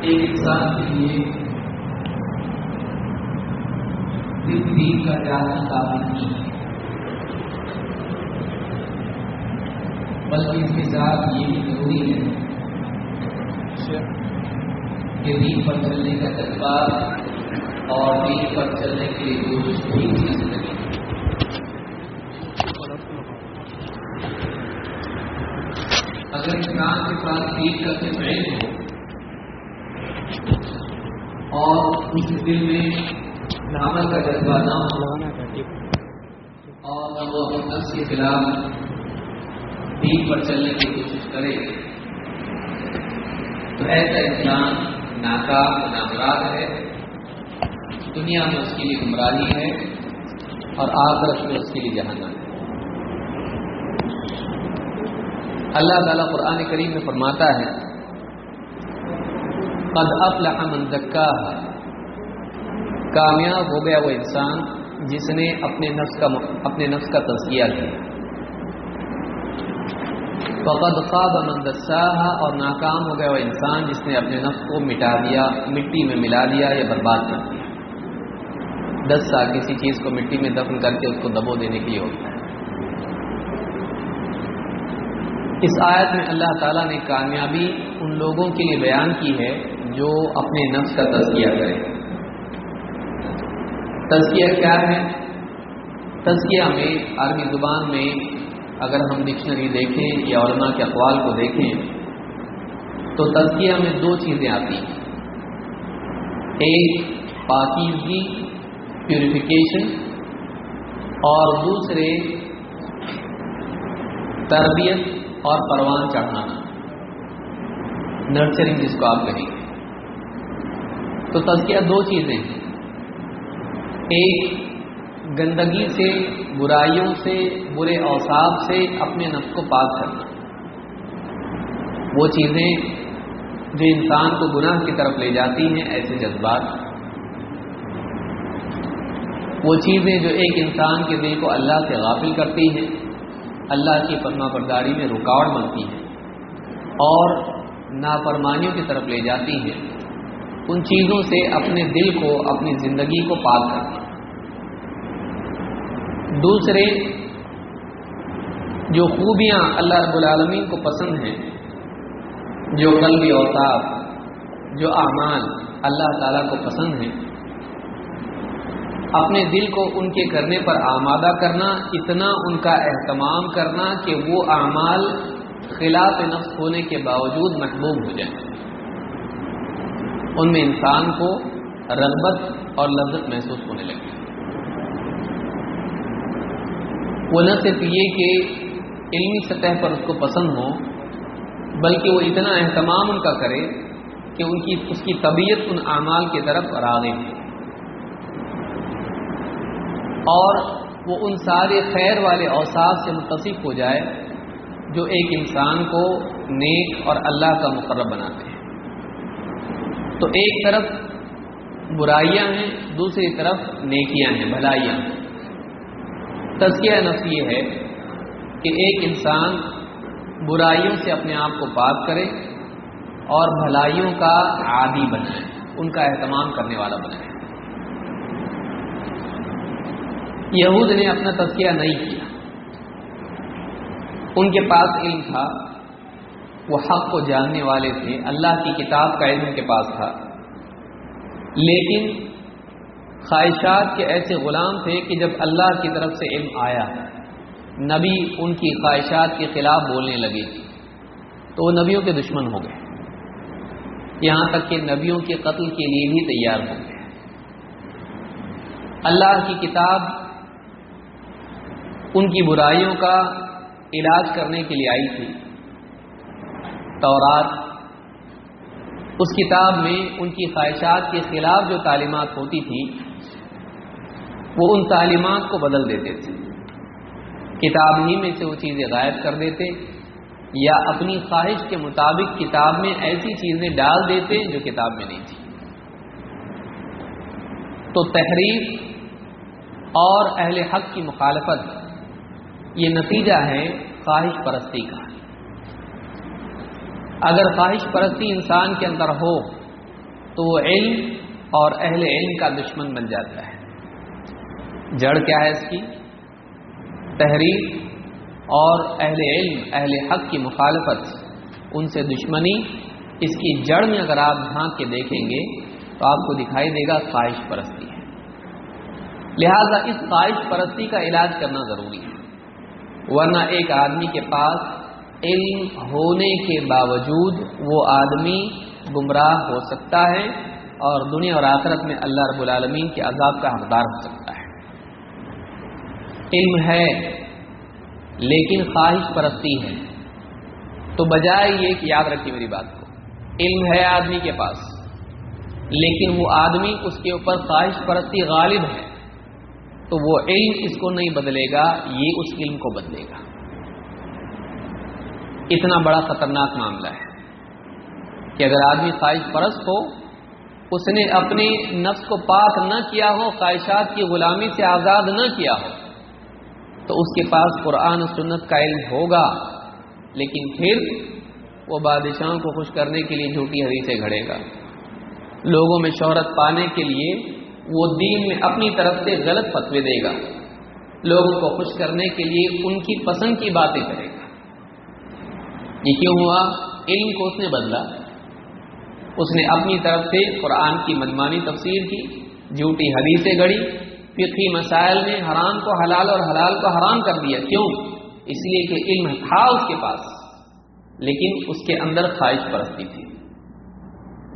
ایک انسان کے لیے دن دین کا جانا کافی نہیں ہے۔ بلکہ اس کے ساتھ یہ بھی ضروری ہے کہ دین پر چلنے کا جذبات اور دین پر چلنے کے لیے کوشش بھی چیز لگے اگر انسان کے پاس دین کا فیل ہو اور اس دل میں عمل کا جذبہ نہ ہو اور وہ اپنے نفس کے خلاف دین پر چلنے کی کوشش کرے، تو ایسا انسان ناکام نامراد ہے۔ دنیا میں اس کے لیے گمراہی ہے اور آخرت میں اس کے لیے جہنم ہے۔ اللہ تعالیٰ قرآن کریم میں فرماتا ہے، قد افلح من زکاها کامیاب ہو گیا وہ انسان جس نے اپنے نفس کا اپنے نفس کا تزکیہ کیا۔ فقد خواب من دساها۔ اور ناکام ہو گیا وہ انسان جس نے اپنے نفس کو مٹا دیا، مٹی میں ملا دیا یا برباد کر دیا۔ دس سال کسی چیز کو مٹی میں دفن کر کے اس کو دبو دینے کے لیے ہوتا ہے۔ اس آیت میں اللہ تعالیٰ نے کامیابی ان لوگوں کے لیے بیان کی ہے جو اپنے نفس کا تزکیہ کرے تزکیہ کیا ہے؟ تزکیہ میں عربی زبان میں اگر ہم ڈکشنری دیکھیں یا علماء کے اقوال کو دیکھیں تو تزکیہ میں دو چیزیں آتی ہیں۔ ایک پاکیزگی پیوریفیکیشن اور دوسرے تربیت۔ اور پروان چڑھانا نرسرنگ جس کو آپ کہیں۔ گے تو تزکیہ دو چیزیں ہیں۔ ایک، گندگی سے، برائیوں سے، برے اوساف سے اپنے نفس کو پاک کرنا۔ وہ چیزیں جو انسان کو گناہ کی طرف لے جاتی ہیں، ایسے جذبات۔ وہ چیزیں جو ایک انسان کے دل کو اللہ سے غافل کرتی ہیں۔ اللہ کی فرما برداری میں رکاوٹ بنتی ہیں اور نافرمانیوں کی طرف لے جاتی ہیں۔ ان چیزوں سے اپنے دل کو، اپنی زندگی کو پاک کرنا دوسرے، جو خوبیاں اللہ رب العالمین کو پسند ہیں، جو قلبی اوتاف جو اعمال اللہ تعالیٰ کو پسند ہیں اپنے دل کو ان کے کرنے پر آمادہ کرنا، اتنا ان کا اہتمام کرنا کہ وہ اعمال خلاف نفس ہونے کے باوجود محبوب ہو جائیں۔ ان میں انسان کو رغبت اور لذت محسوس ہونے لگی۔ وہ نہ صرف یہ کہ علمی سطح پر اس کو پسند ہو بلکہ وہ اتنا اہتمام ان کا کرے کہ ان کی، اس کی طبیعت ان اعمال کی طرف راغے ہے اور وہ ان سارے خیر والے اوساف سے متصف ہو جائے جو ایک انسان کو نیک اور اللہ کا مقرب بناتے ہیں۔ تو ایک طرف برائیاں ہیں، دوسری طرف نیکیاں ہیں، بھلائیاں ہیں۔ تزکیہ نفس یہ ہے کہ ایک انسان برائیوں سے اپنے آپ کو پاک کرے اور بھلائیوں کا عادی بنائے، ان کا اہتمام کرنے والا بنائے۔ یہود نے اپنا تزکیہ نہیں کیا۔ ان کے پاس علم تھا، وہ حق کو جاننے والے تھے، اللہ کی کتاب کا علم کے پاس تھا۔ لیکن خواہشات کے ایسے غلام تھے کہ جب اللہ کی طرف سے علم آیا، نبی ان کی خواہشات کے خلاف بولنے لگے تو وہ نبیوں کے دشمن ہو گئے۔ یہاں تک کہ نبیوں کے قتل کے لیے بھی تیار ہو گئے۔ اللہ کی کتاب ان کی برائیوں کا علاج کرنے کے لیے آئی تھی۔ تورات۔ اس کتاب میں ان کی خواہشات کے خلاف جو تعلیمات ہوتی تھی، وہ ان تعلیمات کو بدل دیتے تھے۔ کتاب ہی میں سے وہ چیزیں غائب کر دیتے، یا اپنی خواہش کے مطابق کتاب میں ایسی چیزیں ڈال دیتے جو کتاب میں نہیں تھی۔ تو تحریر اور اہل حق کی مخالفت یہ نتیجہ ہے خواہش پرستی کا۔ اگر خواہش پرستی انسان کے اندر ہو، تو وہ علم اور اہل علم کا دشمن بن جاتا ہے۔ جڑ کیا ہے اس کی؟ تحریر اور اہل علم، اہل حق کی مخالفت، ان سے دشمنی۔ اس کی جڑ میں اگر آپ جھانک کے دیکھیں گے، تو آپ کو دکھائی دے گا خواہش پرستی ہے۔ لہذا اس خواہش پرستی کا علاج کرنا ضروری ہے۔ ورنہ ایک آدمی کے پاس علم ہونے کے باوجود وہ آدمی گمراہ ہو سکتا ہے اور دنیا اور آخرت میں اللہ رب العالمین کے عذاب کا حقدار ہو سکتا ہے۔ علم ہے، لیکن خواہش پرستی ہے۔ تو بجائے یہ کہ یاد رکھیے میری بات کو، علم ہے آدمی کے پاس، لیکن وہ آدمی اس کے اوپر خواہش پرستی غالب ہے۔ تو وہ علم اس کو نہیں بدلے گا، یہ اس علم کو بدلے گا۔ اتنا بڑا خطرناک معاملہ ہے کہ اگر آدمی خواہش پرست ہو، اس نے اپنے نفس کو پاک نہ کیا ہو، خواہشات کی غلامی سے آزاد نہ کیا ہو، تو اس کے پاس قرآن و سنت کا علم ہوگا۔ لیکن پھر وہ بادشاہوں کو خوش کرنے کے لیے جھوٹی حدیثیں گھڑے گا۔ لوگوں میں شہرت پانے کے لیے وہ دین میں اپنی طرف سے غلط فتوے دے گا۔ لوگوں کو خوش کرنے کے لیے ان کی پسند کی باتیں کرے گا۔ یہ کیوں ہوا؟ علم کو اس نے بدلا۔ اس نے اپنی طرف سے قرآن کی مدمانی تفسیر کی، جھوٹی حدیثیں گڑی فقی مسائل میں حرام کو حلال اور حلال کو حرام کر دیا۔ کیوں؟ اس لیے کہ علم تھا اس کے پاس، لیکن اس کے اندر خواہش پرستی تھی۔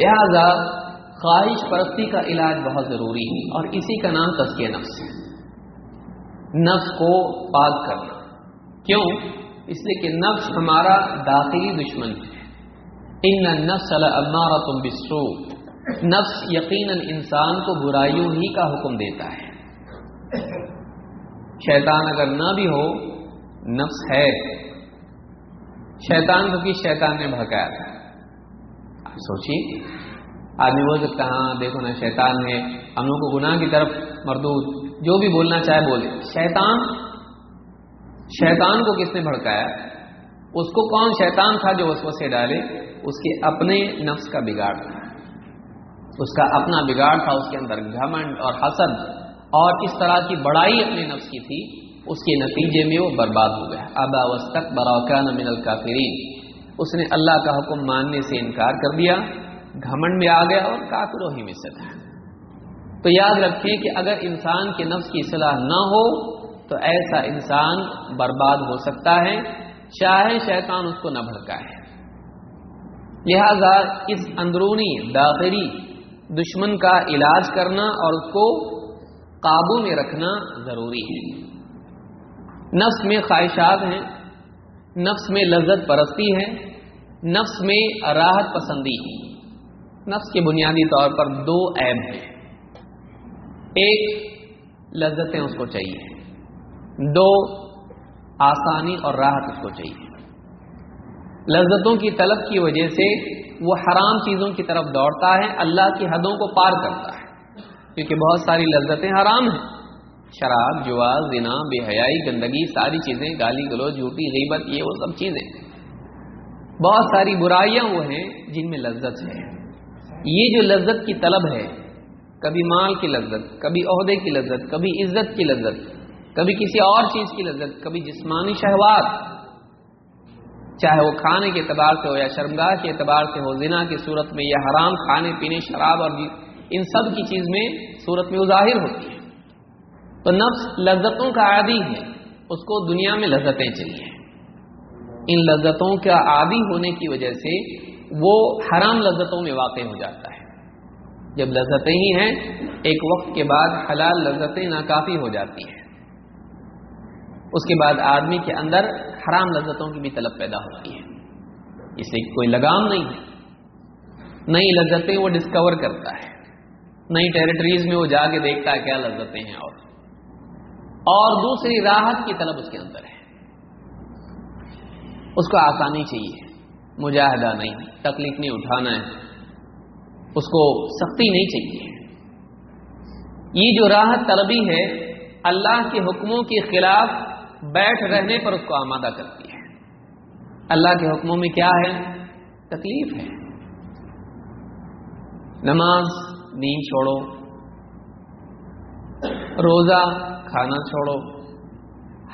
لہذا خواہش پرستی کا علاج بہت ضروری ہے۔ اور اسی کا نام تسکیہ نفس ہے۔ نفس کو پاک کرنا کیوں؟ اس لیے کہ نفس ہمارا داخلی دشمن ہے۔ ان نفس المارا تم نفس یقیناً انسان کو برائیوں ہی کا حکم دیتا ہے۔ شیطان اگر نہ بھی ہو، نفس ہے۔ شیطان کو کس شیطان نے بھڑکایا تھا۔ سوچیے۔ آدمی بول سکتا ہاں دیکھو نا، شیطان ہے۔ ہم لوگوں کو گناہ کی طرف مردود۔ جو بھی بولنا چاہے بولے۔ شیطان شیطان کو کس نے بھڑکایا؟ اس کو کون شیطان تھا جو اس سے ڈالے؟ اس کے اپنے نفس کا بگاڑ تھا۔ اس کا اپنا بگاڑ تھا، اس کے اندر گھمنڈ اور حسد۔ اور اس طرح کی بڑائی اپنے نفس کی تھی، اس کے نتیجے میں وہ برباد ہو گیا۔ ابا وسط براکان من الکافرین۔ اس نے اللہ کا حکم ماننے سے انکار کر دیا۔ گھمنڈ میں آ گیا اور کافروں ہی میں سے تھا۔ تو یاد رکھیں کہ اگر انسان کے نفس کی اصلاح نہ ہو، تو ایسا انسان برباد ہو سکتا ہے، چاہے شیطان اس کو نہ بھڑکائے۔ لہذا اس اندرونی داخلی دشمن کا علاج کرنا اور اس کو قابو میں رکھنا ضروری ہے۔ نفس میں خواہشات ہیں، نفس میں لذت پرستی ہے، نفس میں راحت پسندی ہے۔ نفس کے بنیادی طور پر دو عیب ہیں۔ ایک، لذتیں اس کو چاہیے۔ دو، آسانی اور راحت اس کو چاہیے۔ لذتوں کی طلب کی وجہ سے وہ حرام چیزوں کی طرف دوڑتا ہے، اللہ کی حدوں کو پار کرتا ہے۔ کیونکہ بہت ساری لذتیں حرام ہیں۔ شراب جوا زنا، بے حیائی، گندگی، ساری چیزیں، گالی گلو جھوٹی، غیبت، یہ وہ سب چیزیں۔ بہت ساری برائیاں وہ ہیں جن میں لذت ہے۔ یہ جو لذت کی طلب ہے، کبھی مال کی لذت، کبھی عہدے کی لذت، کبھی عزت کی لذت، کبھی کسی اور چیز کی لذت، کبھی جسمانی شہوات، چاہے وہ کھانے کے اعتبار سے ہو یا شرمگاہ کے اعتبار سے ہو، زنا کی صورت میں یا حرام کھانے، پینے، شراب اور ان سب کی چیز میں صورت میں وہ ظاہر ہوتی ہے۔ تو نفس لذتوں کا عادی ہے، اس کو دنیا میں لذتیں چاہیے۔ ان لذتوں کا عادی ہونے کی وجہ سے وہ حرام لذتوں میں واقع ہو جاتا ہے۔ جب لذتیں ہی ہیں، ایک وقت کے بعد حلال لذتیں ناکافی ہو جاتی ہیں۔ اس کے بعد آدمی کے اندر حرام لذتوں کی بھی طلب پیدا ہوتی ہے۔ اس سے کوئی لگام نہیں ہے۔ نئی لذتیں وہ ڈسکور کرتا ہے۔ نئی ٹیریٹریز میں وہ جا کے دیکھتا ہے کیا لذتیں ہیں اور۔ اور دوسری راحت کی طلب اس کے اندر ہے۔ اس کو آسانی چاہیے۔ مجاہدہ نہیں، تکلیف نہیں اٹھانا ہے۔ اس کو سختی نہیں چاہیے۔ یہ جو راحت طلبی ہے، اللہ کے حکموں کے خلاف بیٹھ رہنے پر اس کو آمادہ کرتی ہے۔ اللہ کے حکموں میں کیا ہے؟ تکلیف ہے۔ نماز نیند چھوڑو، روزہ کھانا چھوڑو،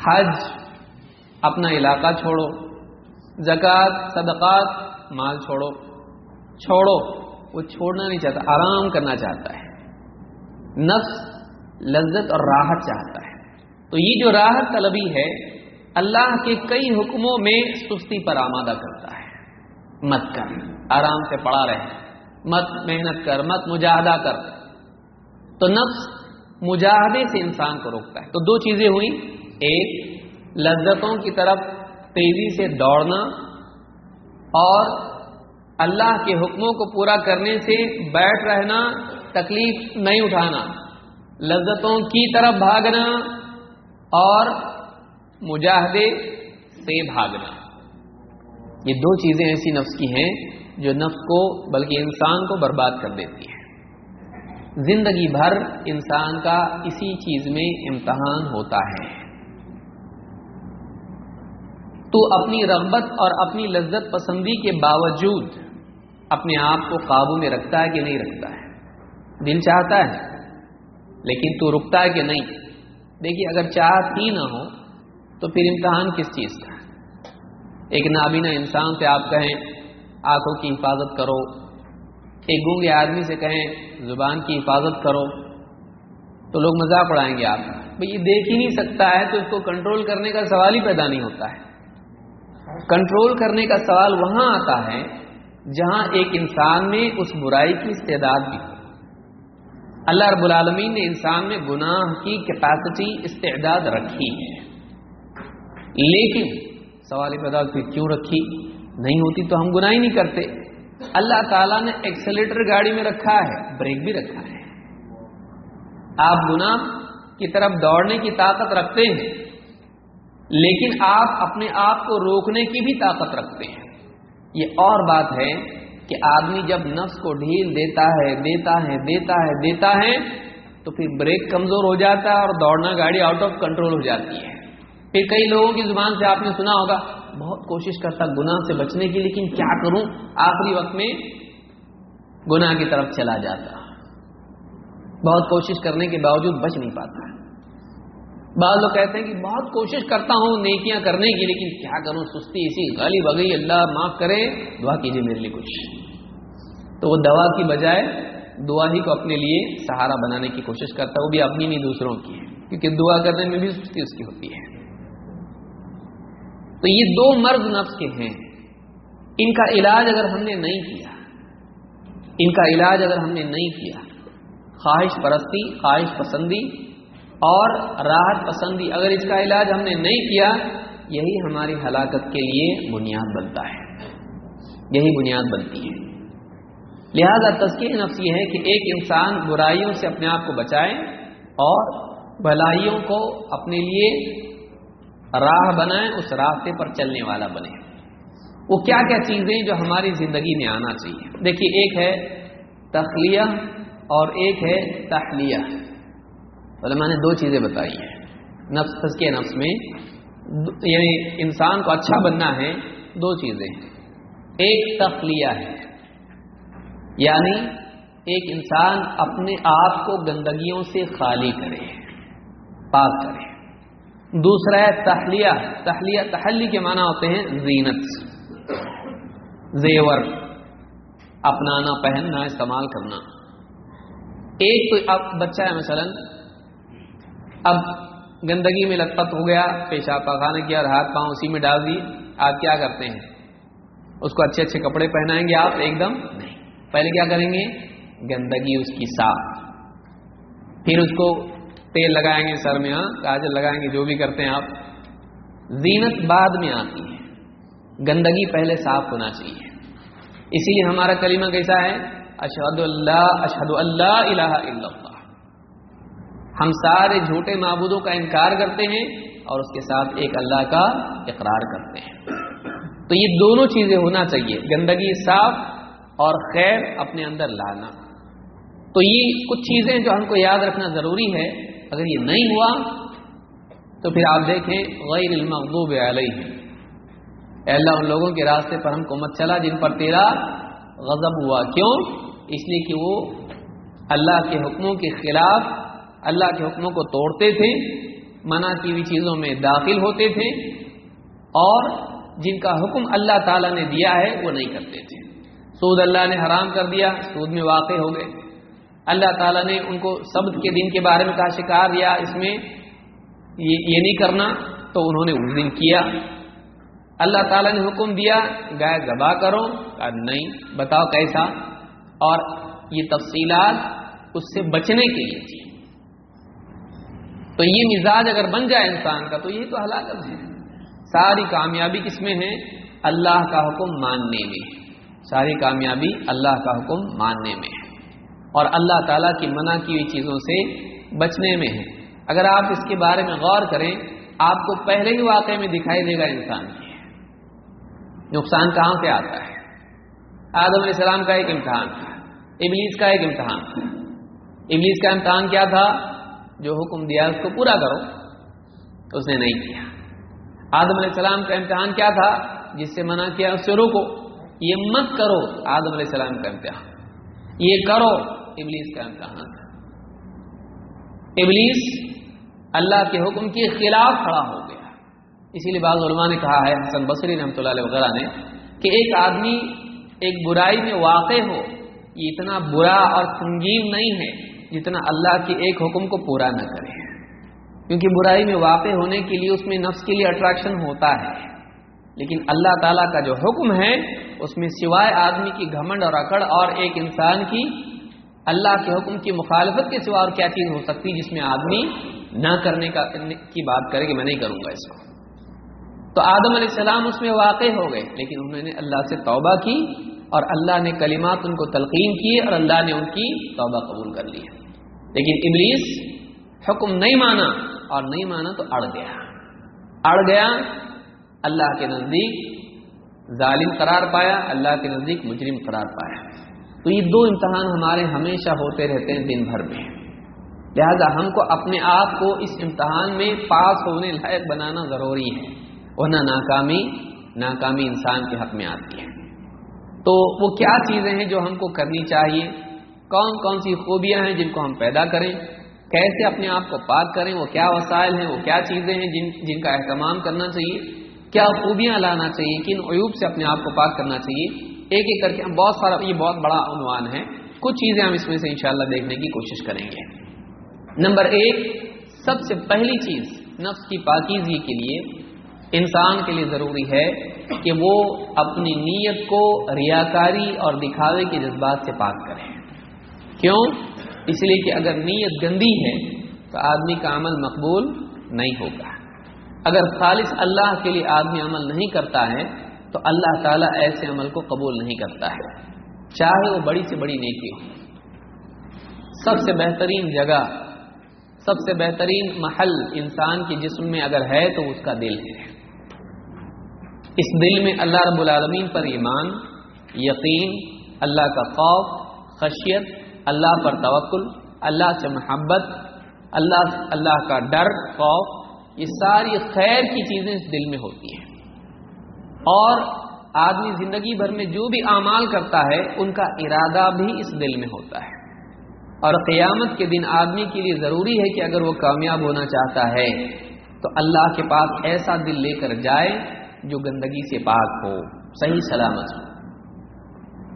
حج اپنا علاقہ چھوڑو۔ زکوٰۃ صدقات، مال چھوڑو۔ چھوڑو، وہ چھوڑنا نہیں چاہتا، آرام کرنا چاہتا ہے۔ نفس لذت اور راحت چاہتا ہے۔ تو یہ جو راحت طلبی ہے، اللہ کے کئی حکموں میں سستی پر آمادہ کرتا ہے۔ مت کر، آرام سے پڑا رہے۔ مت محنت کر، مت مجاہدہ کر۔ تو نفس مجاہدے سے انسان کو روکتا ہے۔ تو دو چیزیں ہوئی ایک، لذتوں کی طرف تیزی سے دوڑنا اور اللہ کے حکموں کو پورا کرنے سے بیٹھ رہنا، تکلیف نہیں اٹھانا۔ لذتوں کی طرف بھاگنا اور مجاہدے سے بھاگنا۔ یہ دو چیزیں ایسی نفس کی ہیں جو نفس کو، بلکہ انسان کو برباد کر دیتی ہے زندگی بھر انسان کا اسی چیز میں امتحان ہوتا ہے۔ تو اپنی رغبت اور اپنی لذت پسندی کے باوجود اپنے آپ کو قابو میں رکھتا ہے کہ نہیں رکھتا ہے۔ دل چاہتا ہے، لیکن تو رکتا ہے کہ نہیں۔ دیکھیے، اگر چاہت ہی نہ ہو، تو پھر امتحان کس چیز کا ایک نابینا انسان سے آپ کہیں، آنکھوں کی حفاظت کرو۔ ایک گونگے آدمی سے کہیں، زبان کی حفاظت کرو۔ تو لوگ مذاق اڑائیں گے آپ۔ بھائی یہ دیکھ ہی نہیں سکتا ہے، تو اس کو کنٹرول کرنے کا سوال ہی پیدا نہیں ہوتا ہے۔ کنٹرول کرنے کا سوال وہاں آتا ہے جہاں ایک انسان میں اس برائی کی استعداد بھی ہو اللہ رب العالمین نے انسان میں گناہ کی کیپیسٹی استعداد رکھی ہے۔ لیکن سوال پیدا پھر کیوں رکھی؟ نہیں ہوتی تو ہم گناہ ہی نہیں کرتے۔ اللہ تعالیٰ نے ایکسلیٹر گاڑی میں رکھا ہے بریک بھی رکھا ہے۔ آپ گناہ کی طرف دوڑنے کی طاقت رکھتے ہیں لیکن آپ اپنے آپ کو روکنے کی بھی طاقت رکھتے ہیں۔ یہ اور بات ہے کہ آدمی جب نفس کو ڈھیل دیتا ہے دیتا ہے دیتا ہے دیتا ہے، تو پھر بریک کمزور ہو جاتا ہے اور دوڑنا گاڑی آؤٹ آف کنٹرول ہو جاتی ہے۔ پھر کئی لوگوں کی زبان سے آپ نے سنا ہوگا، بہت کوشش کرتا گناہ سے بچنے کی، لیکن کیا کروں؟ آخری وقت میں گناہ کی طرف چلا جاتا۔ بہت کوشش کرنے کے باوجود بچ نہیں پاتا۔ بعض لوگ کہتے ہیں کہ بہت کوشش کرتا ہوں نیکیاں کرنے کی، لیکن کیا کروں؟ سستی اسی گالی بگئی اللہ معاف کرے، دعا کیجیے میرے لیے کچھ۔ تو وہ دوا کی بجائے دعا ہی کو اپنے لیے سہارا بنانے کی کوشش کرتا ہے، وہ بھی اپنی نہیں، دوسروں کی۔ ہے کیونکہ دعا کرنے میں بھی سستی اس کی ہوتی ہے۔ تو یہ دو مرض نفس کے ہیں۔ ان کا علاج اگر ہم نے نہیں کیا، ان کا علاج اگر ہم نے نہیں کیا، خواہش پرستی، خواہش پسندی اور راحت پسندی، اگر اس کا علاج ہم نے نہیں کیا، یہی ہماری ہلاکت کے لیے بنیاد بنتا ہے۔ یہی بنیاد بنتی ہے۔ لہذا تذکیر نفس یہ ہے کہ ایک انسان برائیوں سے اپنے آپ کو بچائے اور بھلائیوں کو اپنے لیے راہ بنائے، اس راستے پر چلنے والا بنے۔ وہ کیا کیا چیزیں جو ہماری زندگی میں آنا چاہیے۔ دیکھیے، ایک ہے تخلیہ اور ایک ہے تخلیہ علماء نے دو چیزیں بتائی ہیں۔ نفس کے نفس میں۔ یعنی انسان کو اچھا بننا ہے، دو چیزیں۔ ایک تخلیہ ہے۔ یعنی ایک انسان اپنے آپ کو گندگیوں سے خالی کرے، پاک کرے۔ دوسرا ہے تحلیہ۔ تحلیہ، تحلی کے معنی ہوتے ہیں زینت۔ زیور، اپنانا، پہننا، استعمال کرنا۔ ایک تو اب بچہ ہے، مثلاً اب گندگی میں لت پت ہو گیا، پیشاب پاخانے کیا اور ہاتھ پاؤں اسی میں ڈال دی۔ آپ کیا کرتے ہیں؟ اس کو اچھے اچھے کپڑے پہنائیں گے آپ ایک دم؟ نہیں۔ پہلے کیا کریں گے؟ گندگی اس کی صاف پھر اس کو تیل لگائیں گے سر میں ہاں کاجل لگائیں گے، جو بھی کرتے ہیں آپ۔ زینت بعد میں آتی ہے۔ گندگی پہلے صاف ہونا چاہیے۔ اسی لیے ہمارا کلمہ کیسا ہے؟ اشہد اللہ اشہد اللہ الہ الا اللہ۔ ہم سارے جھوٹے معبودوں کا انکار کرتے ہیں اور اس کے ساتھ ایک اللہ کا اقرار کرتے ہیں۔ تو یہ دونوں چیزیں ہونا چاہیے، گندگی صاف اور خیر اپنے اندر لانا۔ تو یہ کچھ چیزیں جو ہم کو یاد رکھنا ضروری ہے، اگر یہ نہیں ہوا تو پھر آپ دیکھیں غیر المغضوب علیہ اے اللہ، ان لوگوں کے راستے پر ہم کو مت چلا جن پر تیرا غضب ہوا۔ کیوں؟ اس لیے کہ وہ اللہ کے حکموں کے خلاف اللہ کے حکموں کو توڑتے تھے، منع کی ہوئی چیزوں میں داخل ہوتے تھے اور جن کا حکم اللہ تعالیٰ نے دیا ہے، وہ نہیں کرتے تھے۔ سود اللہ نے حرام کر دیا، سود میں واقع ہو گئے۔ اللہ تعالیٰ نے ان کو سبد کے دن کے بارے میں کہا شکار دیا، اس میں یہ نہیں کرنا تو انہوں نے اس دن کیا۔ اللہ تعالیٰ نے حکم دیا، گائے ذبح کرو۔ کہا، نہیں، بتاؤ کیسا؟ اور یہ تفصیلات اس سے بچنے کے لیے تھی۔ تو یہ مزاج اگر بن جائے انسان کا تو یہ تو ہلاکت ہے۔ ساری کامیابی کس میں ہے؟ اللہ کا حکم ماننے میں۔ ساری کامیابی اللہ کا حکم ماننے میں ہے۔ اور اللہ تعالیٰ کی منع کی ہوئی چیزوں سے بچنے میں ہے۔ اگر آپ اس کے بارے میں غور کریں، آپ کو پہلے ہی واقعے میں دکھائی دے گا انسان کی۔ نقصان کہاں سے آتا ہے؟ آدم علیہ السلام کا ایک امتحان تھا، ابلیس کا ایک امتحان تھا۔ ابلیس کا امتحان کیا تھا؟ جو حکم دیا اس کو پورا کرو، تو اس نے نہیں کیا۔ آدم علیہ السلام کا امتحان کیا تھا؟ جس سے منع کیا، اس سے روکو۔ یہ مت کرو آدم علیہ السلام کا امتحان۔ یہ کرو، ابلیس کا امتحان۔ ابلیس اللہ کے حکم کے خلاف کھڑا ہو گیا۔ اسی لیے بعض علماء نے کہا ہے، حسن بصری رحمۃ اللہ علیہ وغیرہ نے، کہ ایک آدمی ایک برائی میں واقع ہو، یہ اتنا برا اور سنگین نہیں ہے۔ جتنا اللہ کے ایک حکم کو پورا نہ کرے۔ کیونکہ برائی میں واقع ہونے کے لیے اس میں نفس کے لیے اٹریکشن ہوتا ہے۔ لیکن اللہ تعالیٰ کا جو حکم ہے، اس میں سوائے آدمی کی گھمنڈ اور اکڑ اور ایک انسان کی اللہ کے حکم کی مخالفت کے سوا اور کیا چیز ہو سکتی جس میں آدمی نہ کرنے کا کی بات کرے کہ میں نہیں کروں گا اس کو۔ تو آدم علیہ السلام اس میں واقع ہو گئے، لیکن انہوں نے اللہ سے توبہ کی اور اللہ نے کلمات ان کو تلقین کیے اور اللہ نے ان کی توبہ قبول کر لی۔ لیکن ابلیس حکم نہیں مانا اور نہیں مانا تو اڑ گیا۔ اڑ گیا، اللہ کے نزدیک ظالم قرار پایا، اللہ کے نزدیک مجرم قرار پایا۔ تو یہ دو امتحان ہمارے ہمیشہ ہوتے رہتے ہیں دن بھر میں۔ لہذا ہم کو اپنے آپ کو اس امتحان میں پاس ہونے لائق بنانا ضروری ہے۔ ورنہ ناکامی ناکامی انسان کے حق میں آتی ہے۔ تو وہ کیا چیزیں ہیں جو ہم کو کرنی چاہیے؟ کون کون سی خوبیاں ہیں جن کو ہم پیدا کریں؟ کیسے اپنے آپ کو پاک کریں؟ وہ کیا وسائل ہیں؟ وہ کیا چیزیں ہیں جن جن کا اہتمام کرنا چاہیے؟ کیا خوبیاں لانا چاہیے؟ کن عیوب سے اپنے آپ کو پاک کرنا چاہیے؟ ایک ایک کر کے ہم بہت سارا یہ بہت بڑا عنوان ہے۔ کچھ چیزیں ہم اس میں سے انشاءاللہ دیکھنے کی کوشش کریں گے۔ نمبر ایک، سب سے پہلی چیز نفس کی پاکیزگی کے لیے انسان کے لیے ضروری ہے کہ وہ اپنی نیت کو ریاکاری اور دکھاوے کے جذبات سے پاک کرے۔ کیوں؟ اس لیے کہ اگر نیت گندی ہے تو آدمی کا عمل مقبول نہیں ہوگا۔ اگر خالص اللہ کے لیے آدمی عمل نہیں کرتا ہے تو اللہ تعالیٰ ایسے عمل کو قبول نہیں کرتا ہے۔ چاہے وہ بڑی سے بڑی نیکی ہو۔ سب سے بہترین جگہ، سب سے بہترین محل انسان کے جسم میں اگر ہے تو اس کا دل ہے۔ اس دل میں اللہ رب العالمین پر ایمان، یقین، اللہ کا خوف، خشیت اللہ پر توکل، اللہ سے محبت، اللہ اللہ کا ڈر، خوف، یہ ساری خیر کی چیزیں اس دل میں ہوتی ہیں۔ اور آدمی زندگی بھر میں جو بھی اعمال کرتا ہے، ان کا ارادہ بھی اس دل میں ہوتا ہے۔ اور قیامت کے دن آدمی کے لیے ضروری ہے کہ اگر وہ کامیاب ہونا چاہتا ہے، تو اللہ کے پاس ایسا دل لے کر جائے جو گندگی سے پاک ہو، صحیح سلامت ہو۔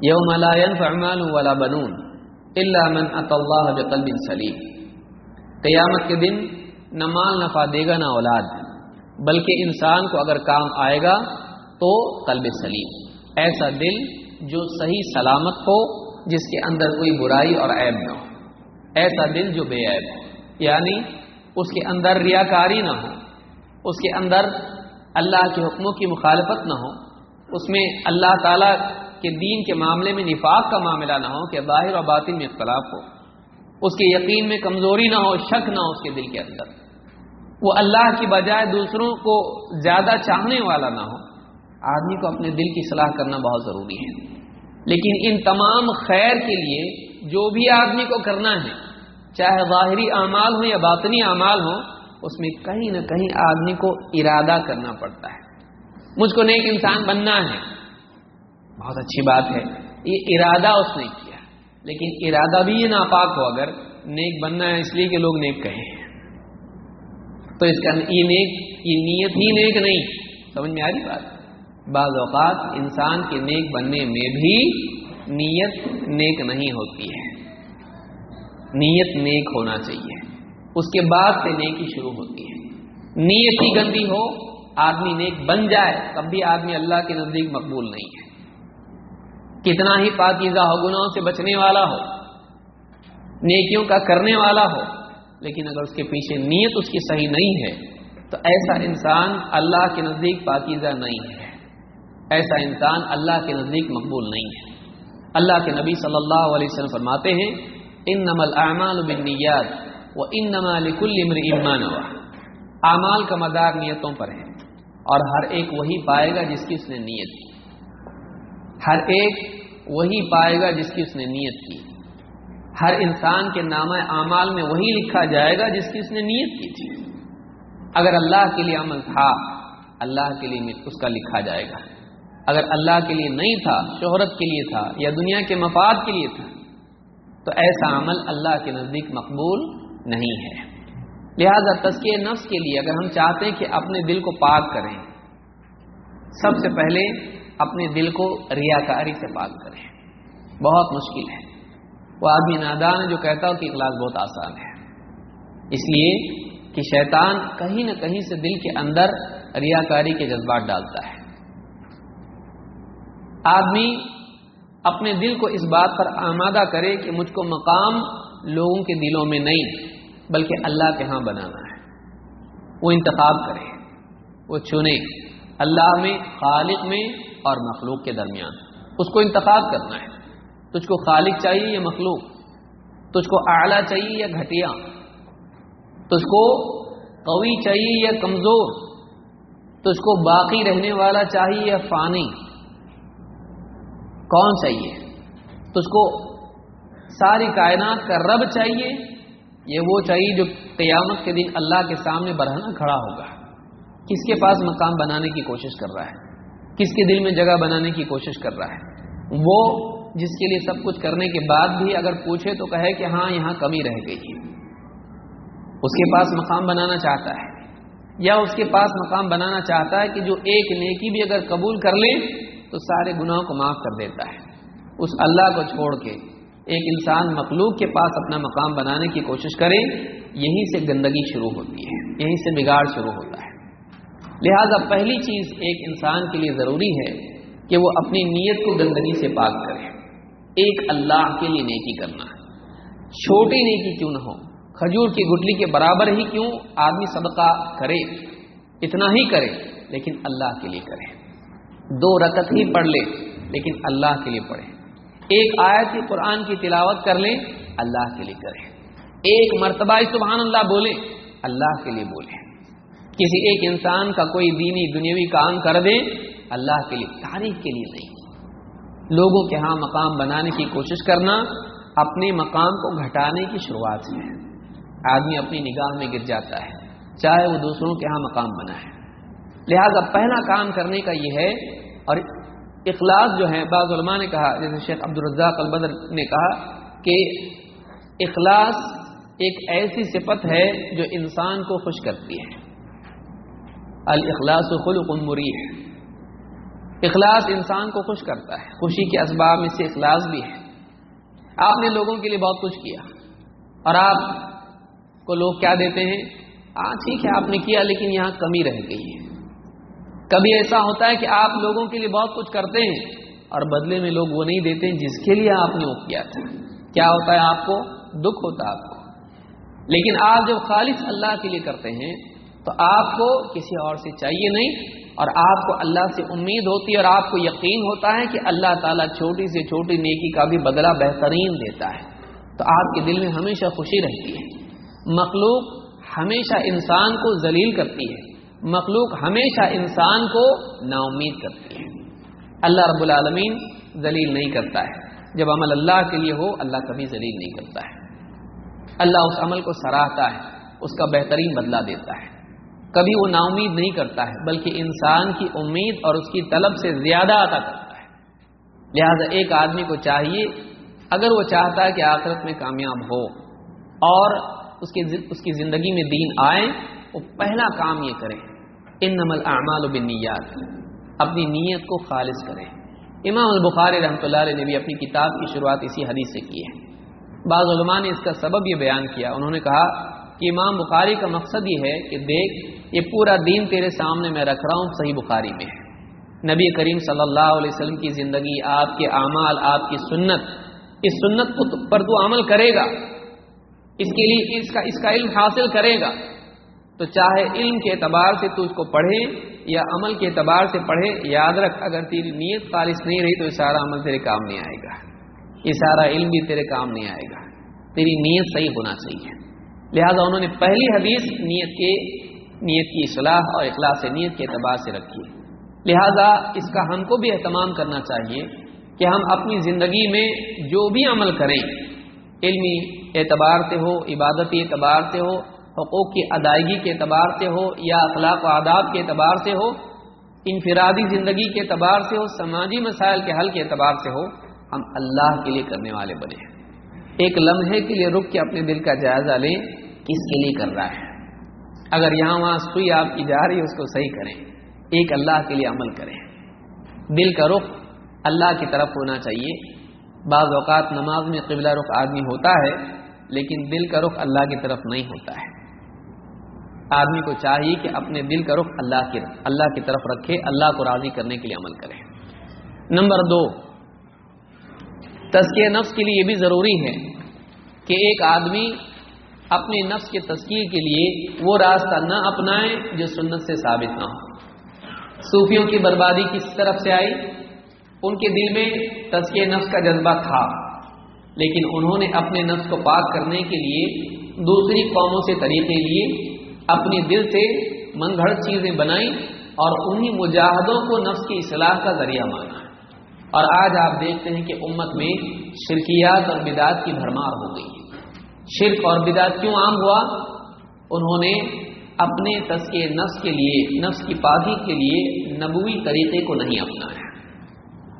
یوم لا ينفع مال ولا بنون۔ الا من اتى الله بقلب سلیم قیامت کے دن نہ مال نفع دے گا نہ اولاد، بلکہ انسان کو اگر کام آئے گا تو قلب سلیم، ایسا دل جو صحیح سلامت ہو، جس کے اندر کوئی برائی اور عیب نہ ہو۔ ایسا دل جو بے عیب ہو یعنی اس کے اندر ریاکاری نہ ہو، اس کے اندر اللہ کے حکموں کی مخالفت نہ ہو، اس میں اللہ تعالیٰ کے دین کے معاملے میں نفاق کا معاملہ نہ ہو، کہ باہر و باطن میں اختلاف ہو۔ اس کے یقین میں کمزوری نہ ہو، شک نہ ہو اس کے دل کے اندر۔ وہ اللہ کی بجائے دوسروں کو زیادہ چاہنے والا نہ ہو۔ آدمی کو اپنے دل کی صلاح کرنا بہت ضروری ہے۔ لیکن ان تمام خیر کے لیے جو بھی آدمی کو کرنا ہے، چاہے ظاہری اعمال ہوں یا باطنی اعمال ہوں، اس میں کہیں نہ کہیں آدمی کو ارادہ کرنا پڑتا ہے۔ مجھ کو نیک انسان بننا ہے۔ بہت اچھی بات ہے۔ یہ ارادہ اس نے کیا۔ لیکن ارادہ بھی یہ ناپاک ہو اگر نیک بننا ہے اس لیے کہ لوگ نیک کہیں۔ تو اس کا یہ نیک، یہ نیت ہی نیک نہیں۔ سمجھ میں آ رہی بات؟ بعض اوقات انسان کے نیک بننے میں بھی نیت نیک نہیں ہوتی ہے۔ نیت نیک ہونا چاہیے۔ اس کے بعد سے نیکی شروع ہوتی ہے۔ نیت ہی گندی ہو، آدمی نیک بن جائے، تب بھی آدمی اللہ کے نزدیک مقبول نہیں ہے۔ کتنا ہی پاکیزہ ہو، گناہوں سے بچنے والا ہو، نیکیوں کا کرنے والا ہو، لیکن اگر اس کے پیچھے نیت اس کی صحیح نہیں ہے، تو ایسا انسان اللہ کے نزدیک پاکیزہ نہیں ہے۔ ایسا انسان اللہ کے نزدیک مقبول نہیں ہے۔ اللہ کے نبی صلی اللہ علیہ وسلم فرماتے ہیں ان نمل اعمال بالنیات و ان نمال کل امان اعمال کا مدار نیتوں پر ہے اور ہر ایک وہی پائے گا جس کی اس نے نیت کی۔ ہر ایک وہی پائے گا جس کی اس نے نیت کی۔ ہر انسان کے نام اعمال میں وہی لکھا جائے گا جس کی اس نے نیت کی تھی۔ اگر اللہ کے لیے عمل تھا، اللہ کے لیے اس کا لکھا جائے گا۔ اگر اللہ کے لیے نہیں تھا، شہرت کے لیے تھا یا دنیا کے مفاد کے لیے تھا، تو ایسا عمل اللہ کے نزدیک مقبول نہیں ہے۔ لہذا تسکیہ نفس کے لیے اگر ہم چاہتے ہیں کہ اپنے دل کو پاک کریں، سب سے پہلے اپنے دل کو ریاکاری سے پاک کریں۔ بہت مشکل ہے۔ وہ آدمی نادان جو کہتا ہو کہ اخلاص بہت آسان ہے۔ اس لیے کہ شیطان کہیں نہ کہیں سے دل کے اندر ریاکاری کے جذبات ڈالتا ہے۔ آدمی اپنے دل کو اس بات پر آمادہ کرے کہ مجھ کو مقام لوگوں کے دلوں میں نہیں، بلکہ اللہ کے ہاں بنانا ہے۔ وہ انتخاب کرے، وہ چنے۔ اللہ میں، خالق میں اور مخلوق کے درمیان۔ اس کو انتخاب کرنا ہے۔ تجھ کو خالق چاہیے یا مخلوق؟ تجھ کو اعلیٰ چاہیے یا گھٹیا؟ تجھ کو قوی چاہیے یا کمزور؟ تجھ کو باقی رہنے والا چاہیے یا فانی؟ کون چاہیے؟ تو اس کو ساری کائنات کا رب چاہیے؟ یہ وہ چاہیے جو قیامت کے دن اللہ کے سامنے برہنا کھڑا ہوگا۔ کس کے پاس مقام بنانے کی کوشش کر رہا ہے۔ کس کے دل میں جگہ بنانے کی کوشش کر رہا ہے۔ وہ جس کے لیے سب کچھ کرنے کے بعد بھی اگر پوچھے تو کہے کہ ہاں یہاں کمی رہ گئی ہے اس کے پاس مقام بنانا چاہتا ہے۔ یا اس کے پاس مقام بنانا چاہتا ہے کہ جو ایک نیکی بھی اگر قبول کر لے تو سارے گناہوں کو معاف کر دیتا ہے۔ اس اللہ کو چھوڑ کے ایک انسان مخلوق کے پاس اپنا مقام بنانے کی کوشش کرے، یہیں سے گندگی شروع ہوتی ہے، یہیں سے بگاڑ شروع ہوتا ہے۔ لہذا پہلی چیز ایک انسان کے لیے ضروری ہے کہ وہ اپنی نیت کو گندگی سے پاک کرے۔ ایک اللہ کے لیے نیکی کرنا ہے۔ چھوٹی نیکی کیوں نہ ہو؟ کھجور کی گٹلی کے برابر ہی کیوں آدمی صدقہ کرے؟ اتنا ہی کرے، لیکن اللہ کے لیے کرے۔ دو رکت ہی پڑھ لے، لیکن اللہ کے لیے پڑھے۔ ایک آیت کی قرآن کی تلاوت کر لیں اللہ کے لیے کرے۔ ایک مرتبہ سبحان اللہ بولے، اللہ کے لیے بولے۔ کسی ایک انسان کا کوئی دینی دنیاوی کام کر دیں اللہ کے لیے تاریخ کے لیے نہیں۔ لوگوں کے ہاں مقام بنانے کی کوشش کرنا اپنے مقام کو گھٹانے کی شروعات ہے آدمی اپنی نگاہ میں گر جاتا ہے، چاہے وہ دوسروں کے ہاں مقام بنا ہے۔ لہذا پہلا کام کرنے کا یہ ہے، اور اخلاص جو ہے، بعض علماء نے کہا، جیسے شیخ عبد الرزاق البدر نے کہا کہ اخلاص ایک ایسی صفت ہے جو انسان کو خوش کرتی ہے۔ الاخلاص خلق مریح اخلاص انسان کو خوش کرتا ہے۔ خوشی کے اسباب میں سے اخلاص بھی ہے۔ آپ نے لوگوں کے لیے بہت کچھ کیا۔ اور آپ کو لوگ کیا دیتے ہیں؟ ہاں ٹھیک ہے، آپ نے کیا، لیکن یہاں کمی رہ گئی ہے۔ کبھی ایسا ہوتا ہے کہ آپ لوگوں کے لیے بہت کچھ کرتے ہیں اور بدلے میں لوگ وہ نہیں دیتے ہیں جس کے لیے آپ نے وہ کیا تھا۔ کیا ہوتا ہے آپ کو؟ دکھ ہوتا ہے آپ کو۔ لیکن آپ جب خالص اللہ کے لیے کرتے ہیں تو آپ کو کسی اور سے چاہیے نہیں اور آپ کو اللہ سے امید ہوتی ہے اور آپ کو یقین ہوتا ہے کہ اللہ تعالیٰ چھوٹی سے چھوٹی نیکی کا بھی بدلہ بہترین دیتا ہے۔ تو آپ کے دل میں ہمیشہ خوشی رہتی ہے۔ مخلوق ہمیشہ انسان کو ذلیل کرتی ہے۔ مخلوق ہمیشہ انسان کو نا امید کرتی ہے۔ اللہ رب العالمین ذلیل نہیں کرتا ہے۔ جب عمل اللہ کے لیے ہو، اللہ کبھی ذلیل نہیں کرتا ہے۔ اللہ اس عمل کو سراہتا ہے، اس کا بہترین بدلہ دیتا ہے۔ کبھی وہ نا امید نہیں کرتا ہے، بلکہ انسان کی امید اور اس کی طلب سے زیادہ عطا کرتا ہے۔ لہذا ایک آدمی کو چاہیے، اگر وہ چاہتا ہے کہ آخرت میں کامیاب ہو اور اس کی اس کی زندگی میں دین آئے، وہ پہلا کام یہ کرے۔ ان نمل اعمال و بنیاد اپنی نیت کو خالص کریں امام البخار رحمۃ اللہ علیہ نے بھی اپنی کتاب کی شروعات اسی حدیث سے کی ہے۔ بعض علماء نے اس کا سبب یہ بیان کیا۔ انہوں نے کہا کہ امام بخاری کا مقصد یہ ہے کہ دیکھ یہ پورا دین تیرے سامنے میں رکھ رہا ہوں، صحیح بخاری میں ہے۔ نبی کریم صلی اللہ علیہ وسلم کی زندگی، آپ کے اعمال، آپ کی سنت، اس سنت پر تو عمل کرے گا۔ اس کے لیے اس کا اس کا علم حاصل کرے گا۔ تو چاہے علم کے اعتبار سے تو اس کو پڑھے یا عمل کے اعتبار سے پڑھے، یاد رکھ، اگر تیری نیت خالص نہیں رہی تو یہ سارا عمل تیرے کام نہیں آئے گا۔ یہ سارا علم بھی تیرے کام نہیں آئے گا۔ تیری نیت صحیح ہونا چاہیے۔ لہذا انہوں نے پہلی حدیث نیت کے نیت کی اصلاح اور اخلاص نیت کے اعتبار سے رکھی لہذا اس کا ہم کو بھی اہتمام کرنا چاہیے کہ ہم اپنی زندگی میں جو بھی عمل کریں، علمی اعتبار سے ہو، عبادتی اعتبار سے ہو، حقوق کی ادائیگی کے اعتبار سے ہو یا اخلاق و آداب کے اعتبار سے ہو، انفرادی زندگی کے اعتبار سے ہو، سماجی مسائل کے حل کے اعتبار سے ہو، ہم اللہ کے لیے کرنے والے بنے ہیں۔ ایک لمحے کے لیے رک کے اپنے دل کا جائزہ لیں کس کے لیے کر رہا ہے۔ اگر یہاں وہاں سوئی آپ کی جا رہی ہے، اس کو صحیح کریں۔ ایک اللہ کے لیے عمل کریں۔ دل کا رخ اللہ کی طرف ہونا چاہیے۔ بعض اوقات نماز میں قبلہ رخ آدمی ہوتا ہے، لیکن دل کا رخ اللہ کی طرف نہیں ہوتا ہے۔ آدمی کو چاہیے کہ اپنے دل کا رخ اللہ کی اللہ کی طرف رکھے، اللہ کو راضی کرنے کے لیے عمل کرے۔ نمبر دو، تزکیہ نفس کے لیے یہ بھی ضروری ہے کہ ایک آدمی اپنے نفس کے تذکیر کے لیے وہ راستہ نہ اپنائیں جو سنت سے ثابت نہ ہو۔ صوفیوں کی بربادی کس طرف سے آئی؟ ان کے دل میں تزکیہ نفس کا جذبہ تھا، لیکن انہوں نے اپنے نفس کو پاک کرنے کے لیے دوسری قوموں سے طریقے لیے، اپنے دل سے من گھڑت چیزیں بنائیں اور انہی مجاہدوں کو نفس کی اصلاح کا ذریعہ مانا۔ اور آج آپ دیکھتے ہیں کہ امت میں شرکیات اور بدعات کی بھرمار ہو گئی۔ شرک اور بدعت کیوں عام ہوا؟ انہوں نے اپنے تسکے نفس کے لیے، نفس کی پاکی کے لیے نبوی طریقے کو نہیں اپنایا۔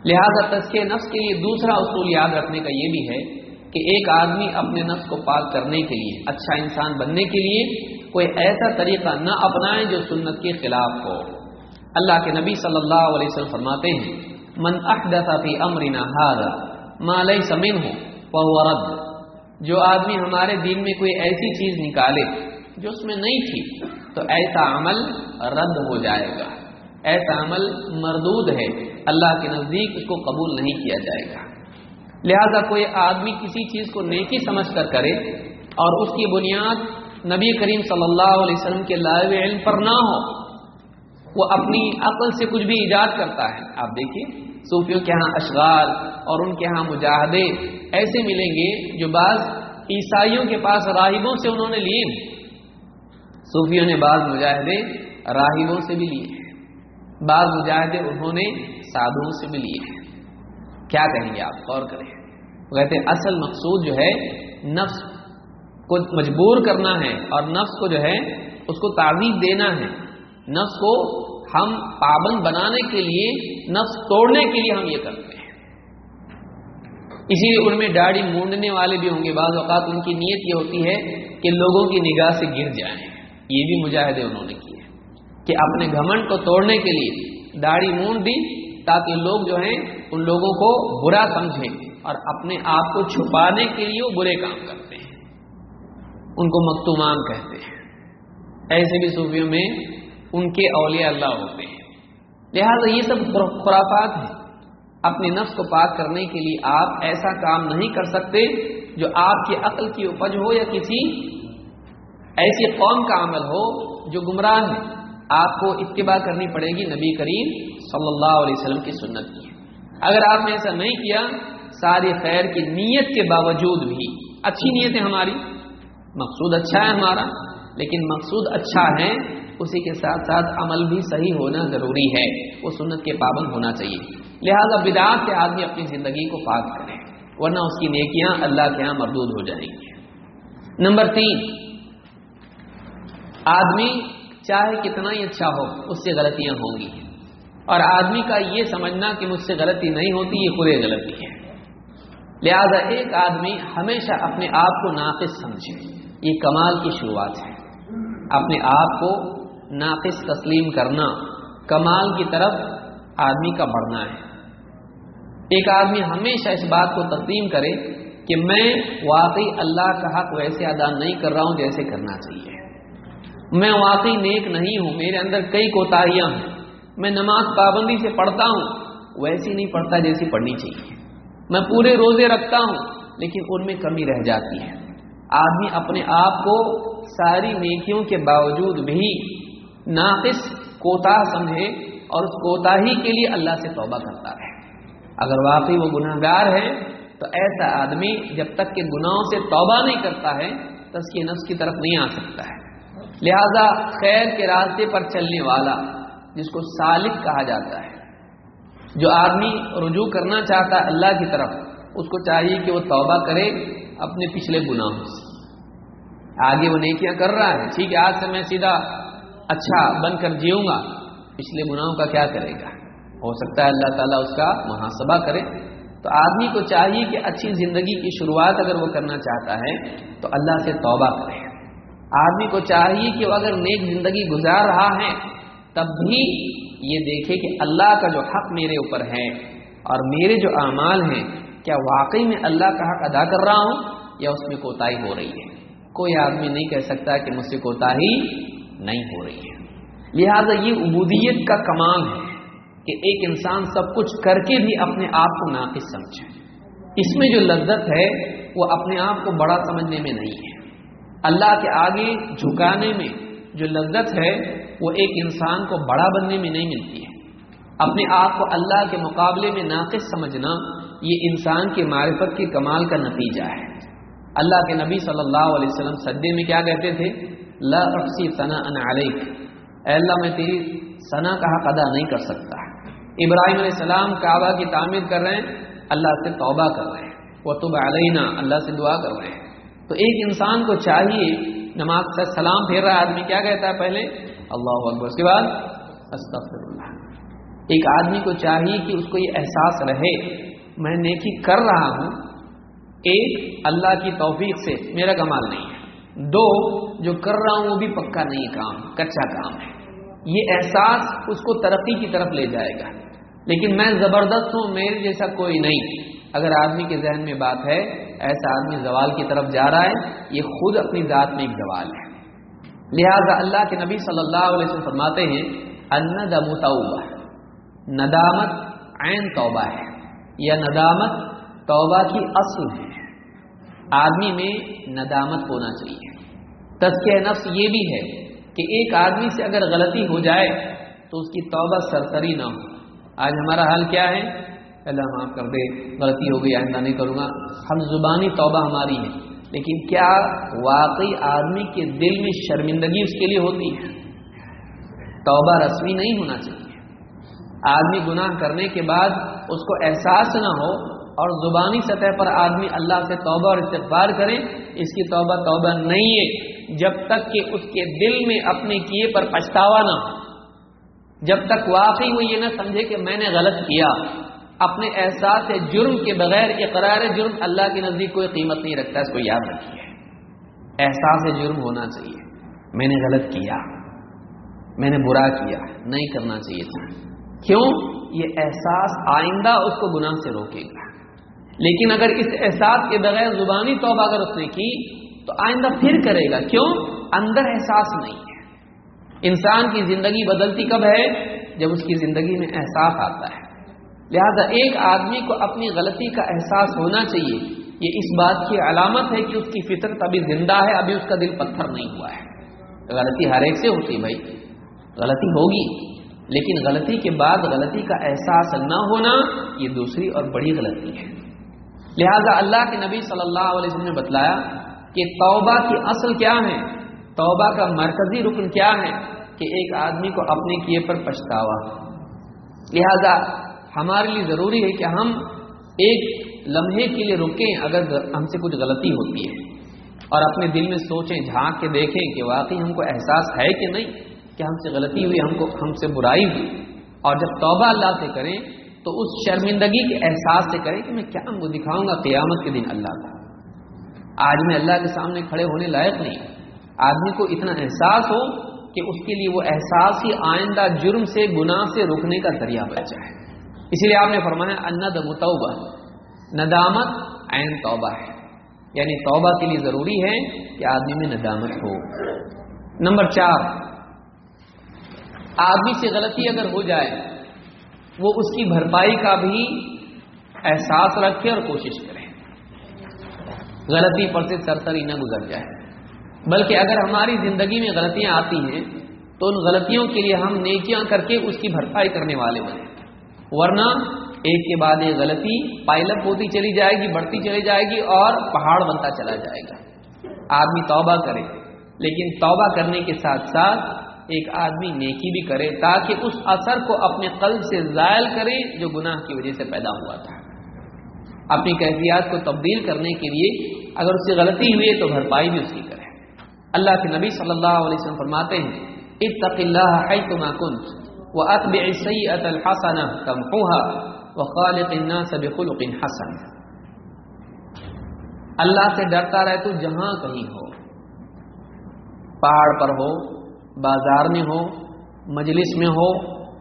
لہذا تسکے نفس کے لیے دوسرا اصول یاد رکھنے کا یہ بھی ہے کہ ایک آدمی اپنے نفس کو پاک کرنے کے لیے اچھا انسان بننے کے لیے کوئی ایسا طریقہ نہ اپنائے جو سنت کے خلاف ہو۔ اللہ کے نبی صلی اللہ علیہ وسلم فرماتے ہیں، من احدث فی امرنا هذا ما ليس منه فهو رد. جو آدمی ہمارے دین میں کوئی ایسی چیز نکالے جو اس میں نہیں تھی، تو ایسا عمل رد ہو جائے گا۔ ایسا عمل مردود ہے۔ اللہ کے نزدیک اس کو قبول نہیں کیا جائے گا۔ لہذا کوئی آدمی کسی چیز کو نیکی سمجھ کر کرے اور اس کی بنیاد نبی کریم صلی اللہ علیہ وسلم کے لائب علم پر نہ ہو، وہ اپنی عقل سے کچھ بھی ایجاد کرتا ہے۔ آپ دیکھیے۔ صوفیوں کے ہاں اشغال اور ان کے ہاں مجاہدے ایسے ملیں گے جو بعض عیسائیوں کے پاس راہبوں سے انہوں نے لیے صوفیوں نے بعض مجاہدے راہبوں سے بھی لیے بعض مجاہدے انہوں نے سادھوؤں سے بھی لیے کیا کہیں گے آپ؟ غور کریں۔ وہ کہتے ہیں، اصل مقصود جو ہے، نفس کو مجبور کرنا ہے اور نفس کو جو ہے، اس کو تعریف دینا ہے۔ نفس کو ہم پابند بنانے کے لیے نفس توڑنے کے لیے ہم یہ کرتے ہیں۔ اسی لیے ان میں داڑھی مونڈنے والے بھی ہوں گے۔ بعض اوقات ان کی نیت یہ ہوتی ہے کہ لوگوں کی نگاہ سے گر جائیں۔ یہ بھی مجاہدے انہوں نے کیے کہ اپنے گھمنڈ کو توڑنے کے لیے داڑھی مونڈ دی تاکہ لوگ جو ہیں ان لوگوں کو برا سمجھیں اور اپنے آپ کو چھپانے کے لیے وہ برے کام کرتے ہیں۔ ان کو مکتومان کہتے ہیں۔ ایسے بھی صوفیوں میں ان کے اولیاء اللہ ہوتے ہیں۔ لہذا یہ سب خرافات ہیں۔ اپنے نفس کو پاک کرنے کے لیے آپ ایسا کام نہیں کر سکتے جو آپ کی عقل کی اپج ہو یا کسی ایسی قوم کا عمل ہو جو گمراہ ہے۔ آپ کو اتباع کرنی پڑے گی نبی کریم صلی اللہ علیہ وسلم کی سنت کی۔ اگر آپ نے ایسا نہیں کیا، ساری خیر کی نیت کے باوجود بھی، اچھی نیت ہے ہماری۔ مقصود اچھا ہے ہمارا، لیکن مقصود اچھا ہے اسی کے ساتھ ساتھ عمل بھی صحیح ہونا ضروری ہے۔ وہ سنت کے پابند ہونا چاہیے۔ لہذا بدعات سے آدمی اپنی زندگی کو پاک کرے ورنہ اس کی نیکیاں اللہ کے یہاں مردود ہو جائیں گی۔ نمبر تین، آدمی چاہے کتنا ہی اچھا ہو، اس سے غلطیاں ہوں گی۔ اور آدمی کا یہ سمجھنا کہ مجھ سے غلطی نہیں ہوتی، یہ خود غلطی ہے۔ لہذا ایک آدمی ہمیشہ اپنے آپ کو ناقص سمجھے۔ یہ کمال کی شروعات ہے۔ اپنے آپ کو ناقص تسلیم کرنا کمال کی طرف آدمی کا بڑھنا ہے۔ ایک آدمی ہمیشہ اس بات کو تسلیم کرے کہ میں واقعی اللہ کا حق ویسے ادا نہیں کر رہا ہوں جیسے کرنا چاہیے۔ میں واقعی نیک نہیں ہوں، میرے اندر کئی کوتاہیاں ہیں۔ میں نماز پابندی سے پڑھتا ہوں، ویسی نہیں پڑھتا جیسی پڑھنی چاہیے۔ میں پورے روزے رکھتا ہوں، لیکن ان میں کمی رہ جاتی ہے۔ آدمی اپنے آپ کو ساری نیکیوں کے باوجود بھی ناقص کوتا سمجھے اور اس کوتاہی کے لیے اللہ سے توبہ کرتا ہے۔ اگر واقعی وہ گناہ گار ہے، تو ایسا آدمی جب تک کہ گناہوں سے توبہ نہیں کرتا ہے، تو کی نفس کی طرف نہیں آ سکتا ہے۔ لہذا خیر کے راستے پر چلنے والا، جس کو سالک کہا جاتا ہے، جو آدمی رجوع کرنا چاہتا ہے اللہ کی طرف، اس کو چاہیے کہ وہ توبہ کرے اپنے پچھلے گناہوں سے۔ آگے وہ نیکیاں کر رہا ہے، ٹھیک ہے، آج سے میں سیدھا اچھا بن کر جیوں گا۔ پچھلے گناہوں کا کیا کرے گا؟ ہو سکتا ہے اللہ تعالیٰ اس کا محاسبہ کرے۔ تو آدمی کو چاہیے کہ اچھی زندگی کی شروعات اگر وہ کرنا چاہتا ہے، تو اللہ سے توبہ کرے۔ آدمی کو چاہیے کہ وہ اگر نیک زندگی گزار رہا ہے، تب بھی یہ دیکھے کہ اللہ کا جو حق میرے اوپر ہے اور میرے جو اعمال ہیں، کیا واقعی میں اللہ کا حق ادا کر رہا ہوں یا اس میں کوتاہی ہو رہی ہے؟ کوئی آدمی نہیں کہہ سکتا کہ مجھ سے کوتاہی نہیں ہو رہی ہے۔ لہذا یہ عبودیت کا کمال ہے کہ ایک انسان سب کچھ کر کے بھی اپنے آپ کو ناقص سمجھے۔ اس میں جو لذت ہے، وہ اپنے آپ کو بڑا سمجھنے میں نہیں ہے۔ اللہ کے آگے جھکانے میں جو لذت ہے، وہ ایک انسان کو بڑا بننے میں نہیں ملتی ہے۔ اپنے آپ کو اللہ کے مقابلے میں ناقص سمجھنا، یہ انسان کے معرفت کے کمال کا نتیجہ ہے۔ اللہ کے نبی صلی اللہ علیہ وسلم سدے میں کیا کہتے تھے؟ لا ثنا ان علیک اے اللہ، میں تیری ثنا کا حق ادا نہیں کر سکتا۔ ابراہیم علیہ السلام کعبہ کی تعمیر کر رہے ہیں، اللہ سے توبہ کر رہے ہیں۔ وہ تب علینا اللہ سے دعا کر رہے ہیں۔ تو ایک انسان کو چاہیے، نماز سے سلام پھیر رہا آدمی کیا کہتا ہے پہلے؟ اللہ اکبر۔ اس کے بعد استغفر اللہ ایک آدمی کو چاہیے کہ اس کو یہ احساس رہے، میں نیکی کر رہا ہوں ایک اللہ کی توفیق سے، میرا کمال نہیں ہے۔ دو جو کر رہا ہوں وہ بھی پکا نہیں کام، کچا کام ہے۔ یہ احساس اس کو ترقی کی طرف لے جائے گا۔ لیکن میں زبردست ہوں، میرے جیسا کوئی نہیں۔ اگر آدمی کے ذہن میں بات ہے، ایسا آدمی زوال کی طرف جا رہا ہے، یہ خود اپنی ذات میں ایک زوال ہے۔ لہذا اللہ کے نبی صلی اللہ علیہ وسلم فرماتے ہیں ان توبہ۔ ندامت عین توبہ ہے، یا ندامت توبہ کی اصل ہے۔ آدمی میں ندامت ہونا چاہیے۔ تذکیہ نفس یہ بھی ہے کہ ایک آدمی سے اگر غلطی ہو جائے تو اس کی توبہ سرسری نہ ہو۔ آج ہمارا حال کیا ہے؟ اللہ معاف کر دے، غلطی ہو گئی، آئندہ نہیں کروں گا۔ ہم زبانی توبہ ہماری ہے، لیکن کیا واقعی آدمی کے دل میں شرمندگی اس کے لیے ہوتی ہے؟ توبہ رسمی نہیں ہونا چاہیے۔ آدمی گناہ کرنے کے بعد اس کو احساس نہ ہو اور زبانی سطح پر آدمی اللہ سے توبہ اور استغفار کرے، اس کی توبہ توبہ نہیں ہے۔ جب تک کہ اس کے دل میں اپنے کیے پر پچھتاوا نہ ہو۔ جب تک واقعی وہ یہ نہ سمجھے کہ میں نے غلط کیا، اپنے احساس جرم کے بغیر، اقرار جرم اللہ کے نزدیک کوئی قیمت نہیں رکھتا، اس کو یاد رکھیے۔ احساس جرم ہونا چاہیے۔ میں نے غلط کیا، میں نے برا کیا، نہیں کرنا چاہیے تھا۔ کیوں؟ یہ احساس آئندہ اس کو گناہ سے روکے گا۔ لیکن اگر اس احساس کے بغیر زبانی توبہ اگر اس نے کی تو آئندہ پھر کرے گا۔ کیوں؟ اندر احساس نہیں ہے۔ انسان کی زندگی بدلتی کب ہے؟ جب اس کی زندگی میں احساس آتا ہے۔ لہذا ایک آدمی کو اپنی غلطی کا احساس ہونا چاہیے۔ یہ اس بات کی علامت ہے کہ اس کی فطرت ابھی زندہ ہے، ابھی اس کا دل پتھر نہیں ہوا ہے۔ غلطی ہر ایک سے ہوتی بھائی۔ غلطی ہوگی۔ لیکن غلطی کے بعد غلطی کا احساس نہ ہونا یہ دوسری اور بڑی غلطی ہے۔ لہذا اللہ کے نبی صلی اللہ علیہ وسلم نے بتلایا کہ توبہ کی اصل کیا ہے؟ توبہ کا مرکزی رکن کیا ہے کہ ایک آدمی کو اپنے کیے پر پچھتاوا لہذا ہمارے لیے ضروری ہے کہ ہم ایک لمحے کے لیے رکیں اگر ہم سے کچھ غلطی ہوتی ہے اور اپنے دل میں سوچیں، جھانک کے دیکھیں کہ واقعی ہم کو احساس ہے کہ نہیں کہ ہم سے غلطی ہوئی، ہم کو، ہم سے برائی ہوئی۔ اور جب توبہ اللہ سے کریں تو اس شرمندگی کے احساس سے کریں کہ میں کیا ہم کو دکھاؤں گا؟ قیامت کے دن اللہ کا آج میں اللہ کے سامنے کھڑے ہونے لائق نہیں۔ آدمی کو اتنا احساس ہو کہ اس کے لیے وہ احساس ہی آئندہ جرم سے، گناہ سے رکنے کا ذریعہ بن جائے۔ اسی لیے آپ نے فرمایا اند متوبہ ندامت عین توبہ ہے۔ یعنی توبہ کے لیے ضروری ہے کہ آدمی میں ندامت ہو۔ نمبر چار، آدمی سے غلطی اگر ہو جائے، وہ اس کی بھرپائی کا بھی احساس رکھے اور کوشش کرے۔ غلطی پر سے سرسری نہ گزر جائے۔ بلکہ اگر ہماری زندگی میں غلطیاں آتی ہیں، تو ان غلطیوں کے لیے ہم نیکیاں کر کے اس کی بھرپائی کرنے والے بنے۔ ورنہ ایک کے بعد ایک غلطی پائلپ ہوتی چلی جائے گی، بڑھتی چلی جائے گی اور پہاڑ بنتا چلا جائے گا۔ آدمی توبہ کرے، لیکن توبہ کرنے کے ساتھ ساتھ ایک آدمی نیکی بھی کرے، تاکہ اس اثر کو اپنے قلب سے زائل کرے جو گناہ کی وجہ سے پیدا ہوا تھا۔ اپنی کیفیات کو تبدیل کرنے کے لیے اگر اس سے غلطی ہوئی تو بھرپائی بھی اس کی کرے اللہ کے نبی صلی اللہ علیہ وسلم فرماتے ہیں، اتق اللہ حیثما کنت واتبع السیئة الحسنہ تمحوها وخالق الناس بخلق حسن۔ اللہ سے ڈرتا رہے تو جہاں کہیں ہو، پہاڑ پر ہو، بازار میں ہو، مجلس میں ہو،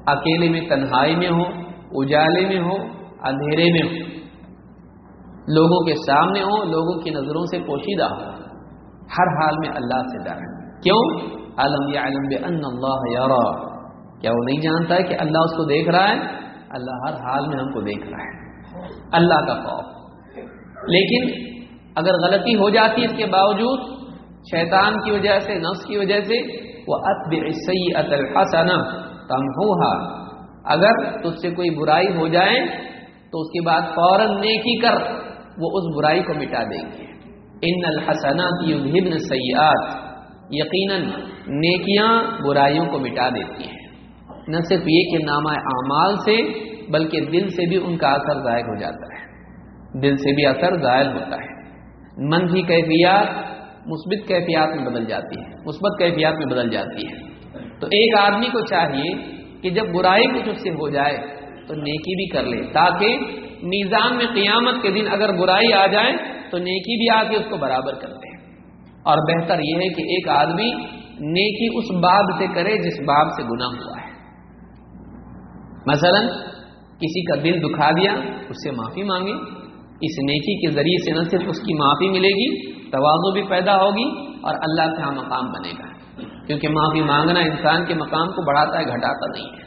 اکیلے میں تنہائی میں ہو، اجالے میں ہو، اندھیرے میں ہو۔ لوگوں کے سامنے ہو لوگوں کی نظروں سے پوشیدہ ہو ہر حال میں اللہ سے ڈر کیوں؟ عالم بان اللہ یرا۔ کیا وہ نہیں جانتا ہے کہ اللہ اس کو دیکھ رہا ہے؟ اللہ ہر حال میں ہم کو دیکھ رہا ہے۔ اللہ کا خوف۔ لیکن اگر غلطی ہو جاتی ہے اس کے باوجود، شیطان کی وجہ سے، نفس کی وجہ سے وہ الحسنہ تمہوہا اگر تجھ سے کوئی برائی ہو جائے، تو اس کے بعد فوراً نیکی کر۔ وہ اس برائی کو مٹا دیں گے۔ ان الحسنات یذہبن سیئات یقیناً نیکیاں برائیوں کو مٹا دیتی ہیں۔ نہ صرف یہ کہ نامہ اعمال سے، بلکہ دل سے بھی ان کا اثر ظاہر ہو جاتا ہے۔ دل سے بھی اثر ظاہر ہوتا ہے۔ منفی کیفیات، مثبت کیفیات میں بدل جاتی ہے مثبت کیفیات میں بدل جاتی ہے تو ایک آدمی کو چاہیے کہ جب برائی کچھ اس سے ہو جائے، تو نیکی بھی کر لے، تاکہ میزان میں قیامت کے دن اگر برائی آ جائے تو نیکی بھی آ کے اس کو برابر کر دے اور بہتر یہ ہے کہ ایک آدمی نیکی اس باب سے کرے جس باب سے گناہ ہوا ہے۔ مثلا کسی کا دل دکھا دیا، اس سے معافی مانگے۔ اس نیکی کے ذریعے سے نہ صرف اس کی معافی ملے گی توازو بھی پیدا ہوگی اور اللہ کا مقام بنے گا۔ کیونکہ معافی مانگنا انسان کے مقام کو بڑھاتا ہے، گھٹاتا نہیں ہے۔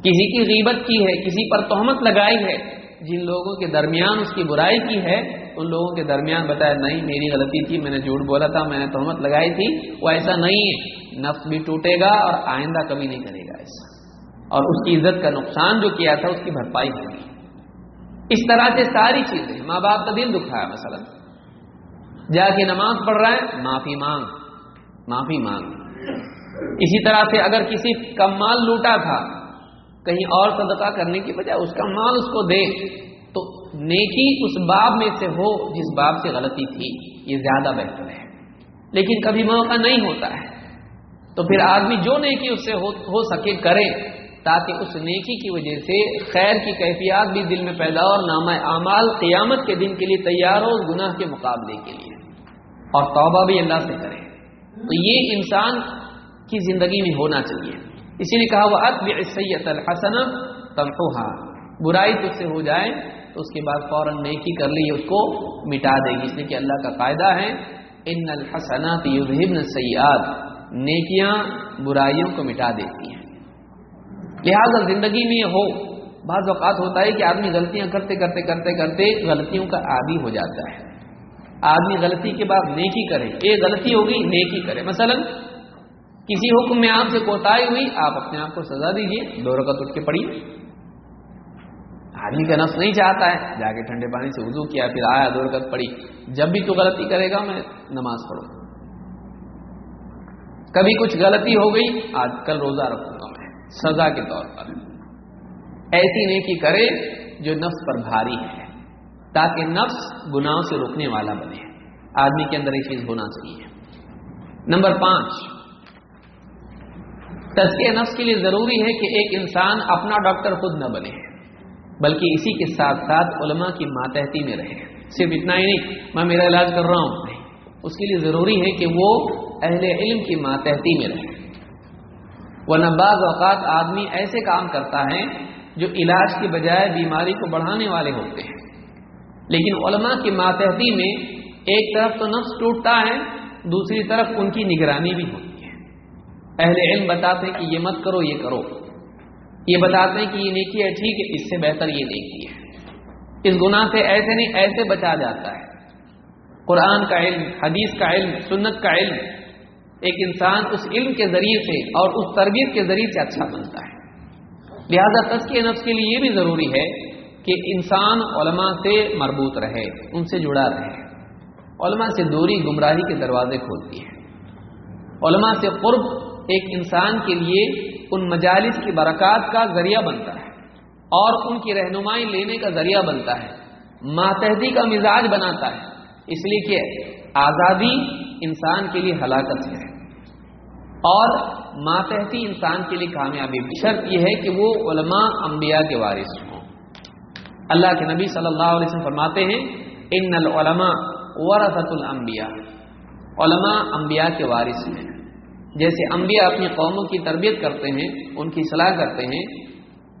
کسی کی غیبت کی ہے، کسی پر تہمت لگائی ہے۔ جن لوگوں کے درمیان اس کی برائی کی ہے، ان لوگوں کے درمیان بتایا، نہیں، میری غلطی تھی، میں نے جھوٹ بولا تھا، میں نے تہمت لگائی تھی، وہ ایسا نہیں ہے۔ نفس بھی ٹوٹے گا اور آئندہ کبھی نہیں کرے گا ایسا۔ اور اس کی عزت کا نقصان جو کیا تھا، اس کی بھرپائی ہوگی اس طرح سے ساری چیزیں، ماں باپ کا دل دکھایا مثلا۔ جا کے نماز پڑھ رہا ہے، معافی مانگ معافی مانگ۔ اسی طرح سے اگر کسی کا مال لوٹا تھا کہیں اور صدقہ کرنے کی بجائے اس کا مال اس کو دے۔ تو نیکی اس باب میں سے ہو جس باب سے غلطی تھی، یہ زیادہ بہتر ہے۔ لیکن کبھی موقع نہیں ہوتا ہے۔ تو پھر آدمی جو نیکی اس سے ہو سکے کرے، تاکہ اس نیکی کی وجہ سے خیر کی کیفیات بھی دل میں پیدا ہو اور نامہ اعمال قیامت کے دن کے لیے تیار ہو گناہ کے مقابلے کے لیے۔ اور توبہ بھی اللہ سے کرے۔ تو یہ انسان کی زندگی میں ہونا چاہیے۔ اسی لیے کہا وہ ادب سید الحسن تنخواہ برائی تجھ سے ہو جائے تو اس کے بعد فوراً نیکی کر لی اس کو مٹا دے گی۔ اس لیے کہ اللہ کا قاعدہ ہے ان الحسنات یذہبن سیاد نیکیاں برائیوں کو مٹا دیتی ہیں۔ لہذا زندگی میں یہ ہو، بعض اوقات ہوتا ہے کہ آدمی غلطیاں کرتے کرتے کرتے کرتے غلطیوں کا عادی ہو جاتا ہے۔ آدمی غلطی کے بعد نیکی کرے ایک غلطی ہوگی نیکی کرے۔ مثلا کسی حکم میں آپ سے کوتاہی ہوئی، آپ اپنے آپ کو سزا دیجیے دو رکعت اٹھ کے پڑھیے۔ آدمی کا نفس نہیں چاہتا ہے، جا کے ٹھنڈے پانی سے وضو کیا، پھر آیا، دو رکعت پڑھی۔ جب بھی تو غلطی کرے گا، میں نماز پڑھوں۔ کبھی کچھ غلطی ہو گئی، آج کل روزہ رکھوں گا میں، سزا کے طور پر۔ ایسی نیکی کرے جو نفس پر بھاری ہے، تاکہ نفس گناہوں سے روکنے والا بنے۔ آدمی کے اندر یہ چیز ہونا چاہیے۔ نمبر پانچ تزکیہ نفس کے لیے ضروری ہے کہ ایک انسان اپنا ڈاکٹر خود نہ بنے، بلکہ اسی کے ساتھ ساتھ علماء کی ماتحتی میں رہے۔ صرف اتنا ہی نہیں، میں میرا علاج کر رہا ہوں۔ اس کے لیے ضروری ہے کہ وہ اہل علم کی ماتحتی میں رہے۔ ورنہ بعض اوقات آدمی ایسے کام کرتا ہے جو علاج کی بجائے بیماری کو بڑھانے والے ہوتے ہیں۔ لیکن علماء کی ماتحتی میں ایک طرف تو نفس ٹوٹتا ہے، دوسری طرف ان کی نگرانی بھی ہوتی ہے۔ اہل علم بتاتے ہیں کہ یہ مت کرو، یہ کرو۔ یہ بتاتے ہیں کہ یہ نیکی ہے، ٹھیک ہے، اس سے بہتر یہ نیکی ہے۔ اس گناہ سے ایسے نہیں، ایسے بچا جاتا ہے۔ قرآن کا علم، حدیث کا علم، سنت کا علم، ایک انسان اس علم کے ذریعے سے اور اس تربیت کے ذریعے سے اچھا بنتا ہے۔ لہذا تزکیہ نفس کے لیے یہ بھی ضروری ہے کہ انسان علماء سے مربوط رہے، ان سے جڑا رہے۔ علماء سے دوری گمراہی کے دروازے کھولتی ہے۔ علماء سے قرب ایک انسان کے لیے ان مجالس کی برکات کا ذریعہ بنتا ہے اور ان کی رہنمائی لینے کا ذریعہ بنتا ہے۔ ماتحدی کا مزاج بناتا ہے۔ اس لیے کہ آزادی انسان کے لیے ہلاکت ہے۔ اور ماتحتی انسان کے لیے کامیابی شرط یہ ہے کہ وہ علماء انبیاء کے وارث ہوں۔ اللہ کے نبی صلی اللہ علیہ وسلم فرماتے ہیں، ان العلماء ورثت الانبیاء۔ علماء انبیاء کے وارث ہیں۔ جیسے انبیاء اپنی قوموں کی تربیت کرتے ہیں، ان کی صلاح کرتے ہیں،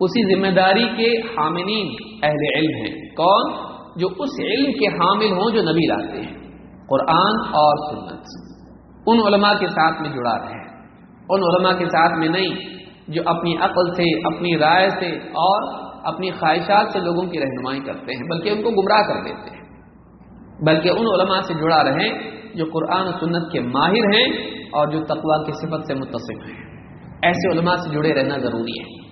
اسی ذمہ داری کے حاملین اہل علم ہیں۔ کون؟ جو اس علم کے حامل ہوں جو نبی لاتے ہیں۔ قرآن اور سنت۔ ان علماء کے ساتھ میں جڑا رہے ان علماء کے ساتھ میں نہیں، جو اپنی عقل سے، اپنی رائے سے اور اپنی خواہشات سے لوگوں کی رہنمائی کرتے ہیں، بلکہ ان کو گمراہ کر دیتے ہیں۔ بلکہ ان علماء سے جڑا رہیں جو قرآن و سنت کے ماہر ہیں۔ اور جو تقوا کی صفت سے متصف ہیں۔ ایسے علماء سے جڑے رہنا ضروری ہے۔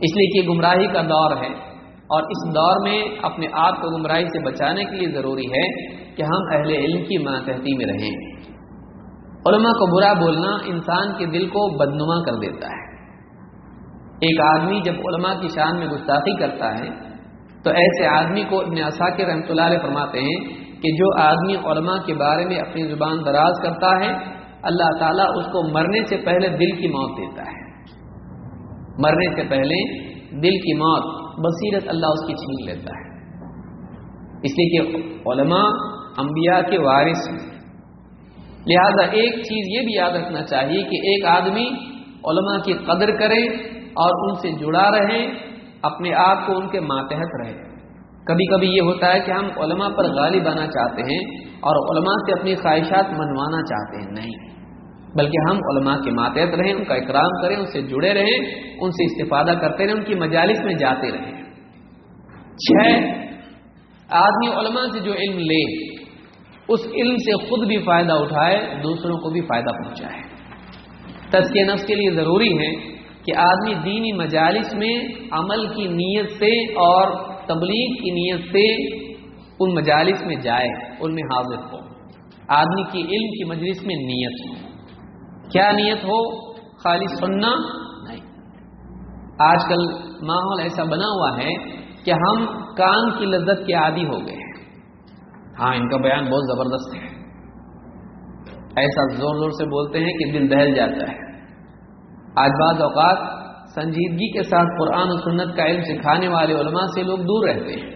اس لیے کہ گمراہی کا دور ہے اور اس دور میں اپنے آپ کو گمراہی سے بچانے کے لیے ضروری ہے کہ ہم اہل علم کی ماتحتی میں رہیں۔ علماء کو برا بولنا انسان کے دل کو بدنما کر دیتا ہے۔ ایک آدمی جب علماء کی شان میں گستاخی کرتا ہے، تو ایسے آدمی کو ابن کے رحمۃ اللہ علیہ فرماتے ہیں کہ جو آدمی علماء کے بارے میں اپنی زبان دراز کرتا ہے اللہ تعالیٰ اس کو مرنے سے پہلے دل کی موت دیتا ہے۔ مرنے سے پہلے دل کی موت بصیرت اللہ اس کی چھین لیتا ہے۔ اس لیے کہ علماء، انبیاء کے وارث ہیں۔ لہذا ایک چیز یہ بھی یاد رکھنا چاہیے کہ ایک آدمی علماء کی قدر کرے اور ان سے جڑا رہے، اپنے آپ کو ان کے ماتحت رہے۔ کبھی کبھی یہ ہوتا ہے کہ ہم علماء پر غالب آنا چاہتے ہیں اور علماء سے اپنی خواہشات منوانا چاہتے ہیں۔ نہیں، بلکہ ہم علماء کے ماتحت رہیں، ان کا اکرام کریں، ان سے جڑے رہیں، ان سے استفادہ کرتے رہیں، ان کی مجالس میں جاتے رہیں۔ چھ آدمی علماء سے جو علم لے، اس علم سے خود بھی فائدہ اٹھائے، دوسروں کو بھی فائدہ پہنچائے۔ تزکیہ نفس کے لیے ضروری ہے کہ آدمی دینی مجالس میں عمل کی نیت سے اور تبلیغ کی نیت سے ان مجالس میں جائے، ان میں حاضر ہو۔ آدمی کی علم کی مجلس میں نیت ہو۔ کیا نیت ہو؟ خالی سننا نہیں۔ آج کل ماحول ایسا بنا ہوا ہے کہ ہم کان کی لذت کے عادی ہو گئے ہیں۔ ہاں ان کا بیان بہت زبردست ہے۔ ایسا زور زور سے بولتے ہیں کہ دل دہل جاتا ہے۔ آج بعض اوقات سنجیدگی کے ساتھ قرآن و سنت کا علم سکھانے والے علماء سے لوگ دور رہتے ہیں۔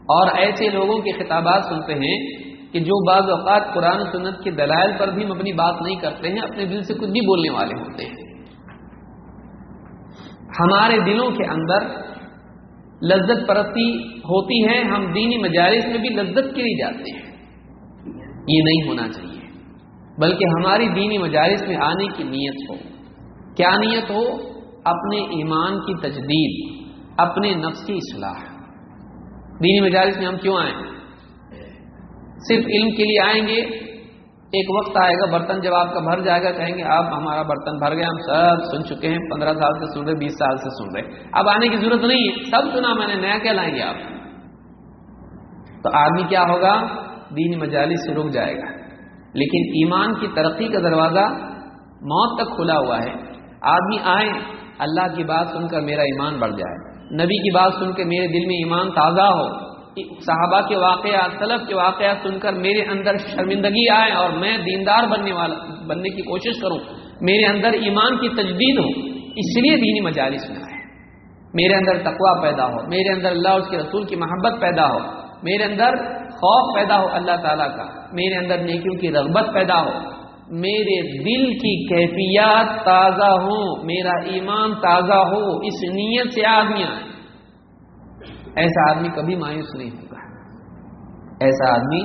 اور ایسے لوگوں کے خطابات سنتے ہیں کہ جو بعض اوقات قرآن سنت کے دلائل پر بھی اپنی بات نہیں کرتے ہیں، اپنے دل سے کچھ بھی بولنے والے ہوتے ہیں۔ ہمارے دلوں کے اندر لذت پرستی ہوتی ہے، ہم دینی مجالس میں بھی لذت کے لیے جاتے ہیں۔ یہ نہیں ہونا چاہیے، بلکہ ہماری دینی مجالس میں آنے کی نیت ہو۔ کیا نیت ہو؟ اپنے ایمان کی تجدید، اپنے نفس کی اصلاح۔ دینی مجالس میں ہم کیوں آئیں صرف علم کے لیے آئیں گے، ایک وقت آئے گا، برتن جب آپ کا بھر جائے گا، کہیں گے آپ ہمارا برتن بھر گیا ہم سب سن چکے ہیں، پندرہ سال سے سن رہے، بیس سال سے سن رہے۔ اب آنے کی ضرورت نہیں ہے، سب سنا میں نے، نیا کیا لائیں گے آپ؟ تو آدمی کیا ہوگا؟ دین مجالی سے رک جائے گا۔ لیکن ایمان کی ترقی کا دروازہ موت تک کھلا ہوا ہے۔ آدمی آئے اللہ کی بات سن کر میرا ایمان بڑھ جائے۔ نبی کی بات سن کے میرے دل میں ایمان تازہ ہو۔ صحابہ کے واقعات طلب کے واقعات سن کر میرے اندر شرمندگی آئے اور میں دیندار بننے والا، بننے کی کوشش کروں۔ میرے اندر ایمان کی تجدید ہو۔ اس لیے دینی مجالس میں آئے۔ میرے اندر تقوا پیدا ہو۔ میرے اندر اللہ اس کے رسول کی محبت پیدا ہو۔ میرے اندر خوف پیدا ہو اللہ تعالیٰ کا۔ میرے اندر نیکیوں کی رغبت پیدا ہو۔ میرے دل کی کیفیات تازہ ہو میرا ایمان تازہ ہو، اس نیت سے آدمی آئے۔ ایسا آدمی کبھی مایوس نہیں ہوگا۔ ایسا آدمی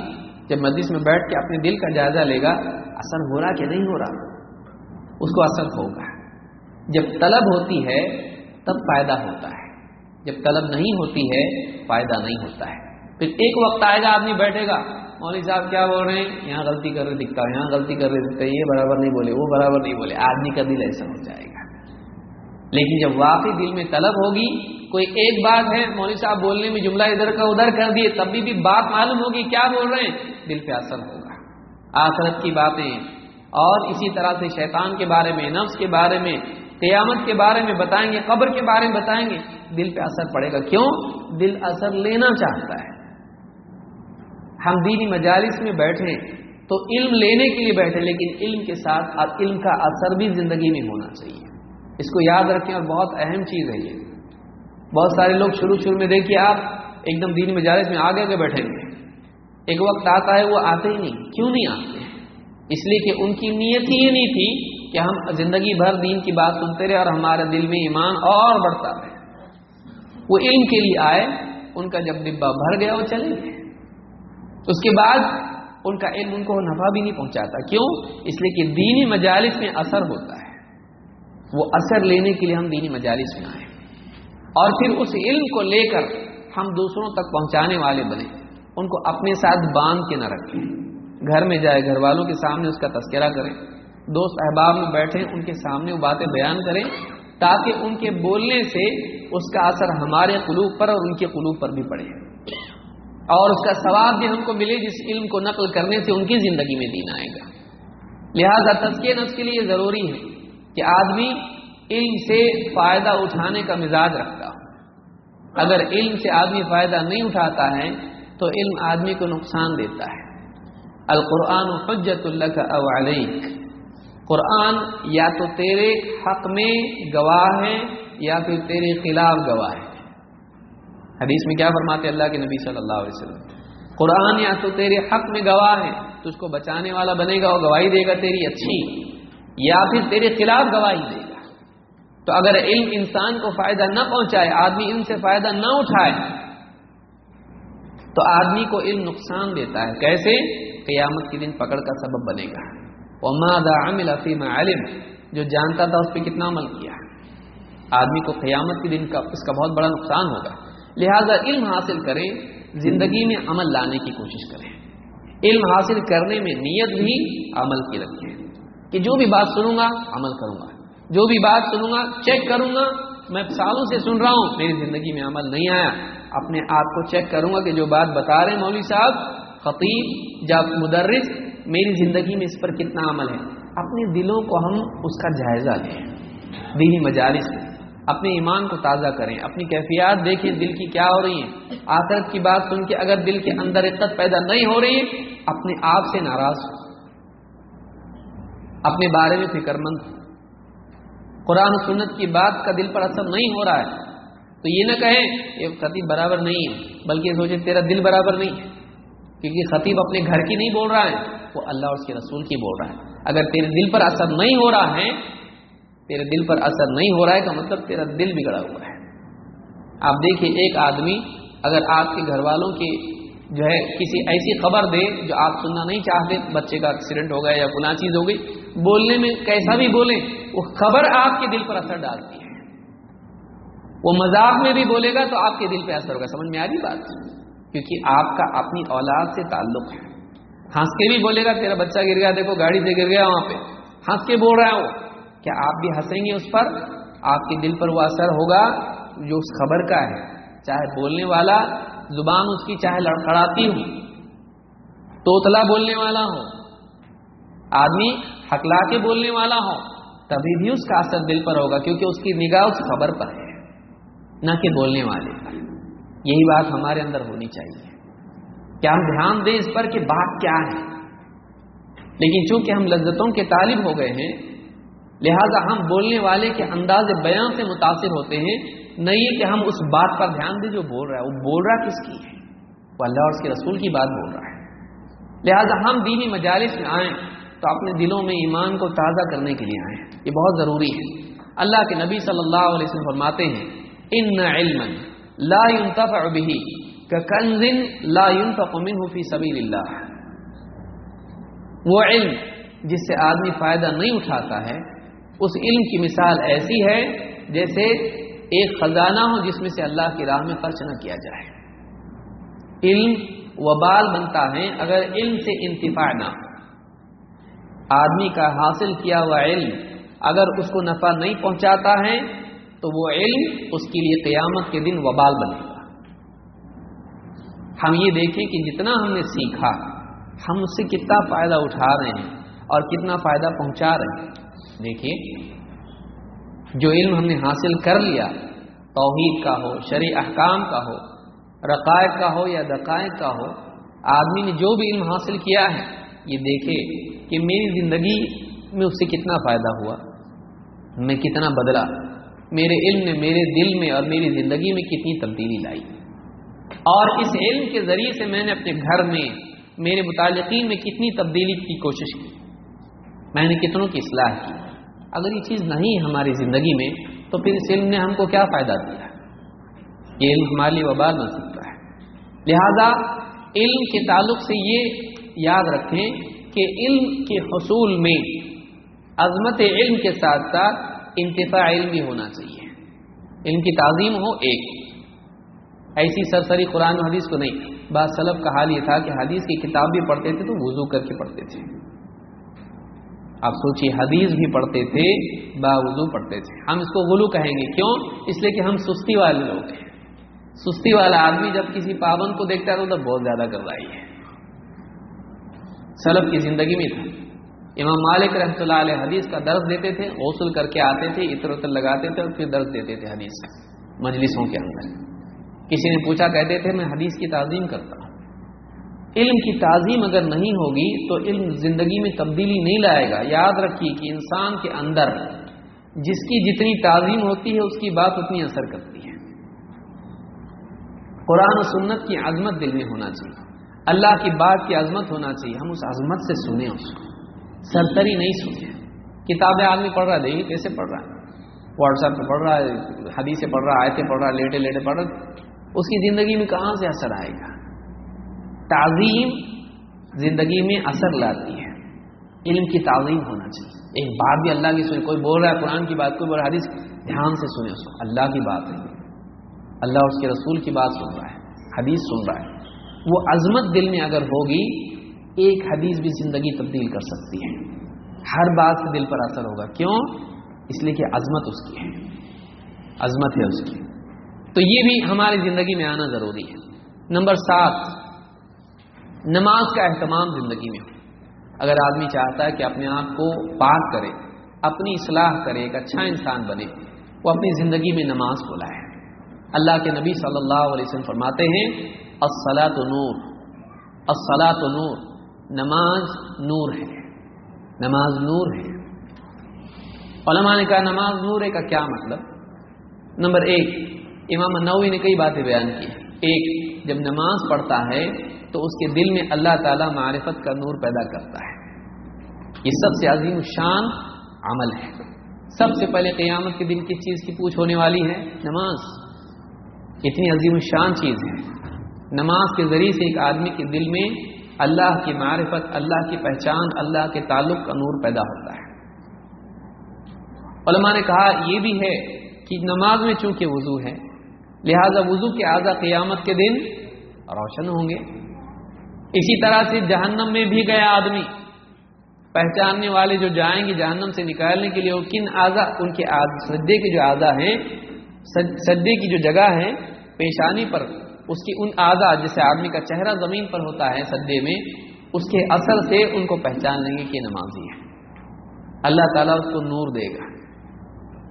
جب مجلس میں بیٹھ کے اپنے دل کا جائزہ لے گا، اثر ہو رہا کہ نہیں ہو رہا؟ اس کو اثر ہوگا۔ جب طلب ہوتی ہے، تب فائدہ ہوتا ہے۔ جب طلب نہیں ہوتی ہے، فائدہ نہیں ہوتا ہے۔ پھر ایک وقت آئے گا، آدمی بیٹھے گا۔ مولوی صاحب کیا بول رہے ہیں؟ یہاں غلطی کر رہے دکھتا یہاں غلطی کر رہے دکھتا یہ برابر نہیں بولے وہ برابر نہیں بولے آدمی کا دل ایسا ہو جائے گا۔ لیکن جب واقعی دل میں طلب ہوگی کوئی ایک بات ہے مولوی صاحب بولنے میں جملہ ادھر کا ادھر کر دیے تب بھی, بھی بات معلوم ہوگی کیا بول رہے ہیں؟ دل پہ اثر ہوگا۔ آخرت کی باتیں اور اسی طرح سے شیطان کے بارے میں نفس کے بارے میں قیامت کے بارے میں بتائیں گے قبر کے بارے میں بتائیں گے دل پہ اثر پڑے گا۔ کیوں؟ دل اثر لینا چاہتا ہے۔ ہم دینی مجالس میں بیٹھے تو علم لینے کے لیے بیٹھے، لیکن علم کے ساتھ علم کا اثر بھی زندگی میں ہونا چاہیے۔ اس کو یاد رکھیں اور بہت اہم چیز ہے یہ۔ بہت سارے لوگ شروع شروع میں دیکھیے آپ ایک دم دینی مجالس میں آگے کے بیٹھیں گے۔ ایک وقت آتا ہے وہ آتے ہی نہیں۔ کیوں نہیں آتے؟ اس لیے کہ ان کی نیت ہی یہ نہیں تھی کہ ہم زندگی بھر دین کی بات سنتے رہے اور ہمارے دل میں ایمان اور بڑھتا رہے۔ وہ علم کے لیے آئے، ان کا جب ڈبا بھر گیا، وہ چلے گئے۔ اس کے بعد ان کا علم ان کو نفع بھی نہیں پہنچاتا. کیوں؟ اس لیے کہ دینی مجالس میں اثر ہوتا ہے. وہ اثر لینے کے لیے ہم دینی مجالس میں آئے. اور پھر اس علم کو لے کر ہم دوسروں تک پہنچانے والے بنے. ان کو اپنے ساتھ باندھ کے نہ رکھیں. گھر میں جائے، گھر والوں کے سامنے اس کا تذکرہ کریں. دوست احباب میں بیٹھے ان کے سامنے وہ باتیں بیان کریں، تاکہ ان کے بولنے سے اس کا اثر ہمارے قلوب پر اور ان کے قلوب پر بھی پڑے. اور اس کا ثواب بھی ہم کو ملے جس علم کو نقل کرنے سے ان کی زندگی میں دین آئے گا۔ لہذا تزکیہ نفس کے لیے ضروری ہے کہ آدمی علم سے فائدہ اٹھانے کا مزاج رکھتا ہو۔ اگر علم سے آدمی فائدہ نہیں اٹھاتا ہے تو علم آدمی کو نقصان دیتا ہے۔ القرآن حجت اللہ کا علیک۔ قرآن یا تو تیرے حق میں گواہ ہے یا پھر تیرے خلاف گواہ ہے۔ حدیث میں کیا فرماتے اللہ کے نبی صلی اللہ علیہ وسلم، قرآن یا تو تیرے حق میں گواہ ہے، تو اس کو بچانے والا بنے گا اور گواہی دے گا تیری اچھی، یا پھر تیرے خلاف گواہی دے گا۔ تو اگر علم انسان کو فائدہ نہ پہنچائے، آدمی ان سے فائدہ نہ اٹھائے، تو آدمی کو علم نقصان دیتا ہے۔ کیسے؟ قیامت کے دن پکڑ کا سبب بنے گا۔ عمل فیم علم، جو جانتا تھا اس پہ کتنا عمل کیا۔ آدمی کو قیامت کے دن کا اس کا بہت بڑا نقصان ہوگا۔ لہذا علم حاصل کریں، زندگی میں عمل لانے کی کوشش کریں۔ علم حاصل کرنے میں نیت بھی عمل کی رکھیں کہ جو بھی بات سنوں گا، عمل کروں گا۔ جو بھی بات سنوں گا چیک کروں گا۔ میں سالوں سے سن رہا ہوں، میری زندگی میں عمل نہیں آیا۔ اپنے آپ کو چیک کروں گا کہ جو بات بتا رہے ہیں مولوی صاحب، خطیب جب مدرس، میری زندگی میں اس پر کتنا عمل ہے؟ اپنے دلوں کو ہم اس کا جائزہ لیں۔ دینی مجالس میں۔ اپنے ایمان کو تازہ کریں، اپنی کیفیات دیکھیں دل کی کیا ہو رہی ہیں۔ آخرت کی بات سن کے اگر دل کے اندر عقت پیدا نہیں ہو رہی، اپنے آپ سے ناراض ہو۔ اپنے بارے میں فکر مند قرآن و سنت کی بات کا دل پر اثر نہیں ہو رہا ہے۔ تو یہ نہ کہیں یہ خطیب برابر نہیں ہے، بلکہ سوچے تیرا دل برابر نہیں ہے۔ کیونکہ خطیب اپنے گھر کی نہیں بول رہا ہے، وہ اللہ اور اس کے رسول کی بول رہا ہے۔ اگر تیرے دل پر اثر نہیں ہو رہا ہے تیرے دل پر اثر نہیں ہو رہا ہے کا مطلب تیرا دل بگڑا ہوا ہے۔ آپ دیکھیں ایک آدمی اگر آپ کے گھر والوں کی جو ہے کسی ایسی خبر دے جو آپ سننا نہیں چاہتے، بچے کا ایکسیڈنٹ ہو گیا یا پناہ چیز ہو گئی، بولنے میں کیسا بھی بولیں، وہ خبر آپ کے دل پر اثر ڈالتی ہے۔ وہ مذاق میں بھی بولے گا تو آپ کے دل پہ اثر ہوگا۔ سمجھ میں آ رہی بات؟ کیونکہ آپ کا اپنی اولاد سے تعلق ہے۔ ہنس کے بھی بولے گا، تیرا بچہ گر گیا، دیکھو گاڑی سے گر گیا وہاں پہ۔ ہنس کے بول رہا ہے وہ۔ کیا آپ بھی ہنسیں گے اس پر، آپ کے دل پر وہ اثر ہوگا جو اس خبر کا ہے۔ چاہے بولنے والا زبان اس کی چاہے لڑکڑاتی ہو، توتلا بولنے والا ہو، آدمی ہکلا کے بولنے والا ہو، تبھی بھی اس کا اثر دل پر ہوگا کیونکہ اس کی نگاہ اس خبر پر ہے، نہ کہ بولنے والے پر۔ یہی بات ہمارے اندر ہونی چاہیے۔ کہ ہم دھیان دیں اس پر کہ بات کیا ہے۔ لیکن چونکہ ہم لذتوں کے طالب ہو گئے ہیں لہذا ہم بولنے والے کے انداز بیان سے متاثر ہوتے ہیں نہیں کہ ہم اس بات پر دھیان دیں جو بول رہا ہے۔ وہ بول رہا کس کی ہے؟ وہ اللہ اور اس کے رسول کی بات بول رہا ہے۔ لہذا ہم دینی مجالس میں آئیں تو اپنے دلوں میں ایمان کو تازہ کرنے کے لیے آئیں۔ یہ بہت ضروری ہے۔ اللہ کے نبی صلی اللہ علیہ وسلم فرماتے ہیں، ان علم لا ينتفع به ككنز لا ينفق منه في سبيل الله وہ علم جس سے آدمی فائدہ نہیں اٹھاتا ہے اس علم کی مثال ایسی ہے جیسے ایک خزانہ ہو جس میں سے اللہ کی راہ میں خرچ نہ کیا جائے۔ علم وبال بنتا ہے اگر علم سے انتفاع نہ آدمی کا حاصل کیا ہوا علم اگر اس کو نفع نہیں پہنچاتا ہے، تو وہ علم اس کے لیے قیامت کے دن وبال بنے گا۔ ہم یہ دیکھیں کہ جتنا ہم نے سیکھا، ہم اس سے کتنا فائدہ اٹھا رہے ہیں اور کتنا فائدہ پہنچا رہے ہیں۔ دیکھیے، جو علم ہم نے حاصل کر لیا، توحید کا ہو شرع احکام کا ہو، رقائق کا ہو یا دقائق کا ہو، آدمی نے جو بھی علم حاصل کیا ہے، یہ دیکھے کہ میری زندگی میں اس سے کتنا فائدہ ہوا، میں کتنا بدلا، میرے علم نے میرے دل میں اور میری زندگی میں کتنی تبدیلی لائی۔ اور اس علم کے ذریعے سے میں نے اپنے گھر میں، میرے متعلقین میں کتنی تبدیلی کی کوشش کی۔ میں نے کتنوں کی اصلاح کی۔ اگر یہ چیز نہیں ہماری زندگی میں، تو پھر اس علم نے ہم کو کیا فائدہ دیا؟ یہ علم ہمارے لیے وبال بن سکتا ہے۔ لہذا علم کے تعلق سے یہ یاد رکھیں کہ علم کے حصول میں عظمت علم کے ساتھ ساتھ انتفاع علم بھی ہونا چاہیے۔ علم کی تعظیم ہو ایک۔ ایسی سرسری قرآن و حدیث کو نہیں، بعض سلب کا حال یہ تھا کہ حدیث کی کتاب بھی پڑھتے تھے تو وضو کر کے پڑھتے تھے۔ آپ سوچیے، حدیث بھی پڑھتے تھے، با وضو پڑھتے تھے۔ ہم اس کو غلو کہیں گے۔ کیوں؟ اس لیے کہ ہم سستی والے لوگ ہیں۔ سستی والا آدمی جب کسی پابند کو دیکھتا ہے تو مطلب بہت زیادہ کر رہی ہے۔ سلب کی زندگی میں تھا۔ امام مالک رحمۃ اللہ علیہ حدیث کا درد دیتے تھے، غسل کر کے آتے تھے اتر اتر لگاتے تھے اور پھر درد دیتے تھے حدیث مجلسوں کے اندر۔ کسی نے پوچھا، کہتے تھے، میں حدیث کی تعظیم کرتا ہوں۔ علم کی تعظیم اگر نہیں ہوگی تو علم زندگی میں تبدیلی نہیں لائے گا۔ یاد رکھیے کہ انسان کے اندر جس کی جتنی تعظیم ہوتی ہے، اس کی بات اتنی اثر کرتی ہے۔ قرآن و سنت کی عظمت دل میں ہونا چاہیے۔ اللہ کی بات کی عظمت ہونا چاہیے۔ ہم اس عظمت سے سنیں اس کو۔ سرتری نہیں سنیں۔ کتابیں آدمی پڑھ رہا ہے، دیکھیے کیسے پڑھ رہا ہے۔ واٹس ایپ پہ پڑھ رہا ہے حدیث پڑھ رہا ہے، آیتیں پڑھ رہا ہے، لیٹے لیٹے پڑھ رہا اس کی زندگی میں کہاں سے اثر آئے گا؟ تعظیم زندگی میں اثر لاتی ہے۔ علم کی تعظیم ہونا چاہیے۔ ایک بات بھی اللہ کی سنی، کوئی بول رہا ہے قرآن کی بات، کوئی بول رہا حدیث، دھیان سے سنے اس کو۔ اللہ کی بات ہے۔ اللہ اس کے رسول کی بات سن رہا ہے، حدیث سن رہا ہے۔ وہ عظمت دل میں اگر ہوگی، ایک حدیث بھی زندگی تبدیل کر سکتی ہے۔ ہر بات سے دل پر اثر ہوگا۔ کیوں؟ اس لیے کہ عظمت اس کی ہے۔ عظمت ہے اس کی۔ تو یہ بھی ہماری زندگی میں آنا ضروری ہے۔ نمبر سات نماز کا اہتمام زندگی میں ہو۔ اگر آدمی چاہتا ہے کہ اپنے آپ کو پاک کرے، اپنی اصلاح کرے، ایک اچھا انسان بنے، وہ اپنی زندگی میں نماز کو لائے۔ اللہ کے نبی صلی اللہ علیہ وسلم فرماتے ہیں السلاۃ نور۔ السلاۃ نور۔ نماز نور ہے۔ نماز نور ہے۔ علماء نے کہا، نماز نور ہے کا کیا مطلب؟ نمبر ایک، امام نوی نے کئی باتیں بیان کی۔ ایک، جب نماز پڑھتا ہے تو اس کے دل میں اللہ تعالی معرفت کا نور پیدا کرتا ہے۔ یہ سب سے عظیم شان عمل ہے۔ سب سے پہلے قیامت کے دن کس چیز کی پوچھ ہونے والی ہے؟ نماز۔ اتنی عظیم شان چیز ہے۔ نماز کے ذریعے سے ایک آدمی کے دل میں اللہ کی معرفت، اللہ کی پہچان، اللہ کے تعلق کا نور پیدا ہوتا ہے۔ علماء نے کہا، یہ بھی ہے کہ نماز میں چونکہ وضو ہے، لہذا وضو کے اعضا قیامت کے دن روشن ہوں گے۔ اسی طرح سے جہنم میں بھی گیا آدمی۔ پہچاننے والے جو جائیں گے جہنم سے نکالنے کے لیے، وہ کن اعضا ان کے سجدے کے جو اعضا ہیں سجدے کی جو جگہ ہے پیشانی پر، اس کی ان اعضا جیسے آدمی کا چہرہ زمین پر ہوتا ہے سجدے میں، اس کے اثر سے ان کو پہچان لیں گے کہ نمازی ہے اللہ تعالیٰ اس کو نور دے گا۔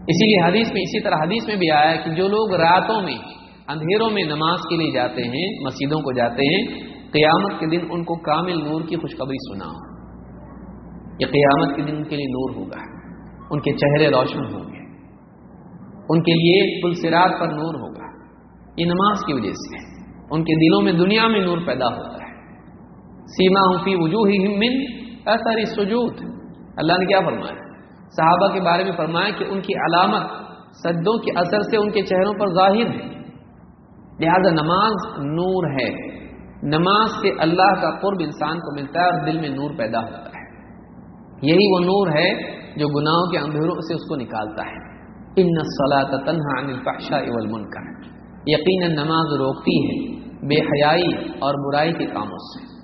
اسی لیے حدیث میں، اسی طرح حدیث میں بھی آیا کہ جو لوگ راتوں میں، اندھیروں میں نماز کے لیے جاتے ہیں، مسجدوں کو جاتے ہیں قیامت کے دن ان کو کامل نور کی خوشخبری سنا۔ یہ قیامت کے دن ان کے لیے نور ہوگا۔ ان کے چہرے روشن ہوں گے۔ ان کے لیے پل سراغ پر نور ہوگا۔ یہ نماز کی وجہ سے ان کے دلوں میں دنیا میں نور پیدا ہوتا ہے۔ سیما فی وجوہ من اثر سجود اللہ نے کیا فرمایا؟ صحابہ کے بارے میں فرمایا کہ ان کی علامت سجدوں کے اثر سے ان کے چہروں پر ظاہر ہے۔ لہذا نماز نور ہے۔ نماز سے اللہ کا قرب انسان کو ملتا ہے اور دل میں نور پیدا ہوتا ہے۔ یہی وہ نور ہے جو گناہوں کے اندھیروں سے اس کو نکالتا ہے۔ ان صلاح تنہا عن الفحشاء والمنکر۔ یقیناً نماز روکتی ہے بے حیائی اور برائی کے کاموں سے۔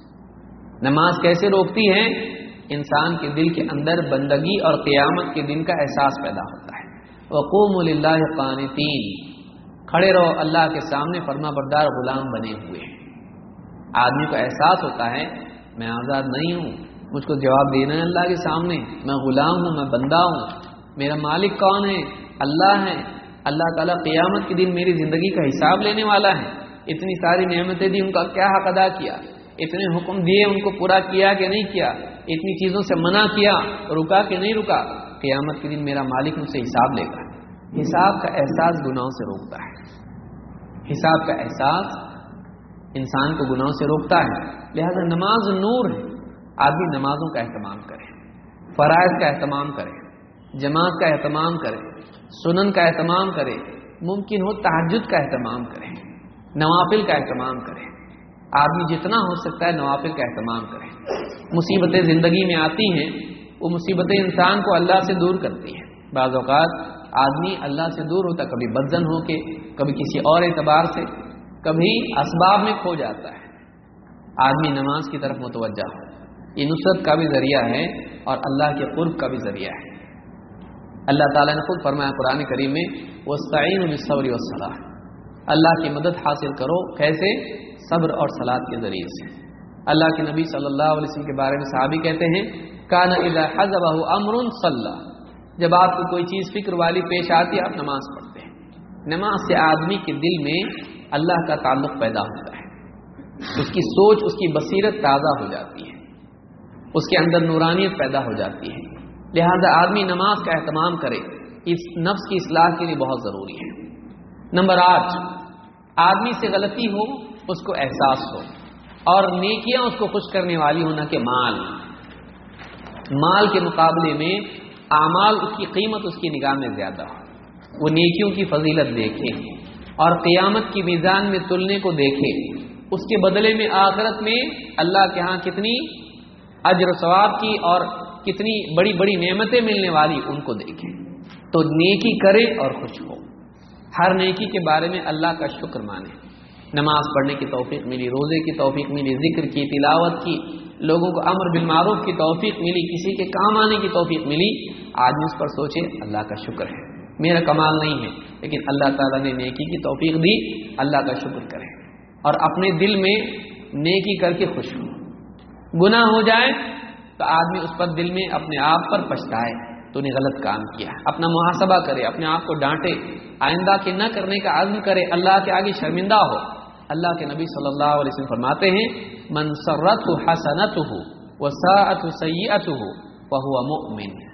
نماز کیسے روکتی ہے؟ انسان کے دل کے اندر بندگی اور قیامت کے دن کا احساس پیدا ہوتا ہے۔ وقوم اللہ قانتین۔ کھڑے رہو اللہ کے سامنے، فرما بردار غلام بنے ہوئے ہیں۔ آدمی کو احساس ہوتا ہے، میں آزاد نہیں ہوں، مجھ کو جواب دینا ہے اللہ کے سامنے، میں غلام ہوں، میں بندہ ہوں۔ میرا مالک کون ہے؟ اللہ ہے۔ اللہ تعالیٰ قیامت کے دن میری زندگی کا حساب لینے والا ہے۔ اتنی ساری نعمتیں دی، ان کا کیا حق ادا کیا؟ اتنے حکم دیے، ان کو پورا کیا کہ نہیں کیا؟ اتنی چیزوں سے منع کیا، رکا کہ نہیں رکا؟ قیامت کے دن میرا مالک مجھ سے حساب لے گا۔ حساب کا احساس گناہوں سے روکتا ہے۔ حساب کا احساس انسان کو گناہوں سے روکتا ہے۔ لہذا نماز نور ہے۔ آدمی نمازوں کا اہتمام کرے، فرائض کا اہتمام کرے، جماعت کا اہتمام کرے، سنن کا اہتمام کرے، ممکن ہو تحجد کا اہتمام کرے، نوافل کا اہتمام کرے۔ آدمی جتنا ہو سکتا ہے نوافل کا اہتمام کرے۔ مصیبتیں زندگی میں آتی ہیں، وہ مصیبتیں انسان کو اللہ سے دور کرتی ہیں۔ بعض اوقات آدمی اللہ سے دور ہوتا، کبھی بدزن ہو کے، کبھی کسی اور اعتبار سے۔ کبھی اسباب میں کھو جاتا ہے۔ آدمی نماز کی طرف متوجہ ہو۔ یہ نصرت کا بھی ذریعہ ہے اور اللہ کے قرب کا بھی ذریعہ ہے۔ اللہ تعالیٰ نے خود فرمایا قرآن کریم میں وہ سعین الصبری وصلاح اللہ کی مدد حاصل کرو کیسے؟ صبر اور سلاد کے ذریعے سے۔ اللہ کے نبی صلی اللہ علیہ وسلم کے بارے میں صحابی کہتے ہیں، کان اذا حضب امر صلی جب آپ کو کوئی چیز فکر والی پیش آتی ہے، آپ نماز پڑھتے ہیں۔ نماز سے آدمی کے دل میں اللہ کا تعلق پیدا ہوتا ہے۔ اس کی سوچ، اس کی بصیرت تازہ ہو جاتی ہے۔ اس کے اندر نورانیت پیدا ہو جاتی ہے۔ لہذا آدمی نماز کا اہتمام کرے، اس نفس کی اصلاح کے لیے بہت ضروری ہے۔ نمبر آٹھ، آدمی سے غلطی ہو، اس کو احساس ہو۔ اور نیکیاں اس کو خوش کرنے والی ہونا کہ مال۔ مال کے مقابلے میں اعمال اس کی قیمت اس کی نگاہ میں زیادہ ہو۔ وہ نیکیوں کی فضیلت دیکھے۔ اور قیامت کی میزان میں تلنے کو دیکھے۔ اس کے بدلے میں آخرت میں اللہ کے ہاں کتنی اجر و ثواب کی اور کتنی بڑی بڑی نعمتیں ملنے والی ان کو دیکھیں تو نیکی کرے اور خوش ہو۔ ہر نیکی کے بارے میں اللہ کا شکر مانے۔ نماز پڑھنے کی توفیق ملی، روزے کی توفیق ملی، ذکر کی، تلاوت کی، لوگوں کو امر بالمعروف کی توفیق ملی، کسی کے کام آنے کی توفیق ملی۔ آدمی اس پر سوچے، اللہ کا شکر ہے۔ میرا کمال نہیں ہے۔ لیکن اللہ تعالیٰ نے نیکی کی توفیق دی، اللہ کا شکر کرے اور اپنے دل میں نیکی کر کے خوش ہو گناہ ہو جائے تو آدمی اس پر دل میں اپنے آپ پر پچھتائے۔ تو نے غلط کام کیا۔ اپنا محاسبہ کرے، اپنے آپ کو ڈانٹے۔ آئندہ کے نہ کرنے کا عزم کرے، اللہ کے آگے شرمندہ ہو۔ اللہ کے نبی صلی اللہ علیہ وسلم فرماتے ہیں منصرت حسنت ہو وہ سعت سیت ہو وہ مؤمن.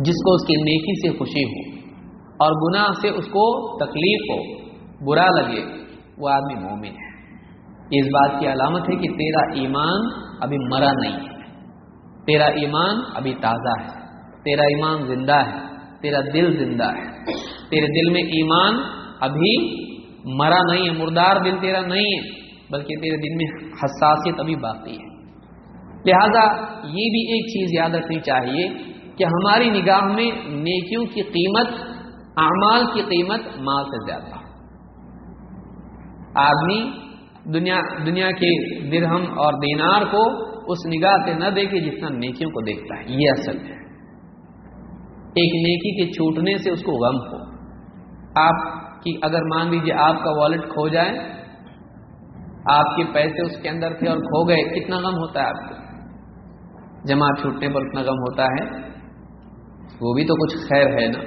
جس کو اس کی نیکی سے خوشی ہو اور گناہ سے اس کو تکلیف ہو، برا لگے، وہ آدمی مومن ہے۔ اس بات کی علامت ہے کہ تیرا ایمان ابھی مرا نہیں ہے۔ تیرا ایمان ابھی تازہ ہے۔ تیرا ایمان زندہ ہے۔ تیرا دل زندہ ہے۔ تیرے دل میں ایمان ابھی مرا نہیں ہے۔ مردار دل تیرا نہیں ہے، بلکہ تیرے دل میں حساسیت ابھی باقی ہے۔ لہذا یہ بھی ایک چیز یاد رکھنی چاہیے کہ ہماری نگاہ میں نیکیوں کی قیمت، اعمال کی قیمت مال سے زیادہ آدمی دنیا دنیا کے درہم اور دینار کو اس نگاہ سے نہ دیکھے جتنا نیکیوں کو دیکھتا ہے۔ یہ اصل ہے۔ ایک نیکی کے چھوٹنے سے اس کو غم ہو۔ آپ کی اگر مان لیجیے آپ کا والٹ کھو جائے، آپ کے پیسے اس کے اندر تھے اور کھو گئے، کتنا غم ہوتا ہے آپ کو؟ جمع چھوٹنے پر اتنا غم ہوتا ہے۔ وہ بھی تو کچھ خیر ہے نا۔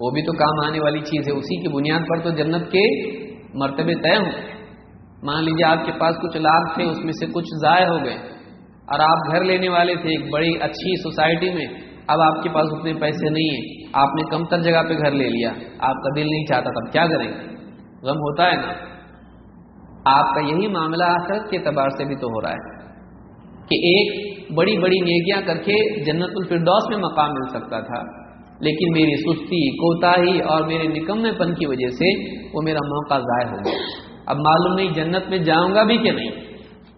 وہ بھی تو کام آنے والی چیز ہے۔ اسی کی بنیاد پر تو جنت کے مرتبے طے ہوں مان لیجیے آپ کے پاس کچھ لاکھ تھے، اس میں سے کچھ ضائع ہو گئے اور آپ گھر لینے والے تھے ایک بڑی اچھی سوسائٹی میں۔ اب آپ کے پاس اتنے پیسے نہیں ہیں۔ آپ نے کم تر جگہ پہ گھر لے لیا۔ آپ کا دل نہیں چاہتا۔ تب کیا کریں گے؟ غم ہوتا ہے نا۔ آپ کا یہی معاملہ آخرت کے اعتبار سے بھی تو ہو رہا ہے کہ ایک بڑی بڑی نیکیاں کر کے جنت الفردوس میں مقام مل سکتا تھا۔ لیکن میری سستی، کوتاہی اور میرے نکمے پن کی وجہ سے وہ میرا موقع ضائع ہو گیا۔ اب معلوم نہیں جنت میں جاؤں گا بھی کہ نہیں۔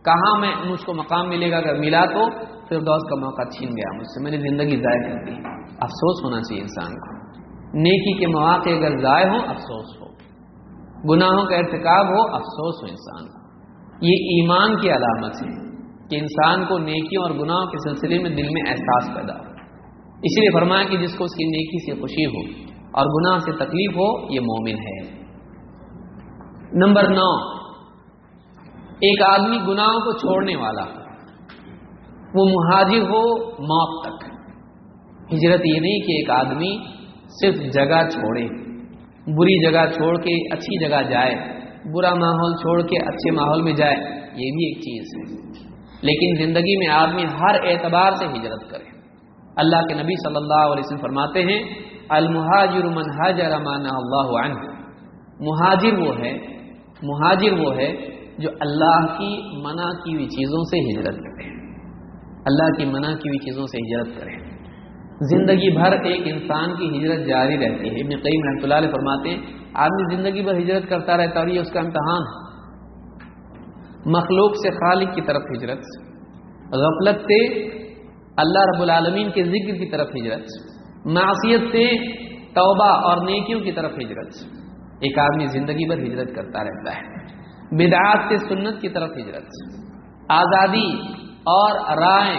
کہاں میں مجھ کو مقام ملے گا اگر ملا تو پھر دوست کا موقع چھین گیا، مجھ سے میری زندگی ضائع کر دی۔ افسوس ہونا چاہیے انسان کو۔ نیکی کے مواقع اگر ضائع ہو افسوس ہو۔ گناہوں کا ارتکاب ہو، افسوس ہو انسان کو۔ یہ ایمان کی علامت ہے۔ کہ انسان کو نیکیوں اور گناہوں کے سلسلے میں دل میں احساس پیدا ہو۔ اس لیے فرمایا کہ جس کو اس کی نیکی سے خوشی ہو اور گناہ سے تکلیف ہو، یہ مومن ہے۔ نمبر نو، ایک آدمی گناہوں کو چھوڑنے والا، وہ مہاجر ہو موت تک۔ ہجرت یہ نہیں کہ ایک آدمی صرف جگہ چھوڑے، بری جگہ چھوڑ کے اچھی جگہ جائے، برا ماحول چھوڑ کے اچھے ماحول میں جائے، یہ بھی ایک چیز ہے۔ لیکن زندگی میں آدمی ہر اعتبار سے ہجرت کرے۔ اللہ کے نبی صلی اللہ علیہ وسلم فرماتے ہیں، المہاجر من حاجر مانا اللہ عنہ. مہاجر وہ ہے، مہاجر وہ ہے جو اللہ کی منع کی ہوئی چیزوں سے ہجرت کرے۔ اللہ کی منع کی ہوئی چیزوں سے ہجرت کرے۔ زندگی بھر ایک انسان کی ہجرت جاری رہتی ہے۔ ابن قیم رحمۃ اللہ علیہ فرماتے ہیں، آدمی زندگی بھر ہجرت کرتا رہتا اور یہ اس کا امتحان ہے۔ مخلوق سے خالق کی طرف ہجرت، غفلت سے اللہ رب العالمین کے ذکر کی طرف ہجرت، معصیت سے توبہ اور نیکیوں کی طرف ہجرت۔ ایک آدمی زندگی بھر ہجرت کرتا رہتا ہے، بدعات سے سنت کی طرف ہجرت۔ آزادی اور رائے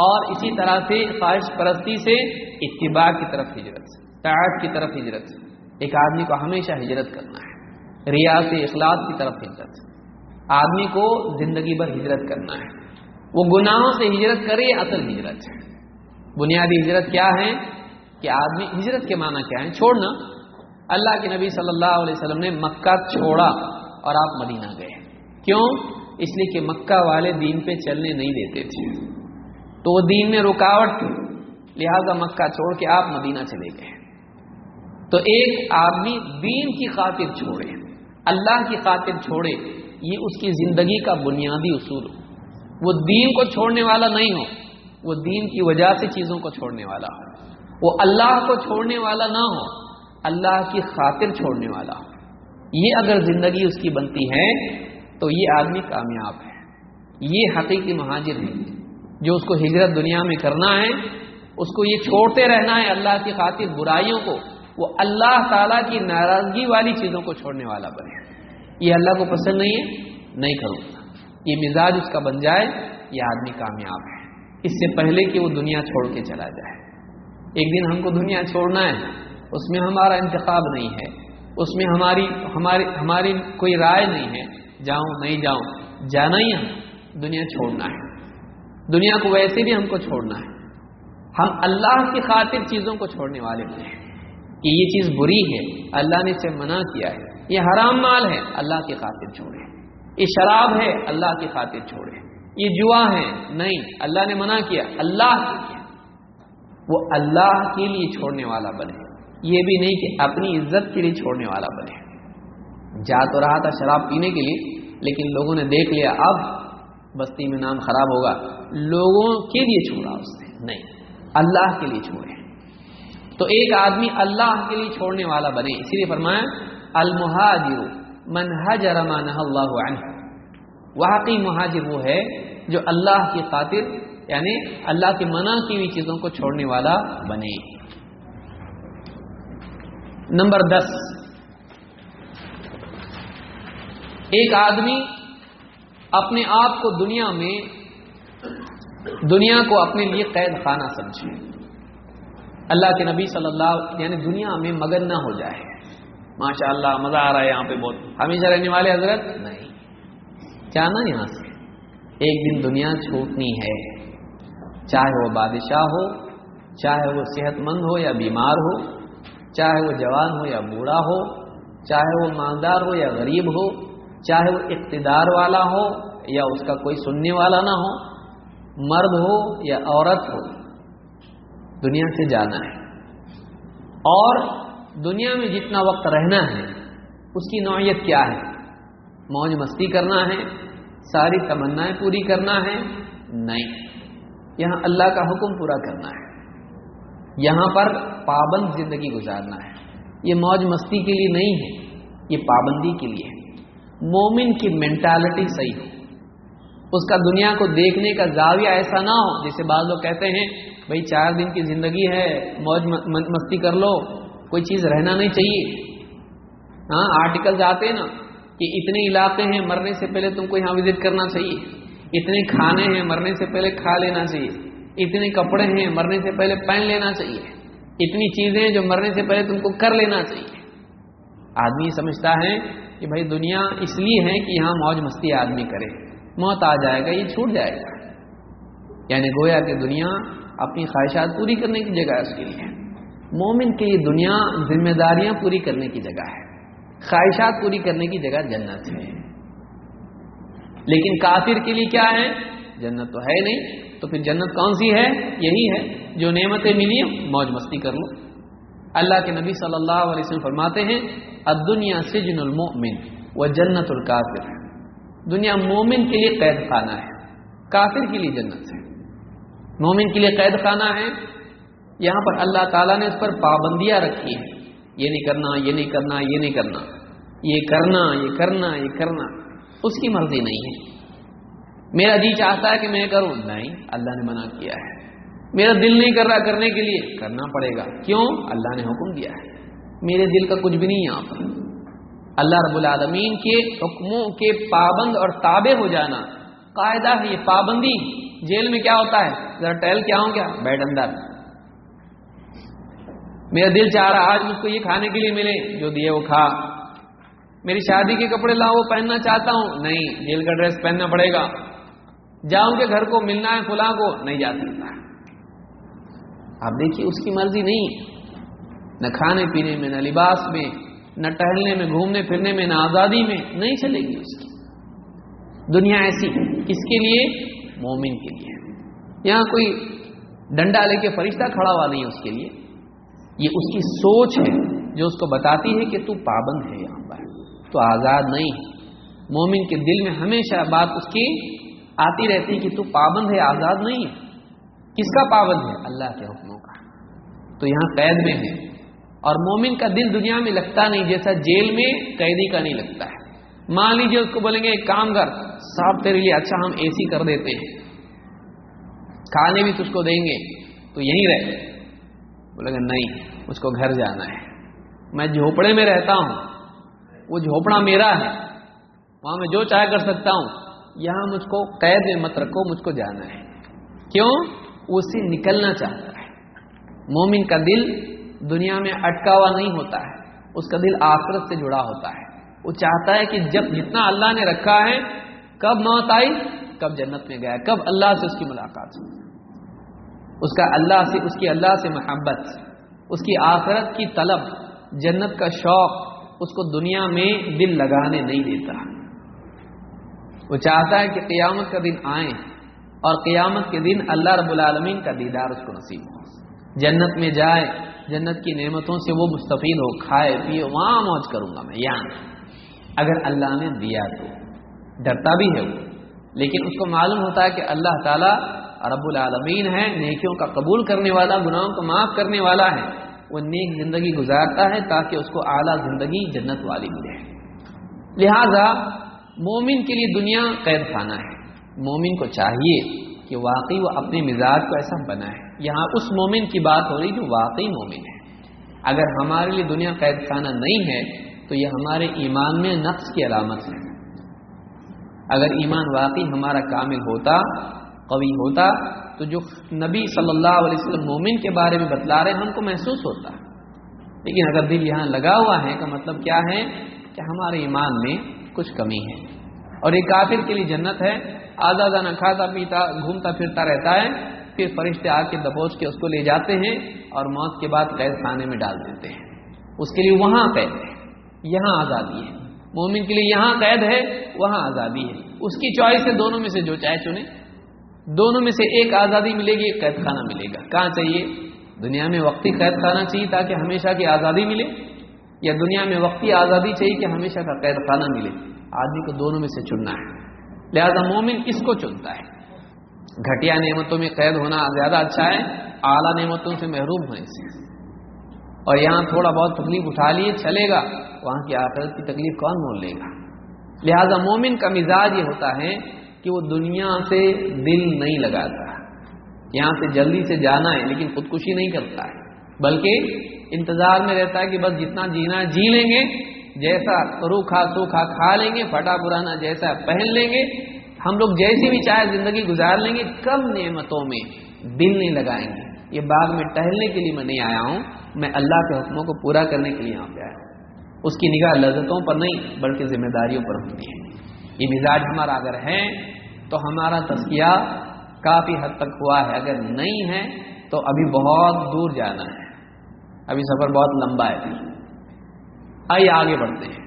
اور اسی طرح سے خواہش پرستی سے اتباع کی طرف ہجرت تعاق کی طرف ہجرت۔ ایک آدمی کو ہمیشہ ہجرت کرنا ہے ریاض اخلاق کی طرف ہجرت۔ آدمی کو زندگی بھر ہجرت کرنا ہے۔ وہ گناہوں سے ہجرت کرے اصل ہجرت ہے۔ بنیادی ہجرت کیا ہے؟ کہ آدمی، ہجرت کے معنی کیا ہے چھوڑنا۔ اللہ کے نبی صلی اللہ علیہ وسلم نے مکہ چھوڑا اور آپ مدینہ گئے۔ کیوں؟ اس لیے کہ مکہ والے دین پہ چلنے نہیں دیتے تھے۔ تو وہ دین میں رکاوٹ تھی۔ لہذا مکہ چھوڑ کے آپ مدینہ چلے گئے۔ تو ایک آدمی دین کی خاطر چھوڑے، اللہ کی خاطر چھوڑے۔ یہ اس کی زندگی کا بنیادی اصول ہو۔ وہ دین کو چھوڑنے والا نہیں ہو، وہ دین کی وجہ سے چیزوں کو چھوڑنے والا ہو۔ وہ اللہ کو چھوڑنے والا نہ ہو، اللہ کی خاطر چھوڑنے والا ہو۔ یہ اگر زندگی اس کی بنتی ہے، تو یہ آدمی کامیاب ہے۔ یہ حقیقی مہاجر ہے۔ جو اس کو ہجرت دنیا میں کرنا ہے، اس کو یہ چھوڑتے رہنا ہے اللہ کی خاطر برائیوں کو، وہ اللہ تعالیٰ کی ناراضگی والی چیزوں کو چھوڑنے والا بنے۔ یہ اللہ کو پسند نہیں ہے، نہیں کروں گا۔ یہ مزاج اس کا بن جائے، یہ آدمی کامیاب ہے۔ اس سے پہلے کہ وہ دنیا چھوڑ کے چلا جائے۔ ایک دن ہم کو دنیا چھوڑنا ہے، اس میں ہمارا انتخاب نہیں ہے۔ اس میں ہماری ہماری ہماری کوئی رائے نہیں ہے۔ جاؤں، نہیں جاؤں، جانا ہی ہم، دنیا چھوڑنا ہے۔ دنیا کو ویسے بھی ہم کو چھوڑنا ہے۔ ہم اللہ کی خاطر چیزوں کو چھوڑنے والے ہیں۔ کہ یہ چیز بری ہے، اللہ نے اسے منع کیا ہے۔ یہ حرام مال ہے، اللہ کی خاطر چھوڑے۔ یہ شراب ہے، اللہ کی خاطر چھوڑے۔ یہ جوا ہے، نہیں، اللہ نے منع کیا، اللہ کے کیا۔ وہ اللہ کے لیے چھوڑنے والا بنے۔ یہ بھی نہیں کہ اپنی عزت کے لیے چھوڑنے والا بنے۔ جا تو رہا تھا شراب پینے کے لیے، لیکن لوگوں نے دیکھ لیا، اب بستی میں نام خراب ہوگا۔ لوگوں کے لیے چھوڑا اس نے، نہیں، اللہ کے لیے چھوڑے۔ تو ایک آدمی اللہ کے لیے چھوڑنے والا بنے، اسی لیے فرمایا المہاجر من حجر ما نہ اللہ عنہ واقعی مہاجر وہ ہے جو اللہ کی خاطر یعنی اللہ کی منع کی ہوئی چیزوں کو چھوڑنے والا بنے۔ نمبر دس۔ ایک آدمی اپنے آپ کو دنیا میں، دنیا کو اپنے لیے قید خانہ سمجھے۔ اللہ کے نبی صلی اللہ یعنی دنیا میں مگن نہ ہو جائے۔ ماشاء اللہ مزہ آ رہا ہے یہاں پہ بہت۔ ہمیشہ رہنے والے حضرت؟ نہیں۔ جانا یہاں سے۔ ایک دن دنیا چھوٹنی ہے۔ چاہے وہ بادشاہ ہو، چاہے وہ صحت مند ہو یا بیمار ہو، چاہے وہ جوان ہو یا بوڑھا ہو، چاہے وہ مالدار ہو یا غریب ہو، چاہے وہ اقتدار والا ہو یا اس کا کوئی سننے والا نہ ہو، مرد ہو یا عورت ہو، دنیا سے جانا ہے۔ اور دنیا میں جتنا وقت رہنا ہے، اس کی نوعیت کیا ہے؟ موج مستی کرنا ہے، ساری تمنائیں پوری کرنا ہے، نہیں۔ یہاں اللہ کا حکم پورا کرنا ہے۔ یہاں پر پابند زندگی گزارنا ہے۔ یہ موج مستی کے لیے نہیں ہے، یہ پابندی کے لیے ہے۔ مومن کی مینٹالٹی صحیح ہو۔ اس کا دنیا کو دیکھنے کا زاویہ ایسا نہ ہو، جیسے بعض لوگ کہتے ہیں، بھائی چار دن کی زندگی ہے، موج مستی کر لو۔ کوئی چیز رہنا نہیں چاہیے۔ ہاں آرٹیکل آتے ہیں نا کہ اتنے علاقے ہیں مرنے سے پہلے تم کو یہاں وزٹ کرنا چاہیے۔ اتنے کھانے ہیں مرنے سے پہلے کھا لینا چاہیے۔ اتنے کپڑے ہیں مرنے سے پہلے پہن لینا چاہیے۔ اتنی چیزیں جو مرنے سے پہلے تم کو کر لینا چاہیے۔ آدمی سمجھتا ہے کہ بھائی دنیا اس لیے ہے کہ یہاں موج مستی آدمی کرے۔ موت آ جائے گا، یہ چھوٹ جائے گا۔ یعنی گویا کہ دنیا اپنی خواہشات پوری کرنے کی جگہ اس کے لیے۔ مومن کے لیے دنیا ذمہ داریاں پوری کرنے کی جگہ ہے۔ خواہشات پوری کرنے کی جگہ جنت ہے۔ لیکن کافر کے لیے کیا ہے؟ جنت تو ہے نہیں۔ تو پھر جنت کون سی ہے؟ یہی ہے۔ جو نعمتیں ملی موج مستی کر لو۔ اللہ کے نبی صلی اللہ علیہ وسلم فرماتے ہیں اب دنیا سے جن المومن وہ جنت الکافر۔ ہے دنیا مومن کے لیے قید خانہ ہے۔ کافر کے لیے جنت ہے۔ مومن کے لیے قید خانہ ہے۔ یہاں پر اللہ تعالیٰ نے اس پر پابندیاں رکھی ہیں۔ یہ نہیں کرنا، یہ نہیں کرنا، یہ نہیں کرنا۔ یہ کرنا یہ کرنا یہ کرنا۔ اس کی مرضی نہیں ہے۔ میرا جی چاہتا ہے کہ میں کروں۔ نہیں، اللہ نے منع کیا ہے۔ میرا دل نہیں کر رہا کرنے کے لیے۔ کرنا پڑے گا۔ کیوں؟ اللہ نے حکم دیا ہے۔ میرے دل کا کچھ بھی نہیں یہاں پر۔ اللہ رب العالمین کے حکموں کے پابند اور تابع ہو جانا۔ قاعدہ ہے، یہ پابندی۔ جیل میں کیا ہوتا ہے؟ ذرا ٹہل کیا ہوں کیا؟ بیڈ اندر۔ میرا دل چاہ رہا آج مجھ کو یہ کھانے کے لیے ملے، جو دیے وہ کھا۔ میری شادی کے کپڑے لاؤ وہ پہننا چاہتا ہوں۔ نہیں، جیل کا ڈریس پہننا پڑے گا۔ جاؤں کے گھر کو، ملنا ہے فلاں کو، نہیں جا سکتا۔ آپ دیکھیے، اس کی مرضی نہیں۔ نہ کھانے پینے میں، نہ لباس میں، نہ ٹہلنے میں، گھومنے پھرنے میں، نہ آزادی میں، نہیں چلے گی اس کی۔ دنیا ایسی، کس کے لیے؟ مومن کے لیے۔ یہاں کوئی ڈنڈا لے کے فرشتہ کھڑا ہوا نہیں اس کے لیے۔ یہ اس کی سوچ ہے جو اس کو بتاتی ہے کہ تو پابند ہے یہاں پر، تو آزاد نہیں۔ ہے مومن کے دل میں ہمیشہ بات اس کی آتی رہتی کہ تو پابند ہے، آزاد نہیں ہے۔ کس کا پابند ہے؟ اللہ کے حکموں کا۔ تو یہاں قید میں ہے۔ اور مومن کا دل دنیا میں لگتا نہیں، جیسا جیل میں قیدی کا نہیں لگتا ہے۔ مان لیجیے اس کو بولیں گے، ایک کام کر صاحب تیرے لیے اچھا ہم اے سی کر دیتے ہیں۔ کھانے بھی تجھ کو دیں گے، تو یہیں رہے بولیں گے نہیں مجھ کو گھر جانا ہے۔ میں جھوپڑے میں رہتا ہوں، وہ جھوپڑا میرا ہے۔ وہاں میں جو چاہے کر سکتا ہوں۔ یہاں مجھ کو قید میں مت رکھو، مجھ کو جانا ہے۔ کیوں؟ اسے نکلنا چاہتا ہے۔ مومن کا دل دنیا میں اٹکا ہوا نہیں ہوتا ہے، اس کا دل آخرت سے جڑا ہوتا ہے۔ وہ چاہتا ہے کہ جب جتنا اللہ نے رکھا ہے، کب موت آئی، کب جنت میں گیا، کب اللہ سے اس کی ملاقات ہوئی۔ اس کا اللہ سے اس کی اللہ سے محبت، اس کی آخرت کی طلب، جنت کا شوق، اس کو دنیا میں دل لگانے نہیں دیتا۔ وہ چاہتا ہے کہ قیامت کا دن آئے اور قیامت کے دن اللہ رب العالمین کا دیدار اس کو نصیب ہو۔ جنت میں جائے، جنت کی نعمتوں سے وہ مستفید ہو، کھائے، پیے، وہاں موج کروں گا میں، یہاں۔ اگر اللہ نے دیا تو۔ ڈرتا بھی ہے وہ، لیکن اس کو معلوم ہوتا ہے کہ اللہ تعالیٰ رب العالمین ہے نیکیوں کا قبول کرنے والا، گناہوں کو معاف کرنے والا ہے۔ وہ نیک زندگی گزارتا ہے تاکہ اس کو اعلیٰ زندگی جنت والی ملے۔ لہذا مومن کے لیے دنیا قید خانہ ہے۔ مومن کو چاہیے کہ واقعی وہ اپنے مزاج کو ایسا بنائے۔ یہاں اس مومن کی بات ہو رہی جو واقعی مومن ہے۔ اگر ہمارے لیے دنیا قید خانہ نہیں ہے، تو یہ ہمارے ایمان میں نقص کی علامت ہے۔ اگر ایمان واقعی ہمارا کامل ہوتا قوی ہوتا تو جو نبی صلی اللہ علیہ وسلم مومن کے بارے میں بتلا رہے ہیں ہم کو محسوس ہوتا۔ لیکن اگر دل یہاں لگا ہوا ہے، کا مطلب کیا ہے؟ کہ ہمارے ایمان میں کچھ کمی ہے۔ اور ایک کافر کے لیے جنت ہے آزاد نہ کھاتا پیتا، گھومتا پھرتا رہتا ہے، پھر فرشتے آ کے دبوچ کے اس کو لے جاتے ہیں اور موت کے بعد قید خانے میں ڈال دیتے ہیں۔ اس کے لیے وہاں قید ہے، یہاں آزادی ہے۔ مومن کے لیے یہاں قید ہے، وہاں آزادی ہے۔ اس کی چوائس ہے، دونوں میں سے جو چاہے چنے۔ دونوں میں سے ایک آزادی ملے گی، ایک قید خانہ ملے گا۔ کہاں چاہیے؟ دنیا میں وقتی قید خانہ چاہیے تاکہ ہمیشہ کی آزادی ملے، یا دنیا میں وقتی آزادی چاہیے کہ ہمیشہ کا قید خانہ ملے۔ آدمی کو دونوں میں سے چننا ہے۔ لہذا مومن کس کو چنتا ہے۔ گھٹیا نعمتوں میں قید ہونا زیادہ اچھا ہے، اعلیٰ نعمتوں سے محروم ہونے سے۔ اور یہاں تھوڑا بہت تکلیف اٹھا لیے، چلے گا، وہاں کی آخرت کی تکلیف کون مول لے گا؟ لہذا مومن کا مزاج یہ ہوتا ہے کہ وہ دنیا سے دل نہیں لگاتا یہاں سے جلدی سے جانا ہے، لیکن خودکشی نہیں کرتا ہے۔ بلکہ انتظار میں رہتا ہے کہ بس جتنا جینا ہے جی لیں گے۔ جیسا روکھا سوکھا کھا لیں گے۔ پھٹا پرانا جیسا پہن لیں گے۔ ہم لوگ جیسی بھی چاہے زندگی گزار لیں گے۔ کم نعمتوں میں دل نہیں لگائیں گے۔ یہ باغ میں ٹہلنے کے لیے میں نہیں آیا ہوں۔ میں اللہ کے حکموں کو پورا کرنے کے لیے یہاں پہ آیا اس کی نگاہ لذتوں پر نہیں، بلکہ ذمہ داریوں پر ہوتی ہے۔ یہ مزاج ہمارا اگر ہے تو ہمارا تذکیہ کافی حد تک ہوا ہے۔ اگر نہیں ہے، تو ابھی بہت دور جانا ہے۔ ابھی سفر بہت لمبا ہے۔ آئیے آگے بڑھتے ہیں۔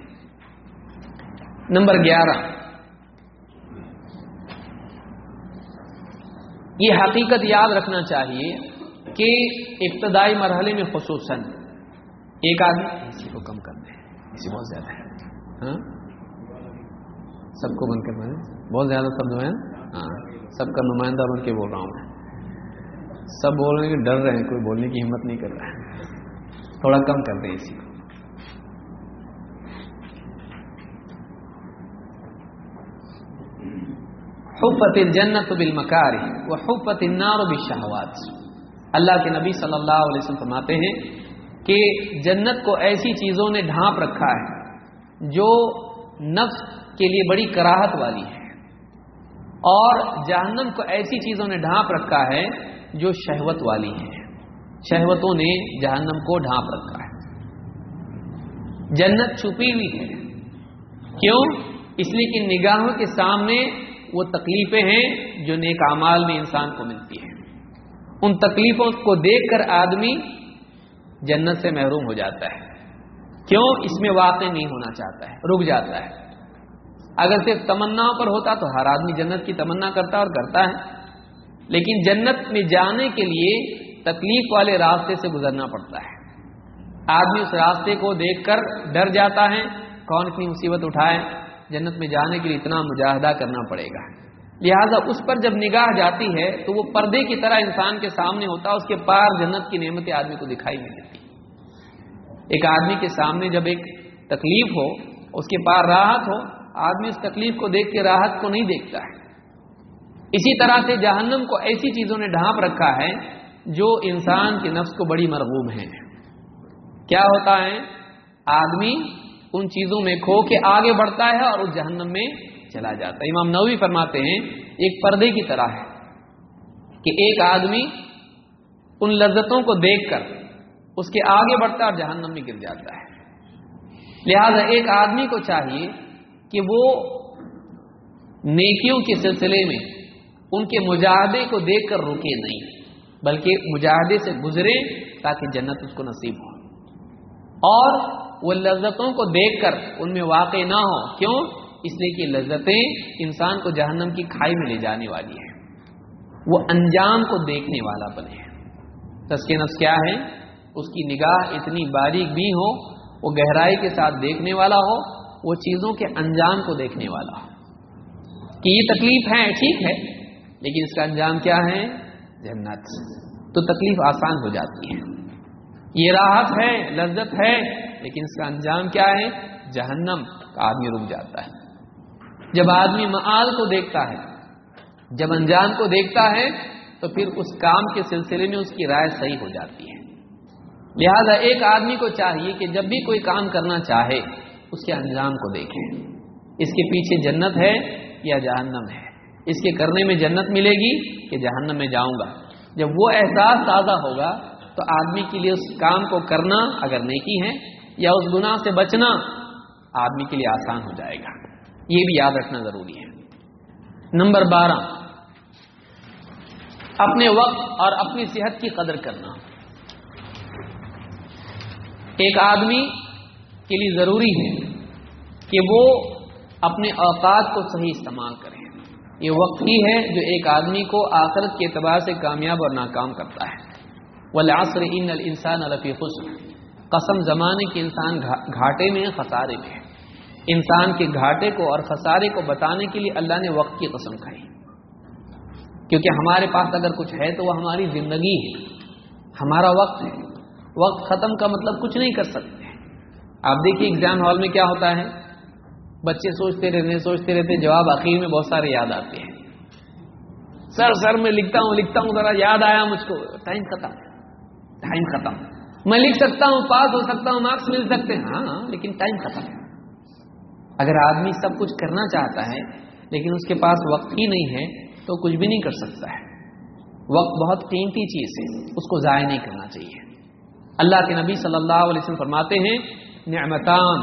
نمبر گیارہ۔ یہ حقیقت یاد رکھنا چاہیے کہ ابتدائی مرحلے میں خصوصاً ایک آدمی اسی کو کم کر دیں اسی بہت زیادہ ہے۔ ہاں؟ سب کو بند کر دیں بہت زیادہ سب جو ہاں سب کا نمائندہ بن کے بول رہا ہوں میں۔ سب بول رہے ہیں کہ ڈر رہے ہیں، کوئی بولنے کی ہمت نہیں کر رہا ہے۔ تھوڑا کم کر دیں اسی کو۔ حفت جنت بالمکاری و حفت النار بالشہوات۔ اللہ کے نبی صلی اللہ علیہ وسلم فرماتے ہیں کہ جنت کو ایسی چیزوں نے ڈھانپ رکھا ہے جو نفس کے لیے بڑی کراہت والی ہے۔ اور جہنم کو ایسی چیزوں نے ڈھانپ رکھا ہے جو شہوت والی ہے شہوتوں نے جہنم کو ڈھانپ رکھا ہے۔ جنت چھپی ہوئی ہے۔ کیوں؟ اس لیے کہ نگاہوں کے سامنے وہ تکلیفیں ہیں جو نیک اعمال میں انسان کو ملتی ہیں۔ ان تکلیفوں کو دیکھ کر آدمی جنت سے محروم ہو جاتا ہے۔ کیوں؟ اس میں واقع نہیں ہونا چاہتا ہے۔ رک جاتا ہے۔ اگر صرف تمنا پر ہوتا تو ہر آدمی جنت کی تمنا کرتا اور کرتا ہے۔ لیکن جنت میں جانے کے لیے تکلیف والے راستے سے گزرنا پڑتا ہے۔ آدمی اس راستے کو دیکھ کر ڈر جاتا ہے، کون اتنی مصیبت اٹھائے؟ جنت میں جانے کے لیے اتنا مجاہدہ کرنا پڑے گا۔ لہذا اس پر جب نگاہ جاتی ہے تو وہ پردے کی طرح انسان کے سامنے ہوتا ہے اس کے پار جنت کی نعمتیں آدمی کو دکھائی نہیں دیتی۔ ایک آدمی کے سامنے جب ایک تکلیف ہو، اس کے پار راحت ہو آدمی اس تکلیف کو دیکھ کے راحت کو نہیں دیکھتا ہے۔ اسی طرح سے جہنم کو ایسی چیزوں نے ڈھانپ رکھا ہے جو انسان کے نفس کو بڑی مرغوب ہیں۔ کیا ہوتا ہے؟ آدمی ان چیزوں میں کھو کے آگے بڑھتا ہے اور اس جہنم میں چلا جاتا ہے۔ امام نووی فرماتے ہیں، ایک پردے کی طرح ہے کہ ایک آدمی ان لذتوں کو دیکھ کر اس کے آگے بڑھتا ہے اور جہنم میں گر جاتا ہے۔ لہذا ایک آدمی کو چاہیے کہ وہ نیکیوں کے سلسلے میں ان کے مجاہدے کو دیکھ کر رکے نہیں، بلکہ مجاہدے سے گزرے تاکہ جنت اس کو نصیب ہو۔ اور وہ لذتوں کو دیکھ کر ان میں واقع نہ ہو، کیوں؟ اس لیے کہ لذتیں انسان کو جہنم کی کھائی میں لے جانے والی ہیں۔ وہ انجام کو دیکھنے والا بنے تسکے نفس کیا ہے؟ اس کی نگاہ اتنی باریک بھی ہو، وہ گہرائی کے ساتھ دیکھنے والا ہو وہ چیزوں کے انجام کو دیکھنے والا کہ یہ تکلیف ہے، ٹھیک ہے، لیکن اس کا انجام کیا ہے؟ جنت۔ تو تکلیف آسان ہو جاتی ہے۔ یہ راحت ہے، لذت ہے، لیکن اس کا انجام کیا ہے؟ جہنم۔ کا آدمی رک جاتا ہے۔ جب آدمی معال کو دیکھتا ہے، جب انجام کو دیکھتا ہے، تو پھر اس کام کے سلسلے میں اس کی رائے صحیح ہو جاتی ہے۔ لہذا ایک آدمی کو چاہیے کہ جب بھی کوئی کام کرنا چاہے اس کے انجام کو دیکھیں۔ اس کے پیچھے جنت ہے یا جہنم ہے؟ اس کے کرنے میں جنت ملے گی کہ جہنم میں جاؤں گا؟ جب وہ احساس تازہ ہوگا تو آدمی کے لیے اس کام کو کرنا اگر نیکی ہے یا اس گناہ سے بچنا آدمی کے لیے آسان ہو جائے گا۔ یہ بھی یاد رکھنا ضروری ہے۔ نمبر بارہ، اپنے وقت اور اپنی صحت کی قدر کرنا۔ ایک آدمی کے لیے ضروری ہے کہ وہ اپنے اوقات کو صحیح استعمال کرے یہ وقت ہی ہے جو ایک آدمی کو آخرت کے اعتبار سے کامیاب اور ناکام کرتا ہے۔ ولاسر ان السان الفی خسر۔ قسم زمانے کے انسان گھاٹے میں خسارے میں انسان کے گھاٹے کو اور خسارے کو بتانے کے لیے اللہ نے وقت کی قسم کھائی۔ کیونکہ ہمارے پاس اگر کچھ ہے تو وہ ہماری زندگی ہے۔ ہمارا وقت ہے۔ وقت ختم کا مطلب کچھ نہیں کر سکتے آپ دیکھیے ایگزام ہال میں کیا ہوتا ہے؟ بچے سوچتے رہتے سوچتے رہتے جواب آخر میں بہت سارے یاد آتے ہیں۔ سر سر میں لکھتا ہوں لکھتا ہوں، ذرا یاد آیا مجھ کو۔ ٹائم ختم۔ ٹائم ختم۔ میں لکھ سکتا ہوں، پاس ہو سکتا ہوں مارکس مل سکتے ہیں۔ ہاں, ہاں، لیکن ٹائم ختم۔ اگر آدمی سب کچھ کرنا چاہتا ہے، لیکن اس کے پاس وقت ہی نہیں ہے، تو کچھ بھی نہیں کر سکتا ہے۔ وقت بہت قیمتی چیز ہے، اس کو ضائع نہیں کرنا چاہیے۔ اللہ کے نبی صلی اللہ علیہ وسلم فرماتے ہیں نعمتان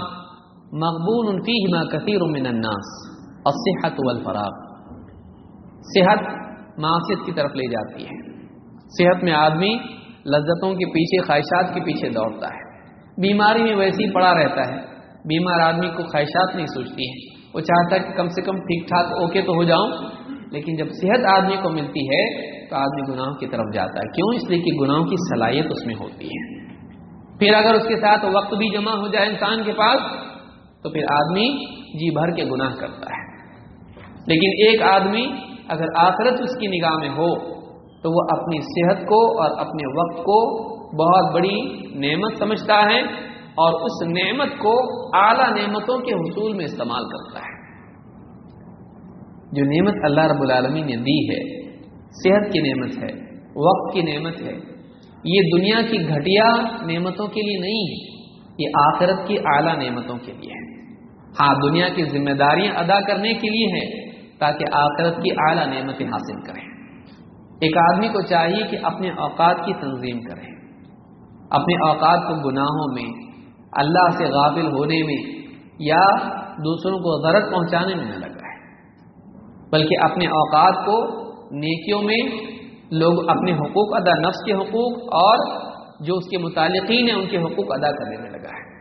مقبول فیہما کثیر من الناس، الصحت والفراغ۔ صحت معاشیت کی طرف لے جاتی ہے۔ صحت میں آدمی لذتوں کے پیچھے، خواہشات کے پیچھے دوڑتا ہے۔ بیماری میں ویسے ہی پڑا رہتا ہے۔ بیمار آدمی کو خواہشات نہیں سوچتی ہیں۔ وہ چاہتا ہے کہ کم سے کم ٹھیک ٹھاک اوکے تو ہو جاؤں، لیکن جب صحت آدمی کو ملتی ہے تو آدمی گناہوں کی طرف جاتا ہے۔ کیوں؟ اس لیے کہ گناہوں کی صلاحیت اس میں ہوتی ہے۔ پھر اگر اس کے ساتھ وقت بھی جمع ہو جائے انسان کے پاس، تو پھر آدمی جی بھر کے گناہ کرتا ہے۔ لیکن ایک آدمی اگر آخرت اس کی نگاہ میں ہو، تو وہ اپنی صحت کو اور اپنے وقت کو بہت بڑی نعمت سمجھتا ہے اور اس نعمت کو اعلی نعمتوں کے حصول میں استعمال کرتا ہے۔ جو نعمت اللہ رب العالمین نے دی ہے، صحت کی نعمت ہے، وقت کی نعمت ہے یہ دنیا کی گھٹیا نعمتوں کے لیے نہیں ہے، یہ آخرت کی اعلی نعمتوں کے لیے ہے ہاں دنیا کی ذمہ داریاں ادا کرنے کے لیے ہے تاکہ آخرت کی اعلی نعمتیں حاصل کریں۔ ایک آدمی کو چاہیے کہ اپنے اوقات کی تنظیم کرے۔ اپنے اوقات کو گناہوں میں، اللہ سے غافل ہونے میں یا دوسروں کو غرض پہنچانے میں نہ لگا ہے بلکہ اپنے اوقات کو نیکیوں میں لوگ اپنے حقوق ادا، نفس کے حقوق اور جو اس کے متعلقین ہیں ان کے حقوق ادا کرنے میں لگا ہے۔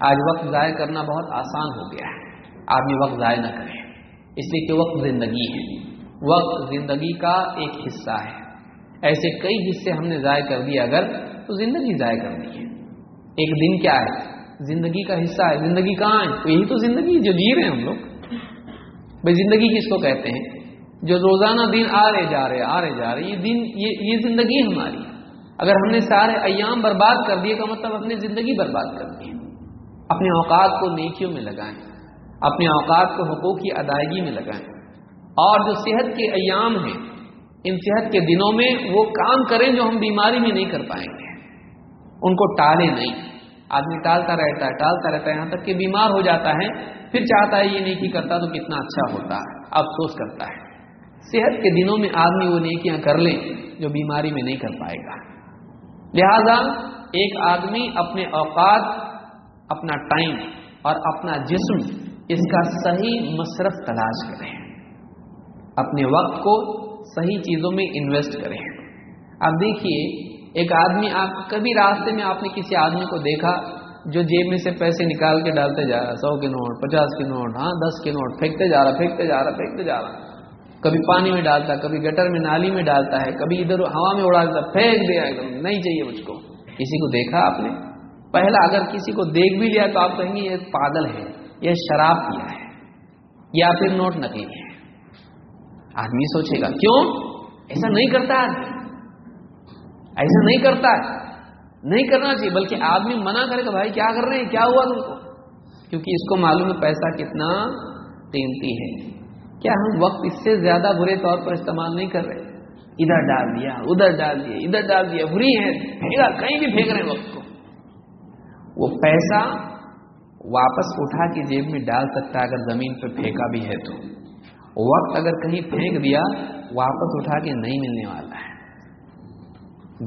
آج وقت ضائع کرنا بہت آسان ہو گیا ہے۔ آدمی وقت ضائع نہ کرے اس لیے کہ وقت زندگی ہے۔ وقت زندگی کا ایک حصہ ہے۔ ایسے کئی حصے ہم نے ضائع کر دیا اگر تو زندگی ضائع کر دی ہے۔ ایک دن کیا ہے؟ زندگی کا حصہ ہے۔ زندگی کہاں ہے؟ تو یہی تو زندگی جو جی رہے ہیں ہم لوگ۔ بھائی، زندگی کس کو کہتے ہیں؟ جو روزانہ دن آ رہے جا رہے، آ رہے جا رہے، یہ دن، یہ یہ زندگی ہماری۔ اگر ہم نے سارے ایام برباد کر دیے، کا مطلب اپنی زندگی برباد کر دی۔ اپنے اوقات کو نیکیوں میں لگائیں، اپنے اوقات کو حقوق کی ادائیگی میں لگائیں۔ اور جو صحت کے ایام ہیں، ان صحت کے دنوں میں وہ کام کریں جو ہم بیماری میں نہیں کر پائیں گے۔ ان کو ٹالے نہیں۔ آدمی ٹالتا رہتا ہے، ٹالتا رہتا ہے، یہاں تک کہ بیمار ہو جاتا ہے، پھر چاہتا ہے یہ نیکی کرتا تو کتنا اچھا ہوتا ہے، افسوس کرتا ہے۔ صحت کے دنوں میں آدمی وہ نیکیاں کر لے جو بیماری میں نہیں کر پائے گا۔ لہذا ایک آدمی اپنے اوقات، اپنا ٹائم اور اپنا جسم اس کا صحیح مصرف تلاش کریں اپنے وقت کو صحیح چیزوں میں انویسٹ کریں اب دیکھیے، ایک آدمی، آپ کبھی راستے میں آپ نے کسی آدمی کو دیکھا جو جیب میں سے پیسے نکال کے ڈالتے جا رہا سو کے نوٹ، پچاس کے نوٹ ہاں دس کے نوٹ، پھینکتے جا رہا، پھینکتے جا رہا، پھینکتے جا رہا۔ کبھی پانی میں ڈالتا، کبھی گٹر میں نالی میں ڈالتا ہے، کبھی ادھر ہوا میں اڑا دیتا، پھینک دیا ایک دم، نہیں چاہیے مجھ کو۔ کسی کو دیکھا آپ نے؟ پہلا اگر کسی کو دیکھ بھی لیا تو آپ کہیں گے، یہ پاگل ہے، یہ شراب پیا ہے یا پھر نوٹ نکلی ہے آدمی سوچے گا، کیوں؟ ایسا نہیں کرتا آدمی۔ ایسا نہیں کرتا۔ نہیں کرنا چاہیے، بلکہ آدمی منع کرے گا بھائی کیا کر رہے ہیں؟ کیا ہوا تم کو؟ کیونکہ اس کو معلوم ہے پیسہ کتنا قیمتی ہے۔ کیا ہم وقت اس سے زیادہ برے طور پر استعمال نہیں کر رہے؟ ادھر ڈال دیا، ادھر ڈال دیا، ادھر ڈال دیا، بری ہے پھینکا کہیں بھی پھینک رہے ہیں وقت کو۔ وہ پیسہ واپس اٹھا کے جیب میں ڈال سکتا ہے اگر زمین پہ پھینکا بھی ہے تو۔ وقت اگر کہیں پھینک دیا، واپس اٹھا کے نہیں ملنے والا ہے۔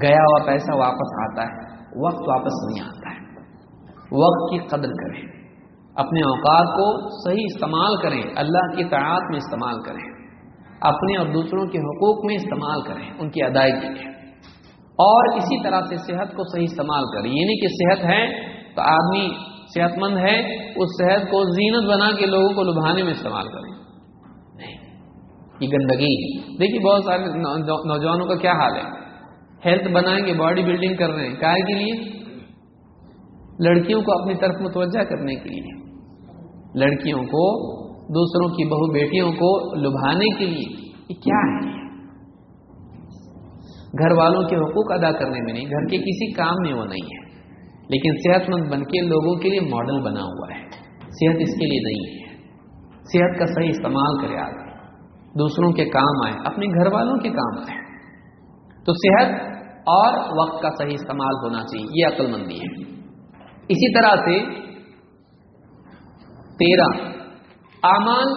گیا ہوا پیسہ واپس آتا ہے، وقت واپس نہیں آتا ہے۔ وقت کی قدر کریں۔ اپنے اوقات کو صحیح استعمال کریں، اللہ کی تعات میں استعمال کریں، اپنے اور دوسروں کے حقوق میں استعمال کریں، ان کی ادائیگی میں۔ اور اسی طرح سے صحت کو صحیح استعمال کرے یہ نہیں یعنی کہ صحت ہے تو آدمی صحت مند ہے، اس صحت کو زینت بنا کے لوگوں کو لبھانے میں استعمال کریں۔ یہ گندگی دیکھیے بہت سارے نوجوانوں کا کیا حال ہے۔ ہیلتھ بنائیں گے، باڈی بلڈنگ کر رہے ہیں۔ کائے کے لیے لڑکیوں کو اپنی طرف متوجہ کرنے کے لیے، لڑکیوں کو، دوسروں کی بہو بیٹیوں کو لبھانے کے لیے، یہ کیا ہے؟ گھر والوں کے حقوق ادا کرنے میں نہیں، گھر کے کسی کام میں وہ نہیں ہے، لیکن صحت مند بن کے لوگوں کے لیے ماڈل بنا ہوا ہے۔ صحت اس کے لیے نہیں ہے۔ صحت کا صحیح استعمال کرے آدمی دوسروں کے کام آئے، اپنے گھر والوں کے کام آئے۔ تو صحت اور وقت کا صحیح استعمال ہونا چاہیے، یہ عقل مندی ہے۔ اسی طرح سے تیرہ اعمال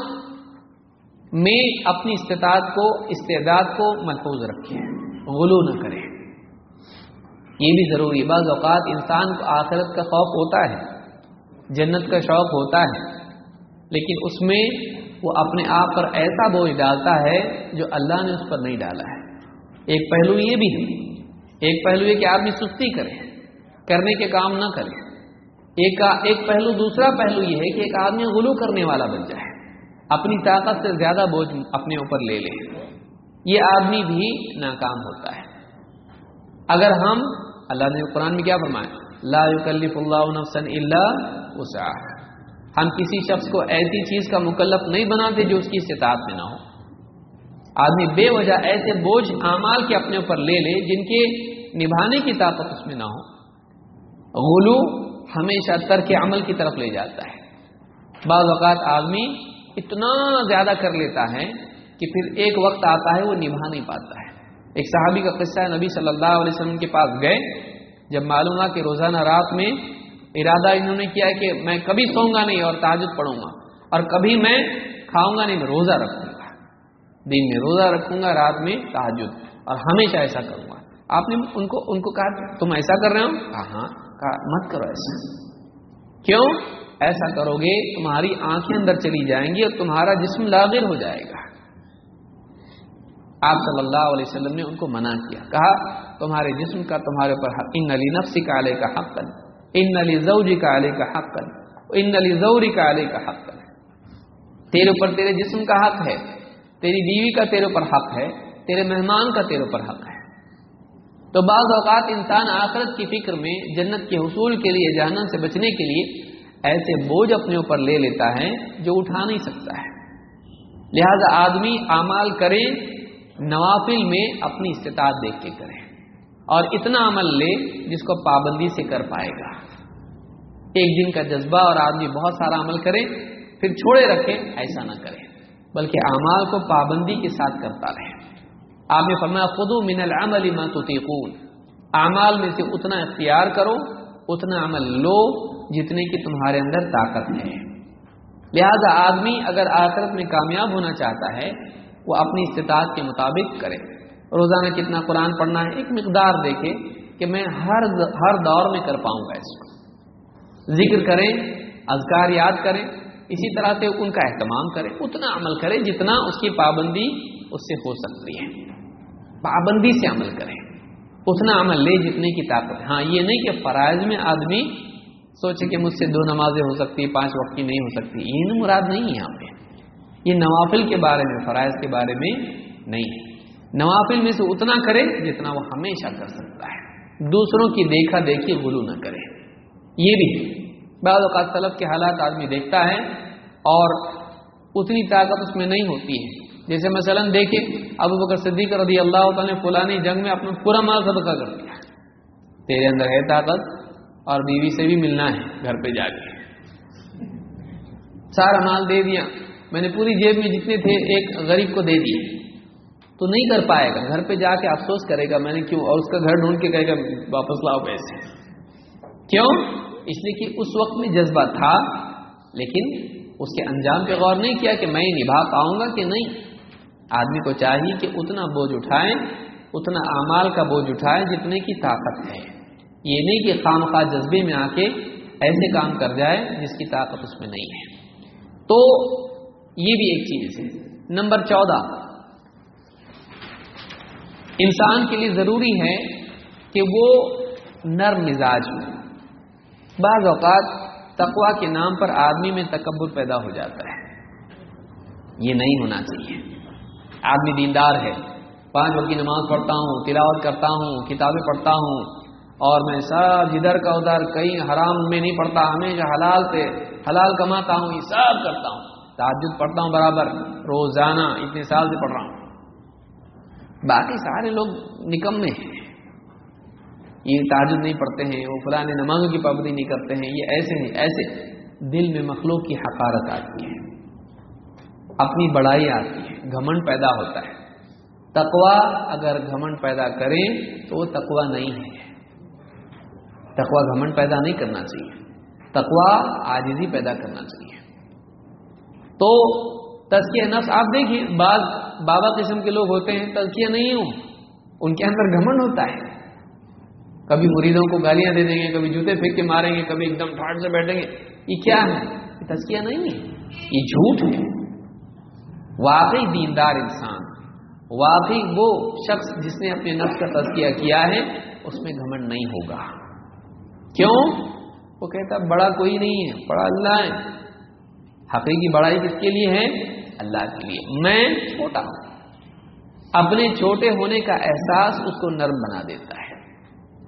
میں اپنی استطاعت کو، استعداد کو محفوظ رکھیں، غلو نہ کریں۔ یہ بھی ضروری بعض اوقات انسان کو آخرت کا خوف ہوتا ہے، جنت کا شوق ہوتا ہے، لیکن اس میں وہ اپنے آپ پر ایسا بوجھ ڈالتا ہے جو اللہ نے اس پر نہیں ڈالا ہے۔ ایک پہلو یہ بھی ہے، ایک پہلو یہ کہ آدمی سستی کرے کرنے کے کام نہ کرے ایک ایک پہلو، دوسرا پہلو یہ ہے کہ ایک آدمی غلو کرنے والا بن جائے۔ اپنی طاقت سے زیادہ بوجھ اپنے اوپر لے لے۔ یہ آدمی بھی ناکام ہوتا ہے۔ اگر ہم، اللہ نے قرآن میں کیا فرمایا؟ لا يكلف اللہ نفسا الا وسعها ہم کسی شخص کو ایسی چیز کا مکلف نہیں بناتے جو اس کی استطاعت میں نہ ہو۔ آدمی بے وجہ ایسے بوجھ اعمال کے اپنے اوپر لے لے جن کے نبھانے کی طاقت اس میں نہ ہو۔ غلو ہمیشہ ترک عمل کی طرف لے جاتا ہے۔ بعض اوقات آدمی اتنا زیادہ کر لیتا ہے کہ پھر ایک وقت آتا ہے وہ نبھا نہیں پاتا ہے۔ ایک صحابی کا قصہ ہے، نبی صلی اللہ علیہ وسلم کے پاس گئے۔ جب معلوم ہوا کہ روزانہ رات میں ارادہ انہوں نے کیا کہ میں کبھی سوؤں گا نہیں اور تاجد پڑھوں گا اور کبھی میں کھاؤں گا نہیں، میں روزہ رکھوں گا۔ دن میں روزہ رکھوں گا، رات میں تاجد اور ہمیشہ ایسا کروں گا۔ آپ نے ان کو ان کو کہا، تم ایسا کر رہے ہو؟ ہاں۔ مت کرو ایسا۔ کیوں؟ ایسا کرو گے، تمہاری آنکھیں اندر چلی جائیں گی اور تمہارا جسم لاغر ہو جائے گا۔ آپ صلی اللہ علیہ وسلم نے ان کو منع کیا۔ کہا، تمہارے جسم کا تمہارے اوپر حق۔ ان علی نفسی کا علیہ کا حق کن ان علی زوجی کا علیہ کا حق کن ان علی زوری کا علیہ کا حق کن تیرے اوپر تیرے جسم کا حق ہے۔ تیری بیوی کا تیرے اوپر حق ہے۔ تیرے مہمان کا تیرے اوپر حق ہے۔ تو بعض اوقات انسان آخرت کی فکر میں جنت کے حصول کے لیے، جہنم سے بچنے کے لیے ایسے بوجھ اپنے اوپر لے لیتا ہے جو اٹھا نہیں سکتا ہے۔ لہذا آدمی اعمال کرے، نوافل میں اپنی استطاعت دیکھ کے کرے۔ اور اتنا عمل لے جس کو پابندی سے کر پائے گا۔ ایک دن کا جذبہ اور آدمی بہت سارا عمل کرے، پھر چھوڑے رکھے، ایسا نہ کرے۔ بلکہ اعمال کو پابندی کے ساتھ کرتا رہے۔ آپ نے فرمایا خود من العمل ما تطيقون اعمال میں سے اتنا اختیار کرو، اتنا عمل لو جتنے کی تمہارے اندر طاقت ہے۔ لہذا آدمی اگر آخرت میں کامیاب ہونا چاہتا ہے، وہ اپنی استطاعت کے مطابق کرے۔ روزانہ کتنا قرآن پڑھنا ہے، ایک مقدار دیکھے کہ میں ہر ہر دور میں کر پاؤں گا اس کو۔ ذکر کریں، اذکار یاد کریں، اسی طرح سے ان کا اہتمام کریں، اتنا عمل کریں جتنا اس کی پابندی اس سے ہو سکتی ہے۔ پابندی سے عمل کریں۔ اتنا عمل لے جتنے کی طاقت۔ ہاں یہ نہیں کہ فرائض میں آدمی سوچے کہ مجھ سے دو نمازیں ہو سکتی، پانچ وقت کی نہیں ہو سکتی۔ یہ مراد نہیں ہے یہاں پہ۔ یہ نوافل کے بارے میں، فرائض کے بارے میں نہیں ہے۔ نوافل میں سے اتنا کرے جتنا وہ ہمیشہ کر سکتا ہے۔ دوسروں کی دیکھا دیکھی غلو نہ کرے۔ یہ بھی بعض اوقات طلب کے حالات آدمی دیکھتا ہے اور اتنی طاقت اس میں نہیں ہوتی ہے۔ جیسے مثلا دیکھیں، ابو بکر صدیق رضی اللہ تعالیٰ نے فلانی جنگ میں اپنا پورا مال صدقہ کر دیا۔ تیرے اندر ہے طاقت اور بیوی سے بھی ملنا ہے، گھر پہ جا کے۔ سارا مال دے دیا۔ میں نے پوری جیب میں جتنے تھے، ایک غریب کو دے دیے۔ تو نہیں کر پائے گا، گھر پہ جا کے افسوس کرے گا، میں نے کیوں؟ اور اس کا گھر ڈھونڈ کے کہے گا، واپس لاؤ پیسے۔ کیوں؟ اس لیے کہ اس وقت میں جذبہ تھا، لیکن اس کے انجام پہ غور نہیں کیا کہ میں نبھا پاؤں گا کہ نہیں۔ آدمی کو چاہیے کہ اتنا بوجھ اٹھائیں، اتنا اعمال کا بوجھ اٹھائیں جتنے کی طاقت ہے۔ یہ نہیں کہ خام خواہ جذبے میں آ کے ایسے کام کر جائے جس کی طاقت اس میں نہیں ہے۔ تو یہ بھی ایک چیز ہے۔ نمبر چودہ، انسان کے لیے ضروری ہے کہ وہ نرم مزاج ہو بعض اوقات تقوا کے نام پر آدمی میں تکبر پیدا ہو جاتا ہے۔ یہ نہیں ہونا چاہیے۔ آدمی دیندار ہے۔ پانچ وقت کی نماز پڑھتا ہوں، تلاوت کرتا ہوں، کتابیں پڑھتا ہوں اور میں سب ادھر کا ادھر کہیں حرام میں نہیں پڑھتا، ہمیشہ حلال سے حلال کماتا ہوں، یہ سب کرتا ہوں۔ تعجد پڑھتا ہوں برابر، روزانہ اتنے سال سے پڑھ رہا ہوں۔ باقی سارے لوگ نکمے ہیں۔ یہ تعجد نہیں پڑھتے ہیں، وہ فلاں نمازوں کی پابندی نہیں کرتے ہیں، یہ ایسے ہیں ایسے دل میں مخلوق کی حقارت آتی ہے۔ اپنی بڑائی آتی ہے گھمنڈ پیدا ہوتا ہے۔ تقوا اگر گھمنڈ پیدا کریں تو وہ تقوا نہیں ہے۔ تقوا گھمنڈ پیدا نہیں کرنا چاہیے۔ تقوا آجزی پیدا کرنا چاہیے۔ تو تزکیہ نفس، آپ دیکھیے، بعض بابا قسم کے لوگ ہوتے ہیں، تزکیہ نہیں ہوں۔ ان کے اندر گھمنڈ ہوتا ہے۔ کبھی مریدوں کو گالیاں دے دیں گے، کبھی جوتے پھینک کے ماریں گے، کبھی ایک دم ٹھاٹ سے بیٹھیں گے۔ یہ کیا ہے؟ یہ تزکیہ نہیں ہے۔ یہ جھوٹ ہے۔ واقعی دیندار انسان واقعی وہ شخص جس نے اپنے نفس کا تذکیہ کیا ہے، اس میں گھمنڈ نہیں ہوگا۔ کیوں؟ وہ کہتا، بڑا کوئی نہیں ہے، بڑا اللہ ہے۔ حقیقی بڑائی کس کے لیے ہے؟ اللہ کے لیے۔ میں چھوٹا ہوں۔ اپنے چھوٹے ہونے کا احساس اس کو نرم بنا دیتا ہے۔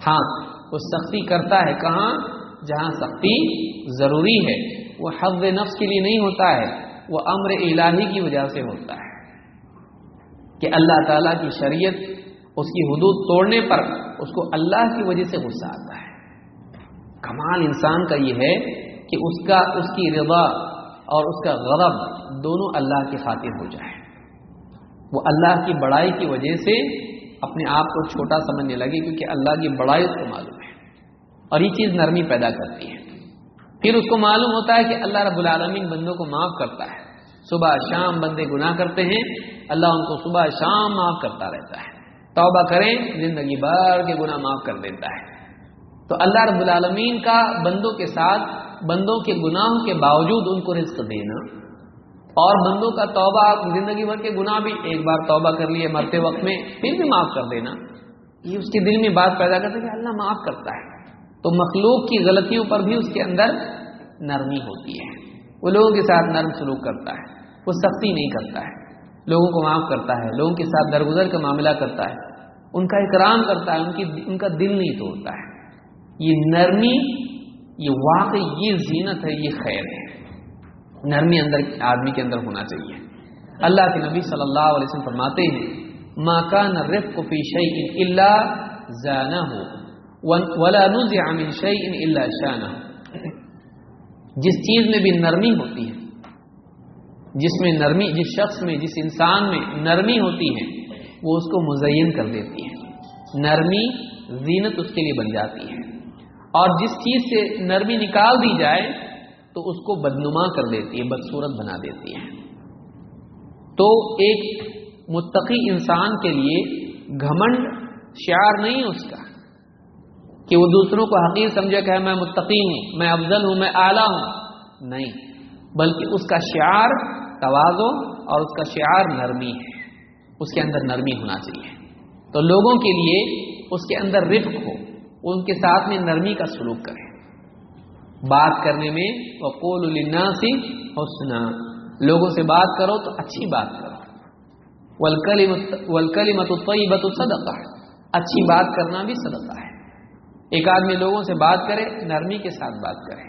ہاں وہ سختی کرتا ہے کہاں؟ جہاں سختی ضروری ہے۔ وہ حفظ نفس کے لیے نہیں ہوتا ہے۔ وہ امر الہی کی وجہ سے ہوتا ہے کہ اللہ تعالیٰ کی شریعت اس کی حدود توڑنے پر اس کو اللہ کی وجہ سے غصہ آتا ہے۔ کمال انسان کا یہ ہے کہ اس کا، اس کی رضا اور اس کا غضب دونوں اللہ کی خاطر ہو جائے۔ وہ اللہ کی بڑائی کی وجہ سے اپنے آپ کو چھوٹا سمجھنے لگے کیونکہ اللہ کی بڑائی اس کو معلوم ہے۔ اور یہ چیز نرمی پیدا کرتی ہے۔ پھر اس کو معلوم ہوتا ہے کہ اللہ رب العالمین بندوں کو معاف کرتا ہے۔ صبح شام بندے گناہ کرتے ہیں، اللہ ان کو صبح شام معاف کرتا رہتا ہے۔ توبہ کریں، زندگی بھر کے گناہ معاف کر دیتا ہے۔ تو اللہ رب العالمین کا بندوں کے ساتھ، بندوں کے گناہوں کے باوجود ان کو رزق دینا۔ اور بندوں کا توبہ زندگی بھر کے گناہ بھی ایک بار توبہ کر لیے مرتے وقت میں، پھر بھی معاف کر دینا۔ یہ اس کے دل میں بات پیدا کرتا ہے کہ اللہ معاف کرتا ہے۔ تو مخلوق کی غلطیوں پر بھی اس کے اندر نرمی ہوتی ہے۔ وہ لوگوں کے ساتھ نرم سلوک کرتا ہے، وہ سختی نہیں کرتا ہے۔ لوگوں کو معاف کرتا ہے، لوگوں کے ساتھ درگزر کا معاملہ کرتا ہے۔ ان کا اکرام کرتا ہے، ان کی، ان کا دل نہیں توڑتا ہے۔ یہ نرمی، یہ واقعی، یہ زینت ہے، یہ خیر ہے۔ نرمی اندر، آدمی کے اندر ہونا چاہیے۔ اللہ کے نبی صلی اللہ علیہ وسلم فرماتے ہیں ماں کا نہ رف کو پیشئی اللہ زیانہ ہو ولا نزع من شيء الا شانه. جس چیز میں بھی نرمی ہوتی ہے، جس میں نرمی، جس شخص میں، جس انسان میں نرمی ہوتی ہے، وہ اس کو مزین کر دیتی ہے۔ نرمی زینت اس کے لیے بن جاتی ہے۔ اور جس چیز سے نرمی نکال دی جائے، تو اس کو بدنما کر دیتی ہے، بدصورت بنا دیتی ہے۔ تو ایک متقی انسان کے لیے گھمنڈ شعار نہیں اس کا۔ کہ وہ دوسروں کو حقیق سمجھے کہ میں متقی ہوں، میں افضل ہوں، میں اعلیٰ ہوں۔ نہیں، بلکہ اس کا شعار توازو اور اس کا شعار نرمی ہے۔ اس کے اندر نرمی ہونا چاہیے۔ تو لوگوں کے لیے اس کے اندر رفق ہو، ان کے ساتھ میں نرمی کا سلوک کرے۔ بات کرنے میں وقول الناسی حسنا لوگوں سے بات کرو تو اچھی بات کرو۔ ولکلی مت الطیبت صدقہ۔ اچھی بات کرنا بھی صدقہ ہے۔ ایک آدمی لوگوں سے بات کرے، نرمی کے ساتھ بات کرے۔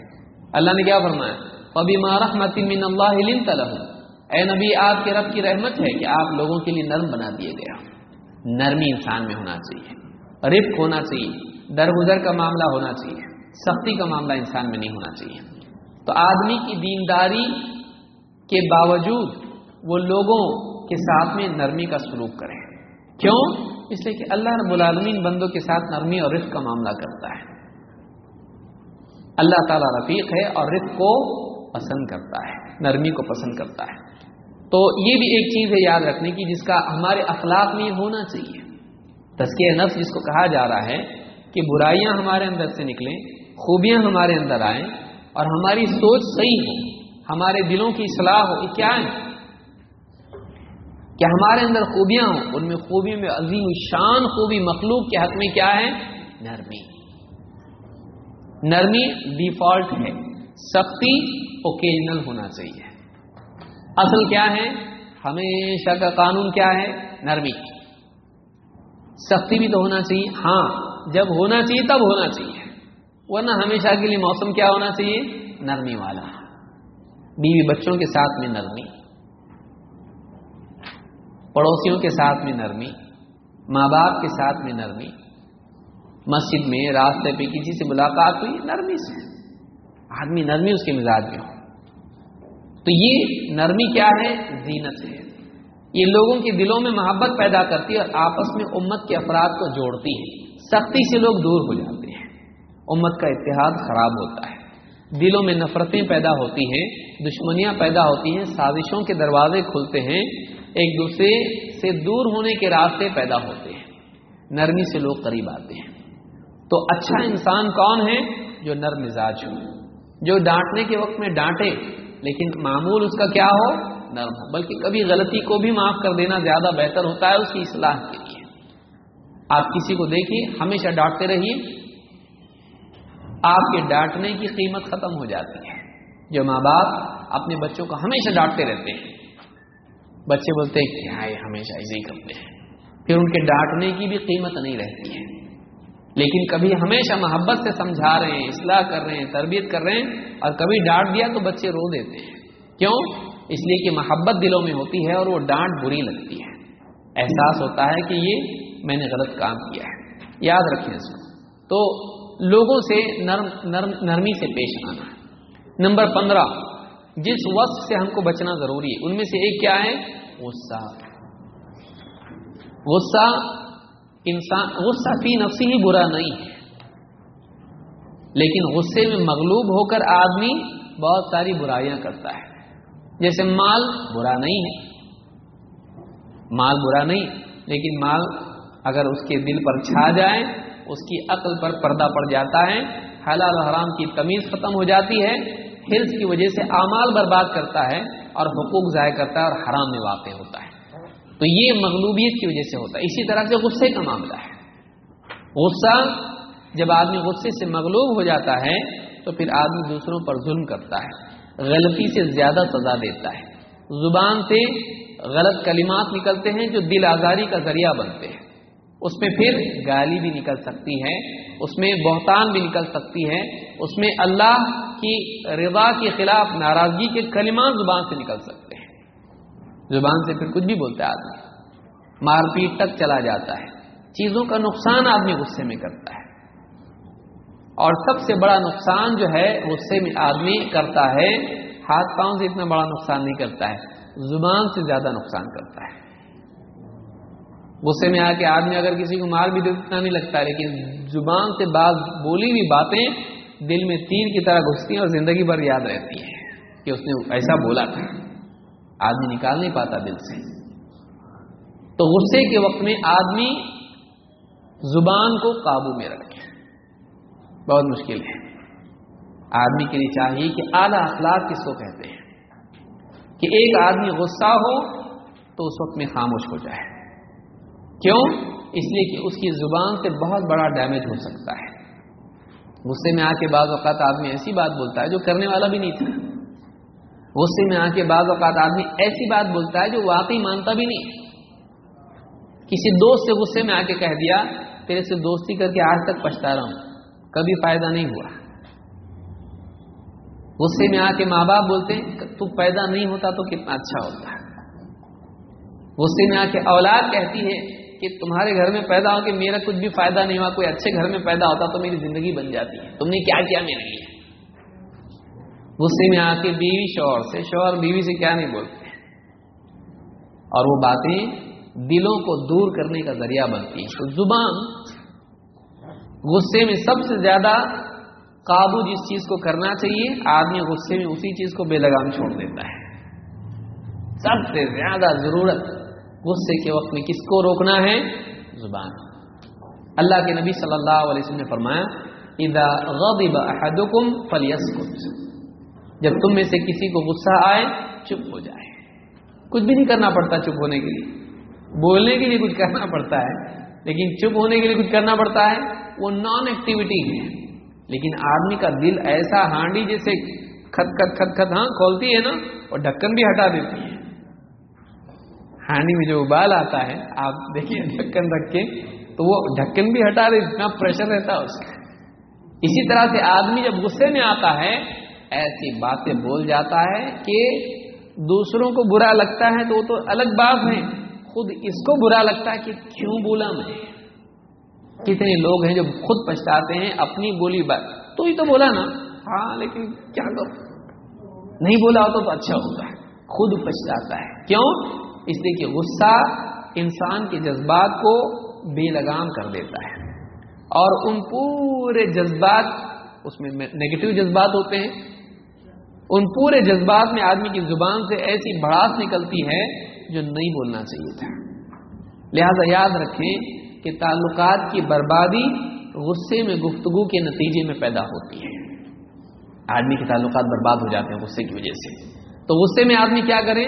اللہ نے کیا فرمایا؟ ابھی مارحمت من اللہ تلح اے نبی، آپ کے رب کی رحمت ہے کہ آپ لوگوں کے لیے نرم بنا دیے گیا نرمی انسان میں ہونا چاہیے۔ رفق ہونا چاہیے۔ درگزر کا معاملہ ہونا چاہیے۔ سختی کا معاملہ انسان میں نہیں ہونا چاہیے۔ تو آدمی کی دینداری کے باوجود وہ لوگوں کے ساتھ میں نرمی کا سلوک کرے کیوں؟ اس لیے کہ اللہ رب العالمین بندوں کے ساتھ نرمی اور رفق کا معاملہ کرتا ہے۔ اللہ تعالیٰ رفیق ہے اور رفق کو پسند کرتا ہے، نرمی کو پسند کرتا ہے۔ تو یہ بھی ایک چیز ہے یاد رکھنے کی، جس کا ہمارے اخلاق میں ہونا چاہیے۔ تسکیہ نفس، جس کو کہا جا رہا ہے کہ برائیاں ہمارے اندر سے نکلیں، خوبیاں ہمارے اندر آئیں اور ہماری سوچ صحیح ہو، ہمارے دلوں کی اصلاح ہو، یہ کیا ہے؟ کہ ہمارے اندر خوبیاں ہوں، ان میں خوبی میں عظیم شان، خوبی مخلوق کے حق میں کیا ہے؟ نرمی۔ نرمی ڈیفالٹ ہے، سختی اوکیجنل ہونا چاہیے۔ اصل کیا ہے؟ ہمیشہ کا قانون کیا ہے؟ نرمی۔ سختی بھی تو ہونا چاہیے۔ ہاں جب ہونا چاہیے تب ہونا چاہیے۔ ورنہ ہمیشہ کے لیے موسم کیا ہونا چاہیے؟ نرمی والا۔ بیوی بچوں کے ساتھ میں نرمی۔ پڑوسیوں کے ساتھ میں نرمی، ماں باپ کے ساتھ میں نرمی، مسجد میں راستے پہ کسی سے ملاقات ہوئی، نرمی سے۔ آدمی نرمی اس کے مزاج میں ہو۔ تو یہ نرمی کیا ہے؟ زینت ہے۔ یہ لوگوں کے دلوں میں محبت پیدا کرتی ہے اور آپس میں امت کے افراد کو جوڑتی ہے۔ سختی سے لوگ دور ہو جاتے ہیں۔ امت کا اتحاد خراب ہوتا ہے۔ دلوں میں نفرتیں پیدا ہوتی ہیں، دشمنیاں پیدا ہوتی ہیں، سازشوں کے دروازے کھلتے ہیں۔ ایک دوسرے سے دور ہونے کے راستے پیدا ہوتے ہیں۔ نرمی سے لوگ قریب آتے ہیں۔ تو اچھا انسان کون ہے جو نرم مزاج ہو؟ جو ڈانٹنے کے وقت میں ڈانٹے، لیکن معمول اس کا کیا ہو؟ نرم ہو۔ بلکہ کبھی غلطی کو بھی معاف کر دینا زیادہ بہتر ہوتا ہے اس کی اصلاح کے لیے۔ آپ کسی کو دیکھیے، ہمیشہ ڈانٹتے رہیے۔ آپ کے ڈانٹنے کی قیمت ختم ہو جاتی ہے۔ جو ماں باپ اپنے بچوں کو ہمیشہ ڈانٹتے رہتے ہیں۔ بچے بولتے ہیں کیا ہے ہمیشہ ایسے ہی کرتے ہیں۔ پھر ان کے ڈانٹنے کی بھی قیمت نہیں رہتی ہے۔ لیکن کبھی ہمیشہ محبت سے سمجھا رہے ہیں، اصلاح کر رہے ہیں، تربیت کر رہے ہیں اور کبھی ڈانٹ دیا تو بچے رو دیتے ہیں۔ کیوں؟ اس لیے کہ محبت دلوں میں ہوتی ہے اور وہ ڈانٹ بری لگتی ہے۔ احساس ہوتا ہے کہ یہ میں نے غلط کام کیا ہے۔ یاد رکھیں اس کو۔ تو لوگوں سے نرم نرم، نرمی سے پیش آنا۔ نمبر پندرہ، جس وقت سے ہم کو بچنا ضروری ہے، ان میں سے ایک کیا ہے؟ غصہ۔ غصہ انسان غصہ فی نفسی ہی برا نہیں ہے۔ لیکن غصے میں مغلوب ہو کر آدمی بہت ساری برائیاں کرتا ہے۔ جیسے مال برا نہیں ہے۔ مال برا نہیں، لیکن مال اگر اس کے دل پر چھا جائے، اس کی عقل پر پردہ پڑ جاتا ہے، حلال و حرام کی تمیز ختم ہو جاتی ہے، حرص کی وجہ سے اعمال برباد کرتا ہے اور حقوق ضائع کرتا ہے اور حرام میں واقع ہوتا ہے۔ تو یہ مغلوبیت کی وجہ سے ہوتا ہے۔ اسی طرح سے غصے کا معاملہ ہے۔ غصہ، جب آدمی غصے سے مغلوب ہو جاتا ہے، تو پھر آدمی دوسروں پر ظلم کرتا ہے۔ غلطی سے زیادہ سزا دیتا ہے۔ زبان سے غلط کلمات نکلتے ہیں جو دل آزاری کا ذریعہ بنتے ہیں۔ اس میں پھر گالی بھی نکل سکتی ہے، اس میں بہتان بھی نکل سکتی ہے، اس میں اللہ کی رضا کے خلاف ناراضگی کے کلمات زبان سے نکل سکتے ہیں۔ زبان سے پھر کچھ بھی بولتا ہے آدمی۔ مار پیٹ تک چلا جاتا ہے۔ چیزوں کا نقصان آدمی غصے میں کرتا ہے۔ اور سب سے بڑا نقصان جو ہے، غصے میں آدمی کرتا ہے، ہاتھ پاؤں سے اتنا بڑا نقصان نہیں کرتا ہے، زبان سے زیادہ نقصان کرتا ہے۔ غصے میں آ کے آدمی اگر کسی کو مار بھی دے اتنا نہیں لگتا، لیکن زبان سے بعض بولی ہوئی باتیں دل میں تیر کی طرح گھستی ہیں اور زندگی بھر یاد رہتی ہیں کہ اس نے ایسا بولا تھا۔ آدمی نکال نہیں پاتا دل سے۔ تو غصے کے وقت میں آدمی زبان کو قابو میں رکھے۔ بہت مشکل ہے۔ آدمی کے لیے چاہیے کہ اعلیٰ اخلاق کس کو کہتے ہیں؟ کہ ایک آدمی غصہ ہو تو اس وقت میں خاموش ہو جائے۔ کیوں؟ اس لیے کہ اس کی زبان سے بہت بڑا ڈیمیج ہو سکتا ہے۔ غصے میں آ کے بعض اوقات آدمی ایسی بات بولتا ہے جو کرنے والا بھی نہیں تھا۔ غصے میں آ کے بعض اوقات آدمی ایسی بات بولتا ہے جو واقعی مانتا بھی نہیں۔ کسی دوست سے غصے میں آ کے کہہ دیا تیرے سے دوستی کر کے آج تک پچھتا رہا ہوں۔ کبھی فائدہ نہیں ہوا۔ غصے میں آ کے ماں باپ بولتے ہیں، تو پیدا نہیں ہوتا تو کتنا اچھا ہوتا ہے۔ غصے میں آ کے اولاد کہتی ہے کہ تمہارے گھر میں پیدا ہو کہ میرا کچھ بھی فائدہ نہیں ہوا، کوئی اچھے گھر میں پیدا ہوتا تو میری زندگی بن جاتی ہے۔ تم نے کیا کیا میرے لیے؟ غصے میں آ کے بیوی شوہر سے، شوہر بیوی سے کیا نہیں بولتے؟ اور وہ باتیں دلوں کو دور کرنے کا ذریعہ بنتی ہیں۔ تو زبان غصے میں سب سے زیادہ قابو جس چیز کو کرنا چاہیے، آدمی غصے میں اسی چیز کو بے لگام چھوڑ دیتا ہے۔ سب سے زیادہ ضرورت غصے کے وقت میں کس کو روکنا ہے؟ زبان. اللہ کے نبی صلی اللہ علیہ وسلم نے فرمایا، اذا غضب احدكم فليسكت جب تم میں سے کسی کو غصہ آئے، چپ ہو جائے۔ کچھ بھی نہیں کرنا پڑتا چپ ہونے کے لیے۔ بولنے کے لیے کچھ کرنا پڑتا ہے، لیکن چپ ہونے کے لیے کچھ کرنا پڑتا ہے۔ وہ نان ایکٹیویٹی ہے۔ لیکن آدمی کا دل ایسا ہانڈی جیسے کھت کھت کھت کھت ہاں کھولتی ہے نا، اور ڈھکن بھی ہٹا دیتی ہے۔ ہانڈی میں جو ابال آتا ہے، آپ دیکھیے ڈھکن رکھ کے، تو وہ ڈھکن بھی ہٹا دے، اتنا پریشر رہتا ہے اس کا۔ اسی طرح سے آدمی جب غصے میں آتا ہے، ایسی باتیں بول جاتا ہے کہ دوسروں کو برا لگتا ہے تو وہ تو الگ بات ہے۔ خود اس کو برا لگتا ہے کہ کیوں بولا میں؟ کتنے لوگ ہیں جو خود پچھتاتے ہیں اپنی بولی بات۔ تو ہی تو بولا نا۔ ہاں لیکن کیا کرو نہیں بولا ہو تو اچھا ہوتا ہے خود پچھتاتا ہے۔ کیوں؟ اس لیے کہ غصہ انسان کے جذبات کو بے لگام کر دیتا ہے اور ان پورے جذبات اس میں نگیٹو جذبات ہوتے ہیں ان پورے جذبات میں آدمی کی زبان سے ایسی بڑاس نکلتی ہے جو نہیں بولنا چاہیے تھا۔ لہذا یاد رکھیں کہ تعلقات کی بربادی غصے میں گفتگو کے نتیجے میں پیدا ہوتی ہے۔ آدمی کے تعلقات برباد ہو جاتے ہیں غصے کی وجہ سے۔ تو غصے میں آدمی کیا کرے؟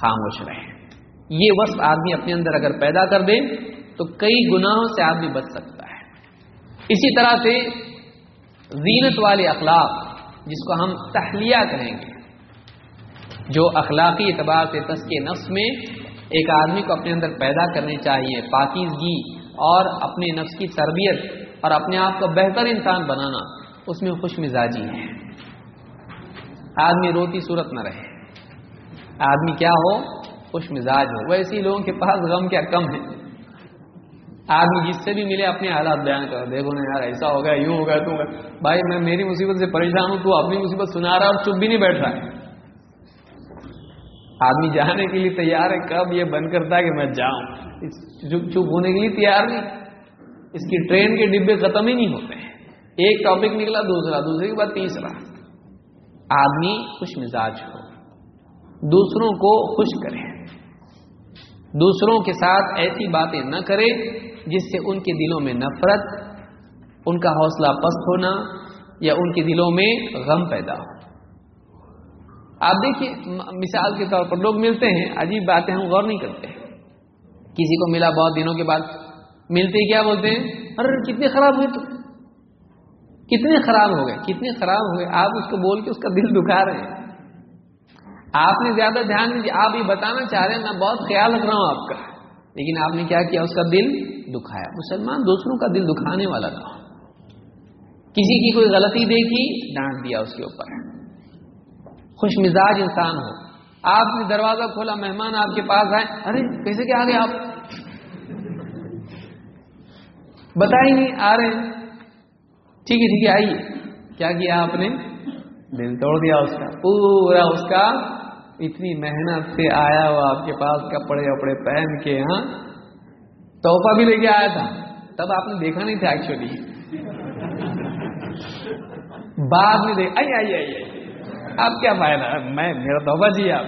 خاموش رہے یہ وصف آدمی اپنے اندر اگر پیدا کر دے، تو کئی گناہوں سے آدمی بچ سکتا ہے۔ اسی طرح سے زینت والے اخلاق، جس کو ہم تحلیہ کہیں گے، جو اخلاقی اعتبار سے تس کے نفس میں ایک آدمی کو اپنے اندر پیدا کرنی چاہیے، پاکیزگی اور اپنے نفس کی تربیت اور اپنے آپ کو بہتر انسان بنانا، اس میں خوش مزاجی ہے آدمی روتی صورت نہ رہے۔ آدمی کیا ہو؟ خوش مزاج ہو۔ ویسے لوگوں کے پاس غم کیا کم ہے۔ آدمی جس سے بھی ملے اپنے حالات بیان کر۔ دیکھو نا یار، ایسا ہو گیا، یوں ہو گیا تو بھائی، میں میری مصیبت سے پریشان ہوں، تو اپنی مصیبت سنا رہا اور چپ بھی نہیں بیٹھ رہا ہے۔ آدمی جانے کے لیے تیار ہے، کب یہ بند کرتا ہے کہ میں جاؤں۔ چپ چپ ہونے کے لیے تیار نہیں۔ اس کی ٹرین کے ڈبے ختم ہی نہیں ہوتے ایک ٹاپک نکلا، دوسرا دوسرے کے بعد تیسرا۔ آدمی خوش مزاج ہو۔ دوسروں کو خوش کرے۔ دوسروں کے ساتھ ایسی باتیں نہ کرے جس سے ان کے دلوں میں نفرت، ان کا حوصلہ پست ہونا یا ان کے دلوں میں غم پیدا ہو۔ آپ دیکھیے، مثال کے طور پر لوگ ملتے ہیں، عجیب باتیں ہم غور نہیں کرتے۔ کسی کو ملا بہت دنوں کے بعد، ملتے ہی کیا بولتے ہیں؟ ارے، کتنے خراب ہوئے تو۔ کتنے خراب ہو گئے، کتنے خراب ہو گئے۔ آپ اس کو بول کے اس کا دل دکھا رہے ہیں۔ آپ نے زیادہ دھیان نہیں دیا آپ یہ بتانا چاہ رہے ہیں میں بہت خیال رکھ رہا ہوں آپ کا۔ لیکن آپ نے کیا کیا؟ اس کا دل دکھایا۔ مسلمان دوسروں کا دل دکھانے والا تھا کسی کی کوئی غلطی دیکھی ڈانٹ دیا اس کے اوپر۔ خوش مزاج انسان ہو۔ آپ نے دروازہ کھولا مہمان آپ کے پاس آئے۔ ارے کیسے کیا آ گئے آپ۔ بتائیں گے آ رہے ہیں۔ ٹھیک ہے ٹھیک ہے آئیے۔ کیا کیا آپ نے؟ دل توڑ دیا اس کا۔ پورا اس کا اتنی محنت سے آیا ہوا آپ کے پاس کپڑے وپڑے پہن کے ہاں؟ توحفہ بھی لے کے آیا تھا۔ تب آپ نے دیکھا نہیں تھا ایکچولی بعد میں دیکھ، آئی آئی آئی آپ کیا فائدہ؟ میں، میرا توبہ جی آپ۔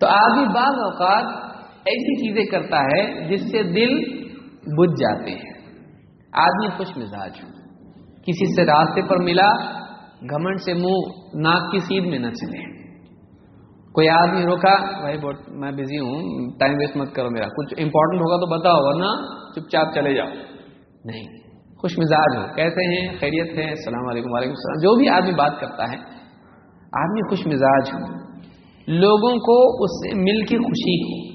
تو آدمی بعض اوقات ایسی چیزیں کرتا ہے جس سے دل بجھ جاتے ہیں۔ آدمی خوش مزاج ہو۔ کسی سے راستے پر ملا، گھمنڈ سے منہ ناک کی سیدھ میں نہ چلے۔ کوئی آدمی روکا؟ بھائی بہت میں بزی ہوں ٹائم ویسٹ مت کرو میرا۔ کچھ امپورٹنٹ ہوگا تو بتاؤ، ورنہ چپ چاپ چلے جاؤ۔ نہیں، خوش مزاج ہو۔ کیسے ہیں؟ خیریت ہے السلام علیکم وعلیکم السلام۔ جو بھی آدمی بات کرتا ہے، آدمی خوش مزاج ہو۔ لوگوں کو اس سے مل کے خوشی ہو۔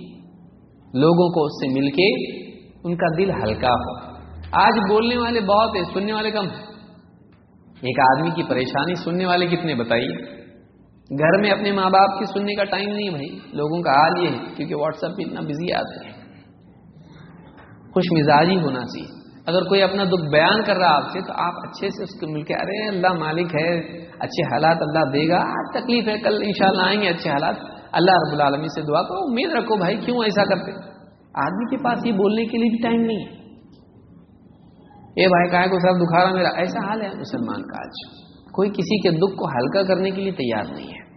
لوگوں کو اس سے مل کے ان کا دل ہلکا ہو۔ آج بولنے والے بہت ہیں، سننے والے کم ایک آدمی کی پریشانی سننے والے کتنے بتائیے؟ گھر میں اپنے ماں باپ کی سننے کا ٹائم نہیں بھائی، لوگوں کا حال یہ ہے، کیونکہ واٹس ایپ پہ اتنا بزی آتے ہیں۔ خوش مزاجی ہونا چاہیے۔ اگر کوئی اپنا دکھ بیان کر رہا آپ سے، تو آپ اچھے سے اس کو مل کے، ارے اللہ مالک ہے، اچھے حالات اللہ دے گا آج تکلیف ہے، کل انشاءاللہ آئیں گے اچھے حالات۔ اللہ رب العالمین سے دعا کرو، امید رکھو بھائی، کیوں ایسا کرتے؟ آدمی کے پاس یہ بولنے کے لیے بھی ٹائم نہیں ہے۔ اے بھائی کہاں کو سر دکھا رہا میرا؟ ایسا حال ہے مسلمان کا آج۔ کوئی کسی کے دکھ کو ہلکا کرنے کے لیے تیار نہیں ہے۔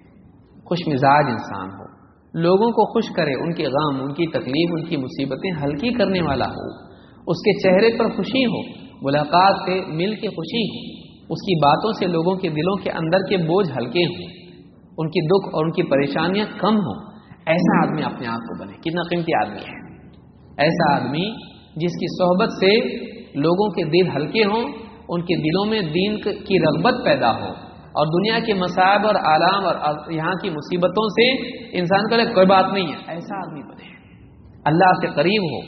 خوش مزاج انسان ہو۔ لوگوں کو خوش کرے، ان کے غم، ان کی تکلیف، ان کی مصیبتیں ہلکی کرنے والا ہو۔ اس کے چہرے پر خوشی ہو۔ ملاقات سے مل کے خوشی ہو۔ اس کی باتوں سے لوگوں کے دلوں کے اندر کے بوجھ ہلکے ہوں۔ ان کی دکھ اور ان کی پریشانیاں کم ہوں۔ ایسا آدمی اپنے آپ کو بنے۔ کتنا قیمتی آدمی ہے۔ ایسا آدمی جس کی صحبت سے لوگوں کے دل ہلکے ہوں ان کے دلوں میں دین کی رغبت پیدا ہو اور دنیا کے مسائب اور آلام اور یہاں کی مصیبتوں سے انسان کو کوئی بات نہیں ہے۔ ایسا آدمی بنے۔ اللہ سے قریب ہو،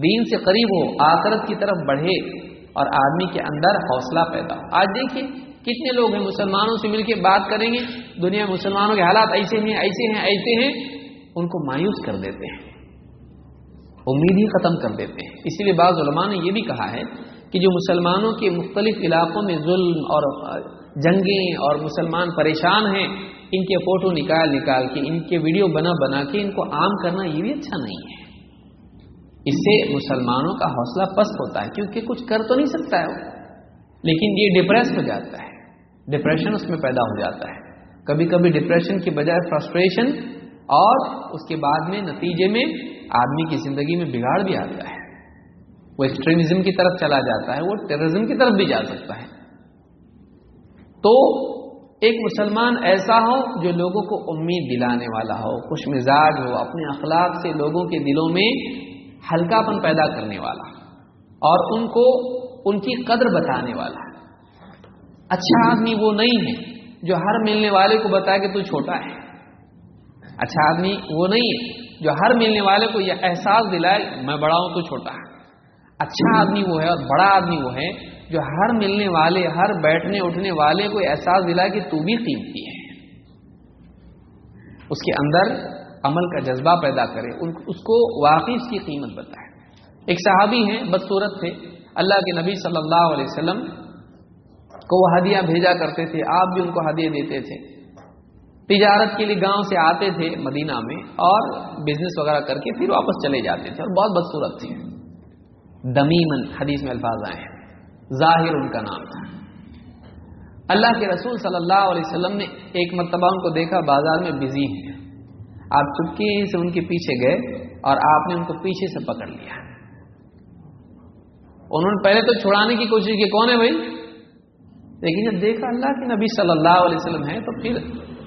دین سے قریب ہو، آخرت کی طرف بڑھے اور آدمی کے اندر حوصلہ پیدا ہو۔ آج دیکھیے کتنے لوگ ہیں، مسلمانوں سے مل کے بات کریں گے، دنیا میں مسلمانوں کے حالات ایسے ہیں ایسے ہیں ایسے ہیں، ان کو مایوس کر دیتے ہیں۔ امید ہی ختم کر دیتے ہیں۔ اسی لیے بعض علماء نے یہ بھی کہا ہے کہ جو مسلمانوں کے مختلف علاقوں میں ظلم اور جنگیں اور مسلمان پریشان ہیں، ان کے فوٹو نکال نکال کے، ان کے ویڈیو بنا بنا کے ان کو عام کرنا یہ بھی اچھا نہیں ہے۔ اس سے مسلمانوں کا حوصلہ پست ہوتا ہے، کیونکہ کچھ کر تو نہیں سکتا ہے وہ۔ لیکن یہ ڈپریس ہو جاتا ہے۔ ڈپریشن اس میں پیدا ہو جاتا ہے۔ کبھی کبھی ڈپریشن کی بجائے فرسٹریشن اور اس کے بعد میں نتیجے میں آدمی کی زندگی میں بگاڑ بھی آتا ہے۔ وہ ایکسٹریمزم کی طرف چلا جاتا ہے، وہ ٹیررزم کی طرف بھی جا سکتا ہے۔ تو ایک مسلمان ایسا ہو جو لوگوں کو امید دلانے والا ہو، خوش مزاج ہو، اپنے اخلاق سے لوگوں کے دلوں میں ہلکا پن پیدا کرنے والا، اور ان کو ان کی قدر بتانے والا۔ اچھا آدمی وہ نہیں ہے جو ہر ملنے والے کو بتائے کہ تو چھوٹا ہے۔ اچھا آدمی وہ نہیں ہے جو ہر ملنے والے کو یہ احساس دلائے، میں بڑا ہوں تو چھوٹا ہے۔ اچھا آدمی وہ ہے اور بڑا آدمی وہ ہے جو ہر ملنے والے، ہر بیٹھنے، اٹھنے والے کو احساس دلائے کہ تو بھی قیمتی ہے۔ اس کے اندر عمل کا جذبہ پیدا کرے اس کو واقعی اس کی قیمت بتائے۔ ایک صحابی ہیں، بدصورت تھے۔ اللہ کے نبی صلی اللہ علیہ وسلم کو وہ ہدیہ بھیجا کرتے تھے، آپ بھی ان کو ہدیہ دیتے تھے۔ تجارت کے لیے گاؤں سے آتے تھے مدینہ میں اور بزنس وغیرہ کر کے پھر واپس چلے جاتے تھے اور بہت بدصورت تھے۔ دمیمن حدیث میں الفاظ آئے ہیں۔ ظاہر ان کا نام۔ تھا اللہ کے رسول صلی اللہ علیہ وسلم نے ایک مرتبہ ان کو دیکھا، بازار میں بزی ہیں۔ آپ چپکی سے ان کے پیچھے گئے اور آپ نے ان کو پیچھے سے پکڑ لیا۔ انہوں نے پہلے تو چھڑانے کی کوشش کی، کون ہے بھائی؟ لیکن جب دیکھا اللہ کے نبی صلی اللہ علیہ وسلم ہے تو پھر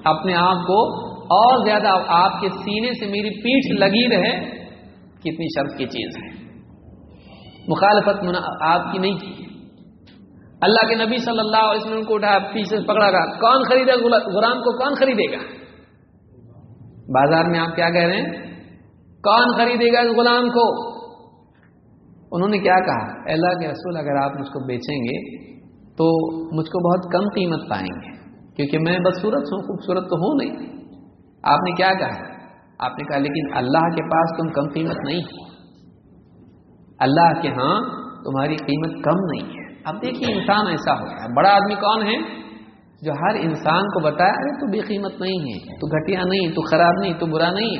اپنے آپ کو اور زیادہ آپ کے سینے سے میری پیٹھ لگی رہے، کتنی شرط کی چیز ہے۔ مخالفت آپ کی نہیں کی۔ اللہ کے نبی صلی اللہ علیہ وسلم کو اٹھا پیچھے پکڑا گا کون خریدے غلام کو کون خریدے گا؟ بازار میں آپ کیا کہہ رہے ہیں؟ کون خریدے گا اس غلام کو؟ انہوں نے کیا کہا؟ اللہ کے رسول، اگر آپ مجھ کو بیچیں گے تو مجھ کو بہت کم قیمت پائیں گے، کیونکہ میں بدسورت ہوں، خوبصورت تو ہوں نہیں۔ آپ نے کیا کہا؟ آپ نے کہا، لیکن اللہ کے پاس تم کم قیمت نہیں۔ ہو اللہ کے ہاں تمہاری قیمت کم نہیں ہے۔ اب دیکھیے انسان ایسا ہوتا ہے بڑا آدمی کون ہے؟ جو ہر انسان کو بتایا، ارے تو بے قیمت نہیں ہے، تو گھٹیا نہیں، تو خراب نہیں، تو برا نہیں۔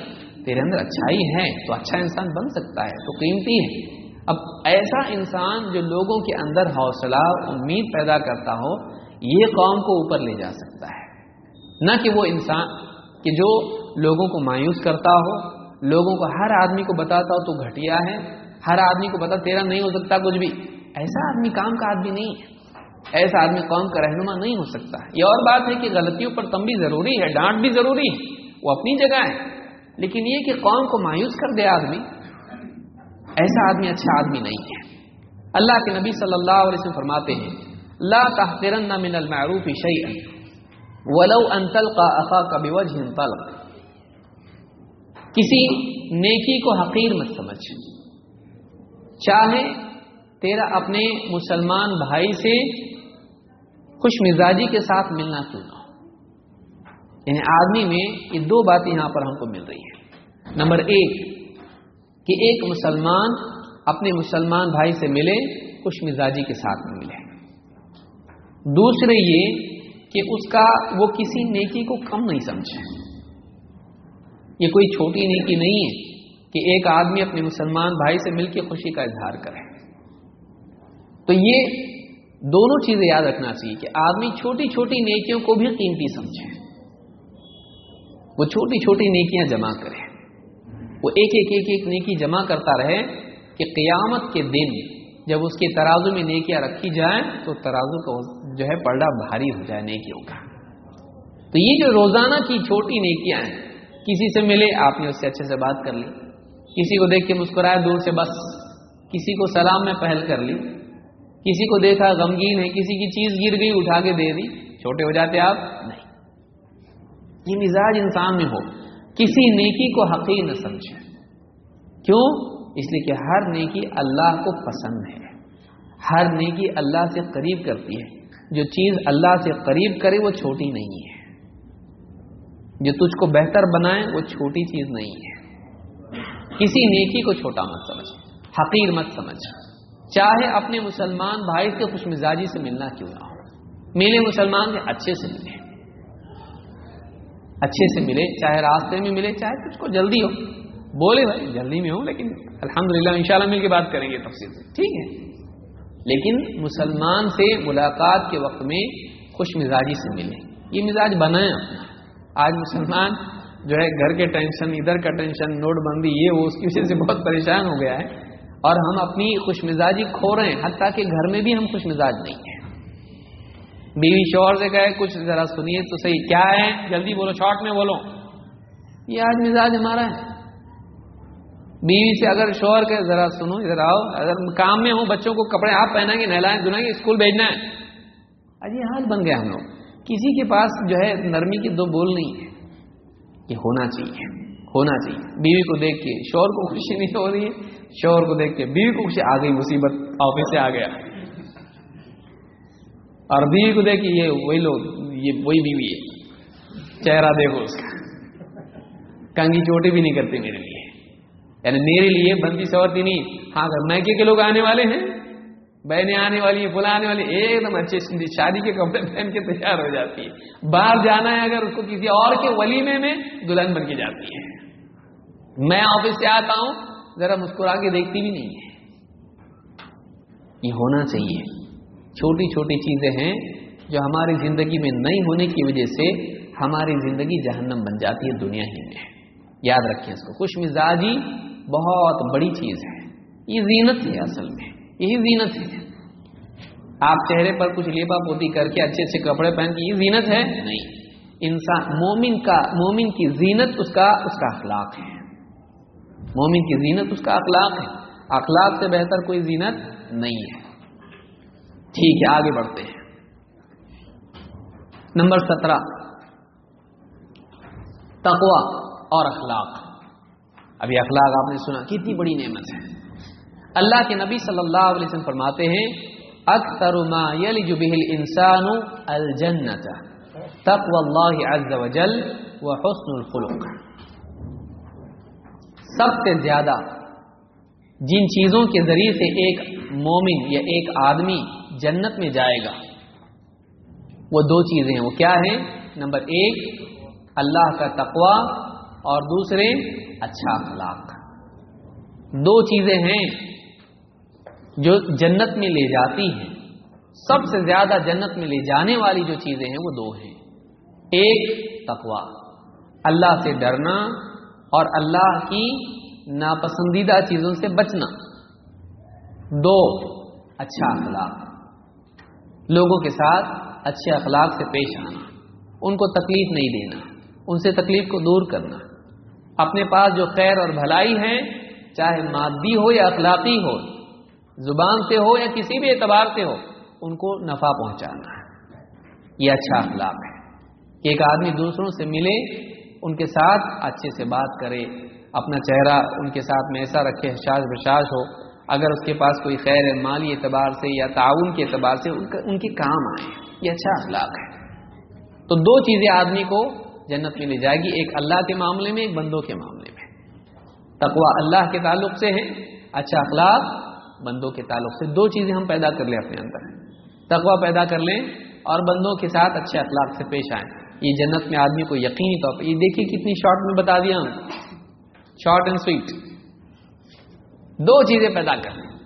تیرے اندر اچھائی ہے، تو اچھا انسان بن سکتا ہے، تو قیمتی ہے۔ اب ایسا انسان جو لوگوں کے اندر حوصلہ، امید پیدا کرتا ہو، یہ قوم کو اوپر لے جا سکتا ہے۔ نہ کہ وہ انسان کہ جو لوگوں کو مایوس کرتا ہو، لوگوں کو ہر آدمی کو بتاتا ہو تو گھٹیا ہے ہر آدمی کو پتا تیرا نہیں ہو سکتا کچھ بھی۔ ایسا آدمی کام کا آدمی نہیں۔ ہے ایسا آدمی قوم کا رہنما نہیں ہو سکتا۔ یہ اور بات ہے کہ غلطیوں پر تم بھی ضروری ہے، ڈانٹ بھی ضروری ہے۔ وہ اپنی جگہ ہے۔ لیکن یہ کہ قوم کو مایوس کر دے آدمی، ایسا آدمی اچھا آدمی نہیں ہے۔ اللہ کے نبی صلی اللہ علیہ وسلم فرماتے ہیں، لا تحقرن من المعروف شيئا ولو ان تلقى اخاك بوجه طلق۔ کسی نیکی کو حقیر مت سمجھ۔ چاہے تیرا اپنے مسلمان بھائی سے خوش مزاجی کے ساتھ ملنا کیوں نہ ہو۔ یعنی آدمی میں یہ دو باتیں یہاں پر ہم کو مل رہی ہیں نمبر ایک، کہ ایک مسلمان اپنے مسلمان بھائی سے ملے، خوش مزاجی کے ساتھ میں ملے۔ دوسرے یہ کہ اس کا وہ کسی نیکی کو کم نہیں سمجھے۔ یہ کوئی چھوٹی نیکی نہیں ہے۔ کہ ایک آدمی اپنے مسلمان بھائی سے مل کے خوشی کا اظہار کرے۔ تو یہ دونوں چیزیں یاد رکھنا چاہیے کہ آدمی چھوٹی چھوٹی نیکیوں کو بھی قیمتی سمجھے۔ وہ چھوٹی چھوٹی نیکیاں جمع کرے۔ وہ ایک ایک ایک ایک نیکی جمع کرتا رہے کہ قیامت کے دن جب اس کے ترازو میں نیکیاں رکھی جائیں تو ترازو کا جو ہے پلڈا بھاری ہو جائے نیکیوں کا۔ تو یہ جو روزانہ کی چھوٹی نیکیاں ہیں، کسی سے ملے آپ نے اس سے اچھے سے بات کر لی۔ کسی کو دیکھ کے مسکرایا دور سے بس، کسی کو سلام میں پہل کر لی، کسی کو دیکھا غمگین ہے، کسی کی چیز گر گئی، اٹھا کے دے دی، چھوٹے ہو جاتے آپ؟ نہیں۔ یہ مزاج انسان میں ہو۔ کسی نیکی کو حقیق نہ سمجھے۔ کیوں؟ اس لیے کہ ہر نیکی اللہ کو پسند ہے۔ ہر نیکی اللہ سے قریب کرتی ہے۔ جو چیز اللہ سے قریب کرے، وہ چھوٹی نہیں ہے۔ جو تجھ کو بہتر بنائے، وہ چھوٹی چیز نہیں ہے۔ کسی نیکی کو چھوٹا مت سمجھ، حقیر مت سمجھ۔ چاہے اپنے مسلمان بھائی سے خوش مزاجی سے ملنا کیوں نہ ہو، ملے مسلمان سے اچھے سے ملے۔ اچھے سے ملے، چاہے راستے میں ملے، چاہے کچھ کو، جلدی ہو۔ بولے بھائی، جلدی میں ہو لیکن الحمد للہ ان شاء اللہ مل کے بات کریں گے تفصیل سے۔ ٹھیک ہے۔ لیکن مسلمان سے ملاقات کے وقت میں خوش مزاجی سے ملے۔ یہ مزاج بنائیں اپنا۔ آج مسلمان جو ہے گھر کے ٹینشن، ادھر کا ٹینشن، نوٹ بندی، یہ وہ اس کی وجہ سے بہت پریشان ہو گیا ہے۔ اور ہم اپنی خوش مزاجی کھو رہے ہیں، حتیٰ کہ گھر میں بھی ہم خوش مزاج نہیں ہیں۔ بیوی شوہر سے کہے، کچھ ذرا سنیے تو صحیح، کیا ہے؟ جلدی بولو، شارٹ میں بولو۔ یہ آج مزاج ہمارا ہے۔ بیوی سے اگر شوہر کے ذرا سنو، ادھر آؤ۔ اگر کام میں ہو بچوں کو کپڑے آپ پہنائیں گے، نہلائیں دلائیں گے، اسکول بھیجنا ہے۔ یہ حال بن گیا ہم لوگ۔ کسی کے پاس جو ہے، نرمی کے دو بول نہیں ہے یہ ہونا چاہیے ہونا چاہیے۔ بیوی کو دیکھ کے شوہر کو خوشی نہیں ہو رہی ہے، شوہر کو دیکھ کے بیوی کو خوشی آ گئی مصیبت آفس سے آ گیا۔ اور بیوی کو دیکھ کے یہ وہی لوگ، یہ وہی بیوی ہے۔ چہرہ دیکھو اس کا۔ کنگی چوٹی بھی نہیں کرتی میرے لیے۔ یعنی میرے لیے بندی سورتی نہیں۔ ہاں اگر میکے کے لوگ آنے والے ہیں بہنیں آنے والی ہیں، فلاں آنے والی ایک دم اچھے شادی کے کپڑے پہن کے تیار ہو جاتی ہے باہر جانا ہے اگر اس کو کسی اور کے ولیمے میں، دلہن بن کے جاتی ہے میں آفس سے آتا ہوں، ذرا مسکرا کے دیکھتی بھی نہیں ہے یہ ہونا چاہیے۔ چھوٹی چھوٹی چیزیں ہیں جو ہماری زندگی میں نہیں ہونے کی وجہ سے ہماری زندگی جہنم بن جاتی ہے دنیا ہی میں۔ یاد رکھیں اس کو۔ خوش مزاجی بہت بڑی چیز ہے۔ یہ زینت ہے اصل میں۔ یہی زینت ہے آپ چہرے پر کچھ لیپا پوتی کر کے اچھے اچھے کپڑے پہن کے یہ زینت ہے نہیں انسان مومن کا مومن کی زینت اس کا اس کا اخلاق ہے مومن کی زینت اس کا اخلاق ہے اخلاق سے بہتر کوئی زینت نہیں ہے ٹھیک ہے آگے بڑھتے ہیں نمبر سترہ تقوا اور اخلاق ابھی اخلاق آپ نے سنا کتنی بڑی نعمت ہے اللہ کے نبی صلی اللہ علیہ وسلم فرماتے ہیں، اکثر ما یلج به الانسان الجنت تقوى اللہ عز وجل وحسن الخلق۔ سب سے زیادہ جن چیزوں کے ذریعے سے ایک مومن یا ایک آدمی جنت میں جائے گا، وہ دو چیزیں ہیں۔ وہ کیا ہیں؟ نمبر ایک، اللہ کا تقوا اور دوسرے اچھا اخلاق۔ دو چیزیں ہیں جو جنت میں لے جاتی ہیں، سب سے زیادہ جنت میں لے جانے والی جو چیزیں ہیں، وہ دو ہیں۔ ایک تقوا اللہ سے ڈرنا اور اللہ کی ناپسندیدہ چیزوں سے بچنا۔ دو اچھا اخلاق۔ لوگوں کے ساتھ اچھے اخلاق سے پیش آنا۔ ان کو تکلیف نہیں دینا۔ ان سے تکلیف کو دور کرنا۔ اپنے پاس جو خیر اور بھلائی ہے، چاہے مادی ہو یا اخلاقی ہو زبان سے ہو یا کسی بھی اعتبار سے ہو، ان کو نفع پہنچانا ہے۔ یہ اچھا اخلاق ہے۔ کہ ایک آدمی دوسروں سے ملے، ان کے ساتھ اچھے سے بات کرے، اپنا چہرہ ان کے ساتھ میں ایسا رکھے، حشاش بشاش ہو۔ اگر اس کے پاس کوئی خیر ہے مالی اعتبار سے یا تعاون کے اعتبار سے، ان کے کام آئے۔ یہ اچھا اخلاق ہے۔ تو دو چیزیں آدمی کو جنت میں لے جائے گی، ایک اللہ کے معاملے میں، ایک بندوں کے معاملے میں۔ تقوا اللہ کے تعلق سے ہے اچھا اخلاق بندوں کے تعلق سے دو چیزیں ہم پیدا کر لیں اپنے اندر۔ تقوا پیدا کر لیں اور بندوں کے ساتھ اچھے اخلاق سے پیش آئیں۔ یہ جنت میں آدمی کو یقینی طور پر یہ دیکھیے کتنی شارٹ میں بتا دیا ہم۔ شارٹ اینڈ سویٹ دو چیزیں پیدا کر لیں۔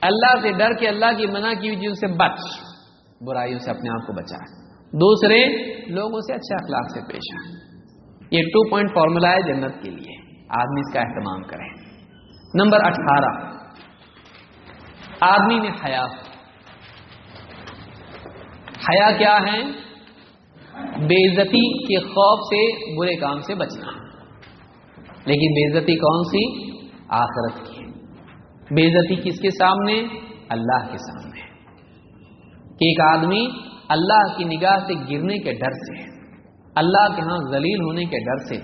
اللہ سے ڈر کے اللہ کی منع کی جن سے بچ۔ برائیوں سے اپنے آپ کو بچا دوسرے، لوگوں سے اچھے اخلاق سے پیش آئے یہ ٹو پوائنٹ فارمولا ہے جنت کے لیے۔ آدمی اس کا اہتمام کرے نمبر اٹھارہ۔ آدمی میں حیا۔ حیا کیا ہے؟ بےزتی کے خوف سے، برے کام سے بچنا۔ لیکن بےزتی کون سی؟ آخرت کی بےزتی کس کے سامنے؟ اللہ کے سامنے۔ کہ ایک آدمی اللہ کی نگاہ سے گرنے کے ڈر سے، اللہ کے ہاں ذلیل ہونے کے ڈر سے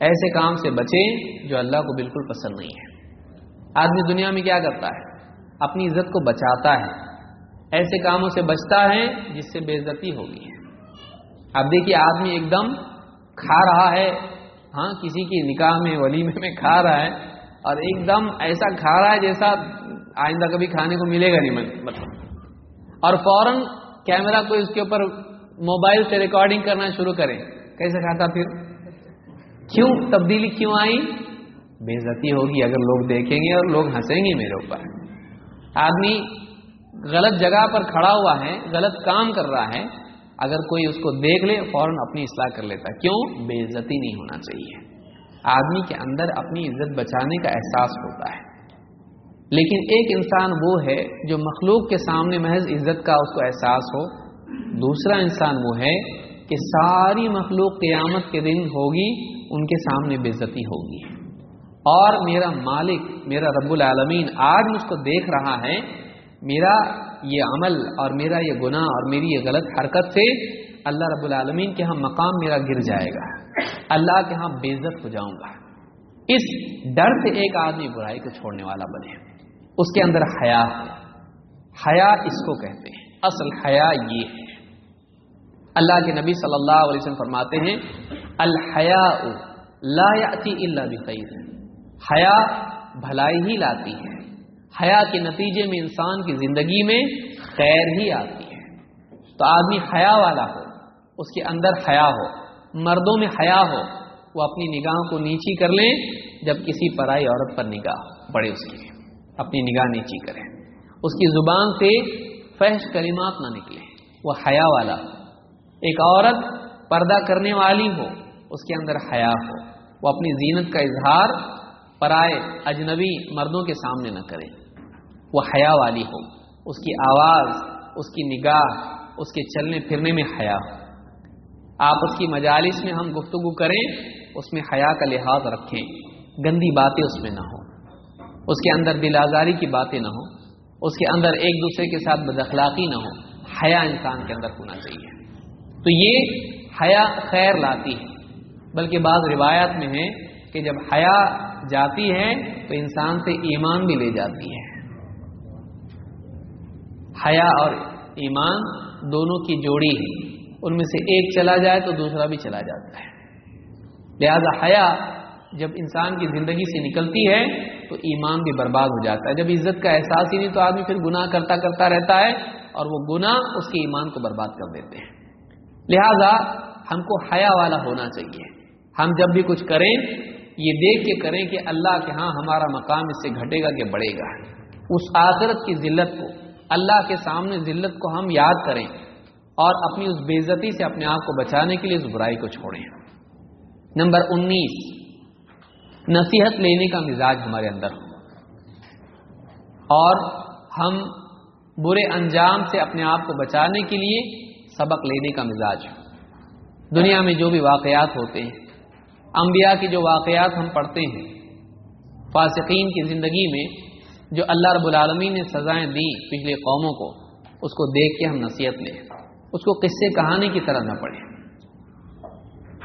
ایسے کام سے بچے جو اللہ کو بالکل پسند نہیں ہے۔ آدمی دنیا میں کیا کرتا ہے؟ اپنی عزت کو بچاتا ہے۔ ایسے کاموں سے بچتا ہے جس سے بے عزتی ہوگی۔ اب دیکھیے، آدمی ایک دم کھا رہا ہے۔ ہاں کسی کی نکاح میں ولیمے میں کھا رہا ہے اور ایک دم ایسا کھا رہا ہے جیسا آئندہ کبھی کھانے کو ملے گا نہیں مطلب۔ اور فوراً کیمرہ کو اس کے اوپر موبائل سے ریکارڈنگ کرنا شروع کریں۔ کیسے کھاتا پھر؟ کیوں؟ تبدیلی کیوں آئی؟ بے عزتی ہوگی۔ اگر لوگ دیکھیں گے اور لوگ ہنسیں گے میرے اوپر۔ آدمی غلط جگہ پر کھڑا ہوا ہے، غلط کام کر رہا ہے، اگر کوئی اس کو دیکھ لے، فوراً اپنی اصلاح کر لیتا کیوں؟ بے عزتی نہیں ہونا چاہیے۔ آدمی کے اندر اپنی عزت بچانے کا احساس ہوتا ہے۔ لیکن ایک انسان وہ ہے جو مخلوق کے سامنے محض عزت کا اس کو احساس ہو۔ دوسرا انسان وہ ہے کہ ساری مخلوق قیامت کے دن ہوگی، ان کے سامنے بے عزتی ہوگی۔ اور میرا مالک، میرا رب العالمین آج مجھ کو دیکھ رہا ہے، میرا یہ عمل اور میرا یہ گناہ اور میری یہ غلط حرکت سے اللہ رب العالمین کے ہاں مقام میرا گر جائے گا۔ اللہ کے ہاں بے عزت ہو جاؤں گا۔ اس ڈر سے ایک آدمی برائی کو چھوڑنے والا بنے۔ اس کے اندر حیا ہے۔ حیا اس کو کہتے ہیں۔ اصل حیا یہ ہے۔ اللہ کے نبی صلی اللہ علیہ وسلم فرماتے ہیں الحیا لا یاتی الا بخیر۔ حیا بھلائی ہی لاتی ہے۔ حیا کے نتیجے میں انسان کی زندگی میں خیر ہی آتی ہے۔ تو آدمی حیا والا ہو، اس کے اندر حیا ہو، مردوں میں حیا ہو، وہ اپنی نگاہوں کو نیچی کر لیں، جب کسی پرائی عورت پر نگاہ پڑے اس کی۔ اپنی نگاہ نیچی کریں۔ اس کی زبان سے فحش کلمات نہ نکلے وہ حیا والا ہو۔ ایک عورت پردہ کرنے والی ہو، اس کے اندر حیا ہو۔ وہ اپنی زینت کا اظہار پرائے اجنبی مردوں کے سامنے نہ کرے وہ حیا والی ہو اس کی آواز، اس کی نگاہ، اس کے چلنے پھرنے میں حیا ہو آپ اس کی مجالس میں ہم گفتگو کریں، اس میں حیا کا لحاظ رکھیں۔ گندی باتیں اس میں نہ ہوں۔ اس کے اندر دل آزاری کی باتیں نہ ہوں۔ اس کے اندر ایک دوسرے کے ساتھ بدخلاقی نہ ہو حیا انسان کے اندر ہونا چاہیے۔ تو یہ حیا خیر لاتی ہے۔ بلکہ بعض روایات میں ہے کہ جب حیا جاتی ہے تو انسان سے ایمان بھی لے جاتی ہے۔ حیا اور ایمان دونوں کی جوڑی ہے۔ ان میں سے ایک چلا جائے تو دوسرا بھی چلا جاتا ہے۔ لہذا حیا جب انسان کی زندگی سے نکلتی ہے تو ایمان بھی برباد ہو جاتا ہے۔ جب عزت کا احساس ہی نہیں تو آدمی پھر گناہ کرتا کرتا رہتا ہے اور وہ گناہ اس کے ایمان کو برباد کر دیتے ہیں۔ لہذا ہم کو حیا والا ہونا چاہیے۔ ہم جب بھی کچھ کریں یہ دیکھ کے کریں کہ اللہ کے ہاں ہمارا مقام اس سے گھٹے گا کہ بڑھے گا۔ اس آخرت کی ذلت کو، اللہ کے سامنے ذلت کو ہم یاد کریں اور اپنی اس بےزتی سے اپنے آپ کو بچانے کے لیے اس برائی کو چھوڑیں۔ نمبر انیس، نصیحت لینے کا مزاج ہمارے اندر ہو۔ اور ہم برے انجام سے اپنے آپ کو بچانے کے لیے سبق لینے کا مزاج ہو۔ دنیا میں جو بھی واقعات ہوتے ہیں انبیاء کی جو واقعات ہم پڑھتے ہیں، فاسقین کی زندگی میں جو اللہ رب العالمین نے سزائیں دی پچھلے قوموں کو، اس کو دیکھ کے ہم نصیحت لیں۔ اس کو قصے کہانی کی طرح نہ پڑھیں۔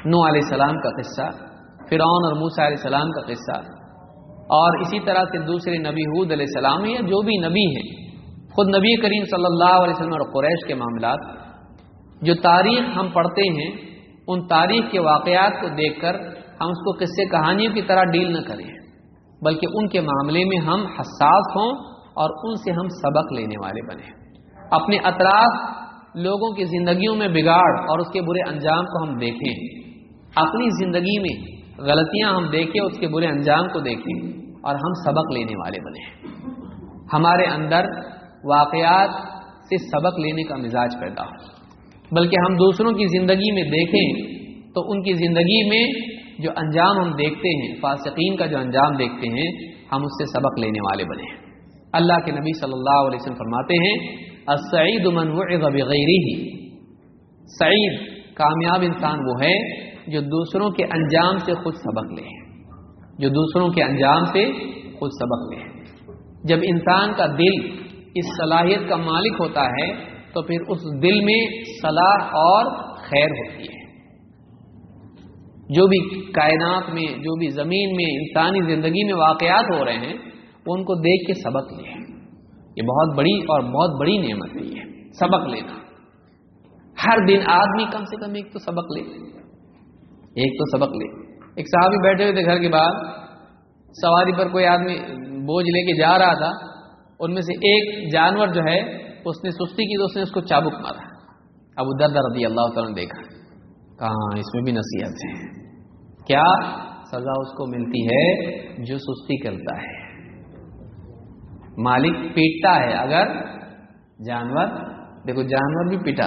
نو علیہ السلام کا قصہ، فرعون اور موسا علیہ السلام کا قصہ، اور اسی طرح سے دوسرے نبی حود علیہ السلام یا جو بھی نبی ہیں۔ خود نبی کریم صلی اللہ علیہ وسلم اور قریش کے معاملات، جو تاریخ ہم پڑھتے ہیں ان تاریخ کے واقعات کو دیکھ کر ہم اس کو قصے کہانیوں کی طرح ڈیل نہ کریں۔ بلکہ ان کے معاملے میں ہم حساس ہوں اور ان سے ہم سبق لینے والے بنے اپنے اطراف لوگوں کی زندگیوں میں بگاڑ اور اس کے برے انجام کو ہم دیکھیں۔ اپنی زندگی میں غلطیاں ہم دیکھیں، اس کے برے انجام کو دیکھیں اور ہم سبق لینے والے بنے ہمارے اندر واقعات سے سبق لینے کا مزاج پیدا ہو۔ بلکہ ہم دوسروں کی زندگی میں دیکھیں تو ان کی زندگی میں جو انجام ہم دیکھتے ہیں، فاسقین کا جو انجام دیکھتے ہیں، ہم اس سے سبق لینے والے بنے ہیں۔ اللہ کے نبی صلی اللہ علیہ وسلم فرماتے ہیں سعید من بغیری ہی سعید کامیاب انسان وہ ہے جو دوسروں کے انجام سے خود سبق لے جو دوسروں کے انجام سے خود سبق لے جب انسان کا دل اس صلاحیت کا مالک ہوتا ہے تو پھر اس دل میں صلاح اور خیر ہوتی ہے۔ جو بھی کائنات میں، جو بھی زمین میں، انسانی زندگی میں واقعات ہو رہے ہیں وہ ان کو دیکھ کے سبق لے یہ بہت بڑی اور بہت بڑی نعمت ہے یہ، سبق لینا۔ ہر دن آدمی کم سے کم ایک تو سبق لے۔ ایک تو سبق لے۔ ایک صحابی بیٹھے ہوئے تھے گھر کے بعد سواری پر کوئی آدمی بوجھ لے کے جا رہا تھا۔ ان میں سے ایک جانور جو ہے اس نے سستی کی تو اس نے اس کو چابک مارا۔ اب ادھر رضی اللہ تعالیٰ نے دیکھا۔ کہاں اس میں بھی نصیحت ہے۔ کیا سزا اس کو ملتی ہے جو سستی کرتا ہے؟ مالک پیٹتا ہے اگر جانور، دیکھو جانور بھی پیٹا۔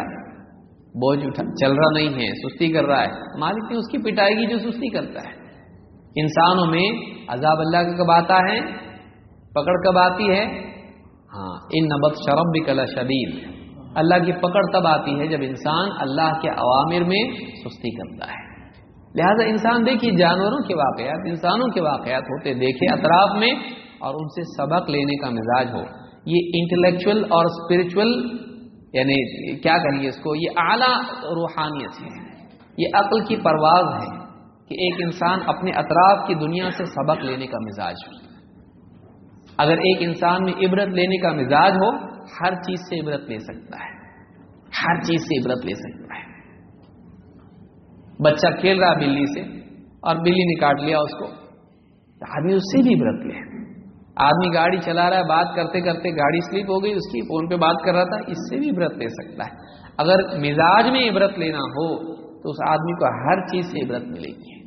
بوجھ اٹھا، چل رہا نہیں ہے، سستی کر رہا ہے۔ مالک نے اس کی پٹائے گی جو سستی کرتا ہے۔ انسانوں میں عذاب اللہ کا کب آتا ہے؟ پکڑ کب آتی ہے؟ ان نبت شرم بھی کلا شدید اللہ کی پکڑ تب آتی ہے جب انسان اللہ کے عوامر میں سستی کرتا ہے۔ لہذا انسان دیکھیے، جانوروں کے واقعات، انسانوں کے واقعات ہوتے دیکھے اطراف میں اور ان سے سبق لینے کا مزاج ہو۔ یہ انٹلیکچل اور اسپرچل یعنی کیا کریے اس کو، یہ اعلیٰ روحانیت ہے۔ یہ عقل کی پرواز ہے کہ ایک انسان اپنے اطراف کی دنیا سے سبق لینے کا مزاج ہو۔ اگر ایک انسان میں عبرت لینے کا مزاج ہو، ہر چیز سے عبرت لے سکتا ہے۔ ہر چیز سے عبرت لے سکتا ہے۔ بچہ کھیل رہا بلی سے اور بلی نے کاٹ لیا اس کو آدمی اس سے بھی عبرت لے۔ آدمی گاڑی چلا رہا ہے، بات کرتے کرتے گاڑی سلیپ ہو گئی، اس کی فون پہ بات کر رہا تھا، اس سے بھی عبرت لے سکتا ہے۔ اگر مزاج میں عبرت لینا ہو، تو اس آدمی کو ہر چیز سے عبرت ملے گی۔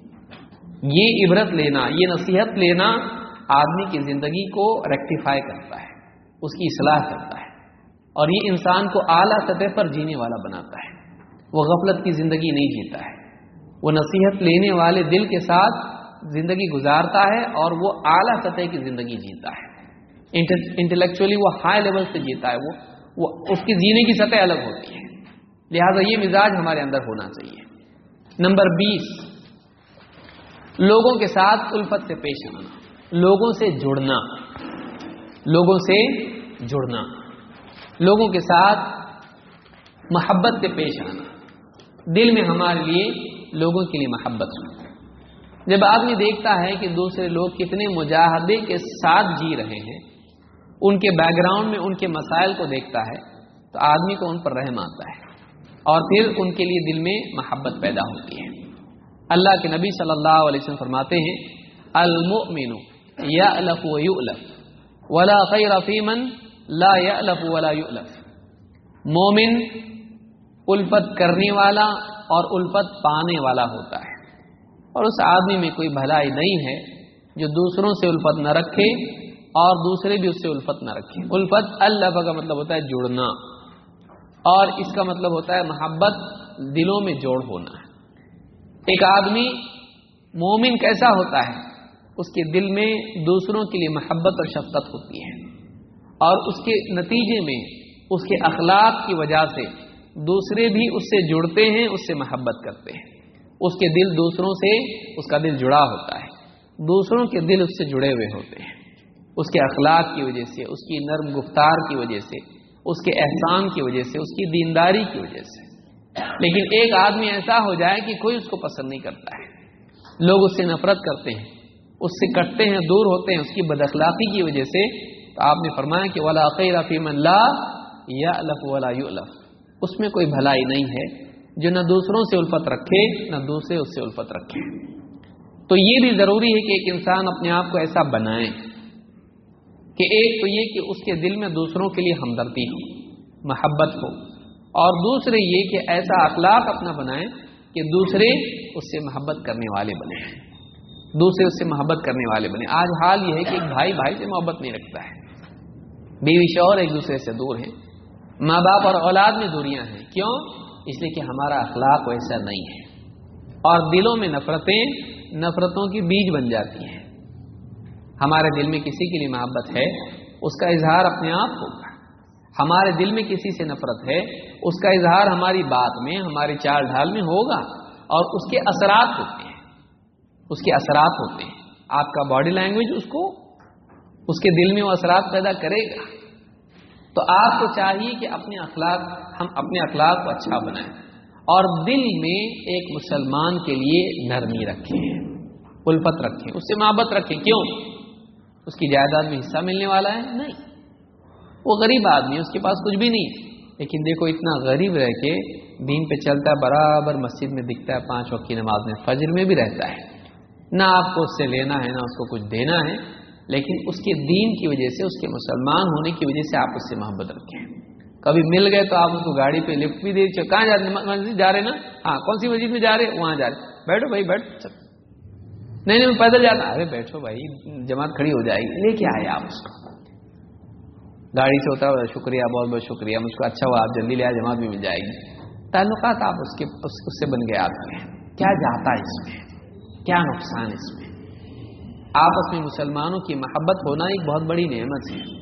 یہ عبرت لینا، یہ نصیحت لینا آدمی کی زندگی کو ریکٹیفائی کرتا ہے، اس کی اصلاح کرتا ہے اور یہ انسان کو اعلیٰ سطح پر جینے والا بناتا ہے۔ وہ غفلت کی زندگی نہیں جیتا ہے۔ وہ نصیحت لینے والے دل کے ساتھ زندگی گزارتا ہے اور وہ اعلیٰ سطح کی زندگی جیتا ہے۔ انٹلیکچولی وہ ہائی لیول سے جیتا ہے۔ وہ وہ اس کی جینے کی سطح الگ ہوتی ہے۔ لہذا یہ مزاج ہمارے اندر ہونا چاہیے۔ نمبر بیس، لوگوں کے ساتھ الفت سے پیش آنا۔ لوگوں سے جڑنا، لوگوں سے جڑنا، لوگوں کے ساتھ محبت سے پیش آنا۔ دل میں ہمارے لیے لوگوں کے لیے محبت جب آدمی دیکھتا ہے کہ دوسرے لوگ کتنے مجاہدے کے ساتھ جی رہے ہیں، ان کے بیک گراؤنڈ میں ان کے مسائل کو دیکھتا ہے، تو آدمی کو ان پر رحم آتا ہے۔ اور پھر ان کے لیے دل میں محبت پیدا ہوتی ہے۔ اللہ کے نبی صلی اللہ علیہ وسلم فرماتے ہیں المؤمن یا الف و ولا خیر فیمن لا یألف ولا یؤلف مومن الفت کرنے والا اور الفت پانے والا ہوتا ہے۔ اور اس آدمی میں کوئی بھلائی نہیں ہے جو دوسروں سے الفت نہ رکھے اور دوسرے بھی اس سے الفت نہ رکھے۔ الفت اللہ کا مطلب ہوتا ہے جڑنا۔ اور اس کا مطلب ہوتا ہے محبت، دلوں میں جوڑ ہونا۔ ایک آدمی مومن کیسا ہوتا ہے؟ اس کے دل میں دوسروں کے لیے محبت اور شفقت ہوتی ہے۔ اور اس کے نتیجے میں اس کے اخلاق کی وجہ سے دوسرے بھی اس سے جڑتے ہیں، اس سے محبت کرتے ہیں۔ اس کے دل دوسروں سے اس کا دل جڑا ہوتا ہے۔ دوسروں کے دل اس سے جڑے ہوئے ہوتے ہیں۔ اس کے اخلاق کی وجہ سے، اس کی نرم گفتار کی وجہ سے، اس کے احسان کی وجہ سے، اس کی دینداری کی وجہ سے۔ لیکن ایک آدمی ایسا ہو جائے کہ کوئی اس کو پسند نہیں کرتا ہے۔ لوگ اس سے نفرت کرتے ہیں۔ اس سے کٹتے ہیں، دور ہوتے ہیں، اس کی بد اخلاقی کی وجہ سے۔ تو آپ نے فرمایا کہ ولا فیم اللہ یا الف ولا اس میں کوئی بھلائی نہیں ہے جو نہ دوسروں سے الفت رکھے، نہ دوسرے اس سے الفت رکھے۔ تو یہ بھی ضروری ہے کہ ایک انسان اپنے آپ کو ایسا بنائے کہ ایک تو یہ کہ اس کے دل میں دوسروں کے لیے ہمدردی ہو، محبت ہو، اور دوسرے یہ کہ ایسا اخلاق اپنا بنائے کہ دوسرے اس سے محبت کرنے والے بنے۔ دوسرے اس سے محبت کرنے والے بنے۔ آج حال یہ ہے کہ ایک بھائی بھائی سے محبت نہیں رکھتا ہے۔ بیوی شور ایک دوسرے سے دور ہیں۔ ماں باپ اور اولاد میں دوریاں ہیں۔ کیوں؟ اس لیے کہ ہمارا اخلاق ویسا نہیں ہے۔ اور دلوں میں نفرتیں نفرتوں کی بیج بن جاتی ہیں۔ ہمارے دل میں کسی کے لیے محبت ہے، اس کا اظہار اپنے آپ ہوگا۔ ہمارے دل میں کسی سے نفرت ہے، اس کا اظہار ہماری بات میں، ہماری چال ڈھال میں ہوگا اور اس کے اثرات ہوتے ہیں۔ اس کے اثرات ہوتے ہیں۔ آپ کا باڈی لینگویج اس کو اس کے دل میں وہ اثرات پیدا کرے گا۔ تو آپ کو چاہیے کہ اپنے اخلاق ہم اپنے اخلاق کو اچھا بنائیں۔ اور دل میں ایک مسلمان کے لیے نرمی رکھیں۔ الفت رکھیں۔ اس سے محبت رکھیں۔ کیوں؟ اس کی جائیداد میں حصہ ملنے والا ہے؟ نہیں۔ وہ غریب آدمی اس کے پاس کچھ بھی نہیں لیکن دیکھو، اتنا غریب رہ کے دین پہ چلتا ہے، برابر مسجد میں دکھتا ہے، پانچ وقت کی نماز میں فجر میں بھی رہتا ہے۔ نہ آپ کو اس سے لینا ہے، نہ اس کو کچھ دینا ہے، لیکن اس کے دین کی وجہ سے، اس کے مسلمان ہونے کی وجہ سے آپ اس سے محبت رکھیں۔ کبھی مل گئے تو آپ اس کو گاڑی پہ لفٹ بھی دے کہاں جا رہے مسجد جا رہے نا؟ ہاں کون سی مسجد میں جا رہے وہاں جا رہے بیٹھو بھائی، بیٹھ چل نہیں نہیں پیدل جانا ارے بیٹھو بھائی، جماعت کھڑی ہو جائے گی۔ لے کے آئے آپ اس کو۔ گاڑی سے ہوتا ہے شکریہ، بہت بہت شکریہ۔ مجھ کو اچھا ہوا، آپ جلدی لے آئے، جماعت بھی مل جائے گی۔ تعلقات آپ اس کے، اس سے بن گئے آپ میں کیا جاتا ہے اس میں؟ کیا نقصان اس میں؟ آپس میں مسلمانوں کی محبت ہونا ایک بہت بڑی نعمت ہے۔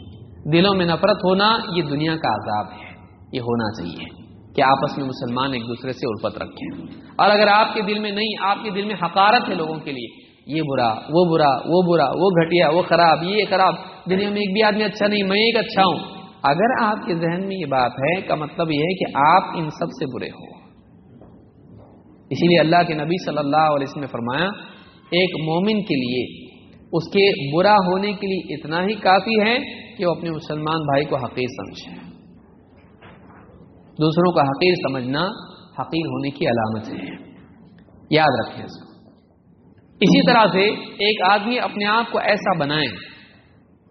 دلوں میں نفرت ہونا یہ دنیا کا عذاب ہے۔ یہ ہونا چاہیے کہ آپس میں مسلمان ایک دوسرے سے الفت رکھیں۔ اور اگر آپ کے دل میں نہیں، آپ کے دل میں حقارت ہے لوگوں کے لیے، یہ برا، وہ برا وہ برا، وہ گھٹیا، وہ خراب، یہ خراب، دنیا میں ایک بھی آدمی اچھا نہیں، میں ایک اچھا ہوں۔ اگر آپ کے ذہن میں یہ بات ہے، کا مطلب یہ ہے کہ آپ ان سب سے برے ہو۔ اسی لیے اللہ کے نبی صلی اللہ علیہ وسلم نے فرمایا، ایک مومن کے لیے اس کے برا ہونے کے لیے اتنا ہی کافی ہے کہ وہ اپنے مسلمان بھائی کو حقیر سمجھے۔ دوسروں کا حقیر سمجھنا حقیر ہونے کی علامت ہے۔ یاد رکھیں اس کو۔ اسی طرح سے ایک آدمی اپنے آپ کو ایسا بنائے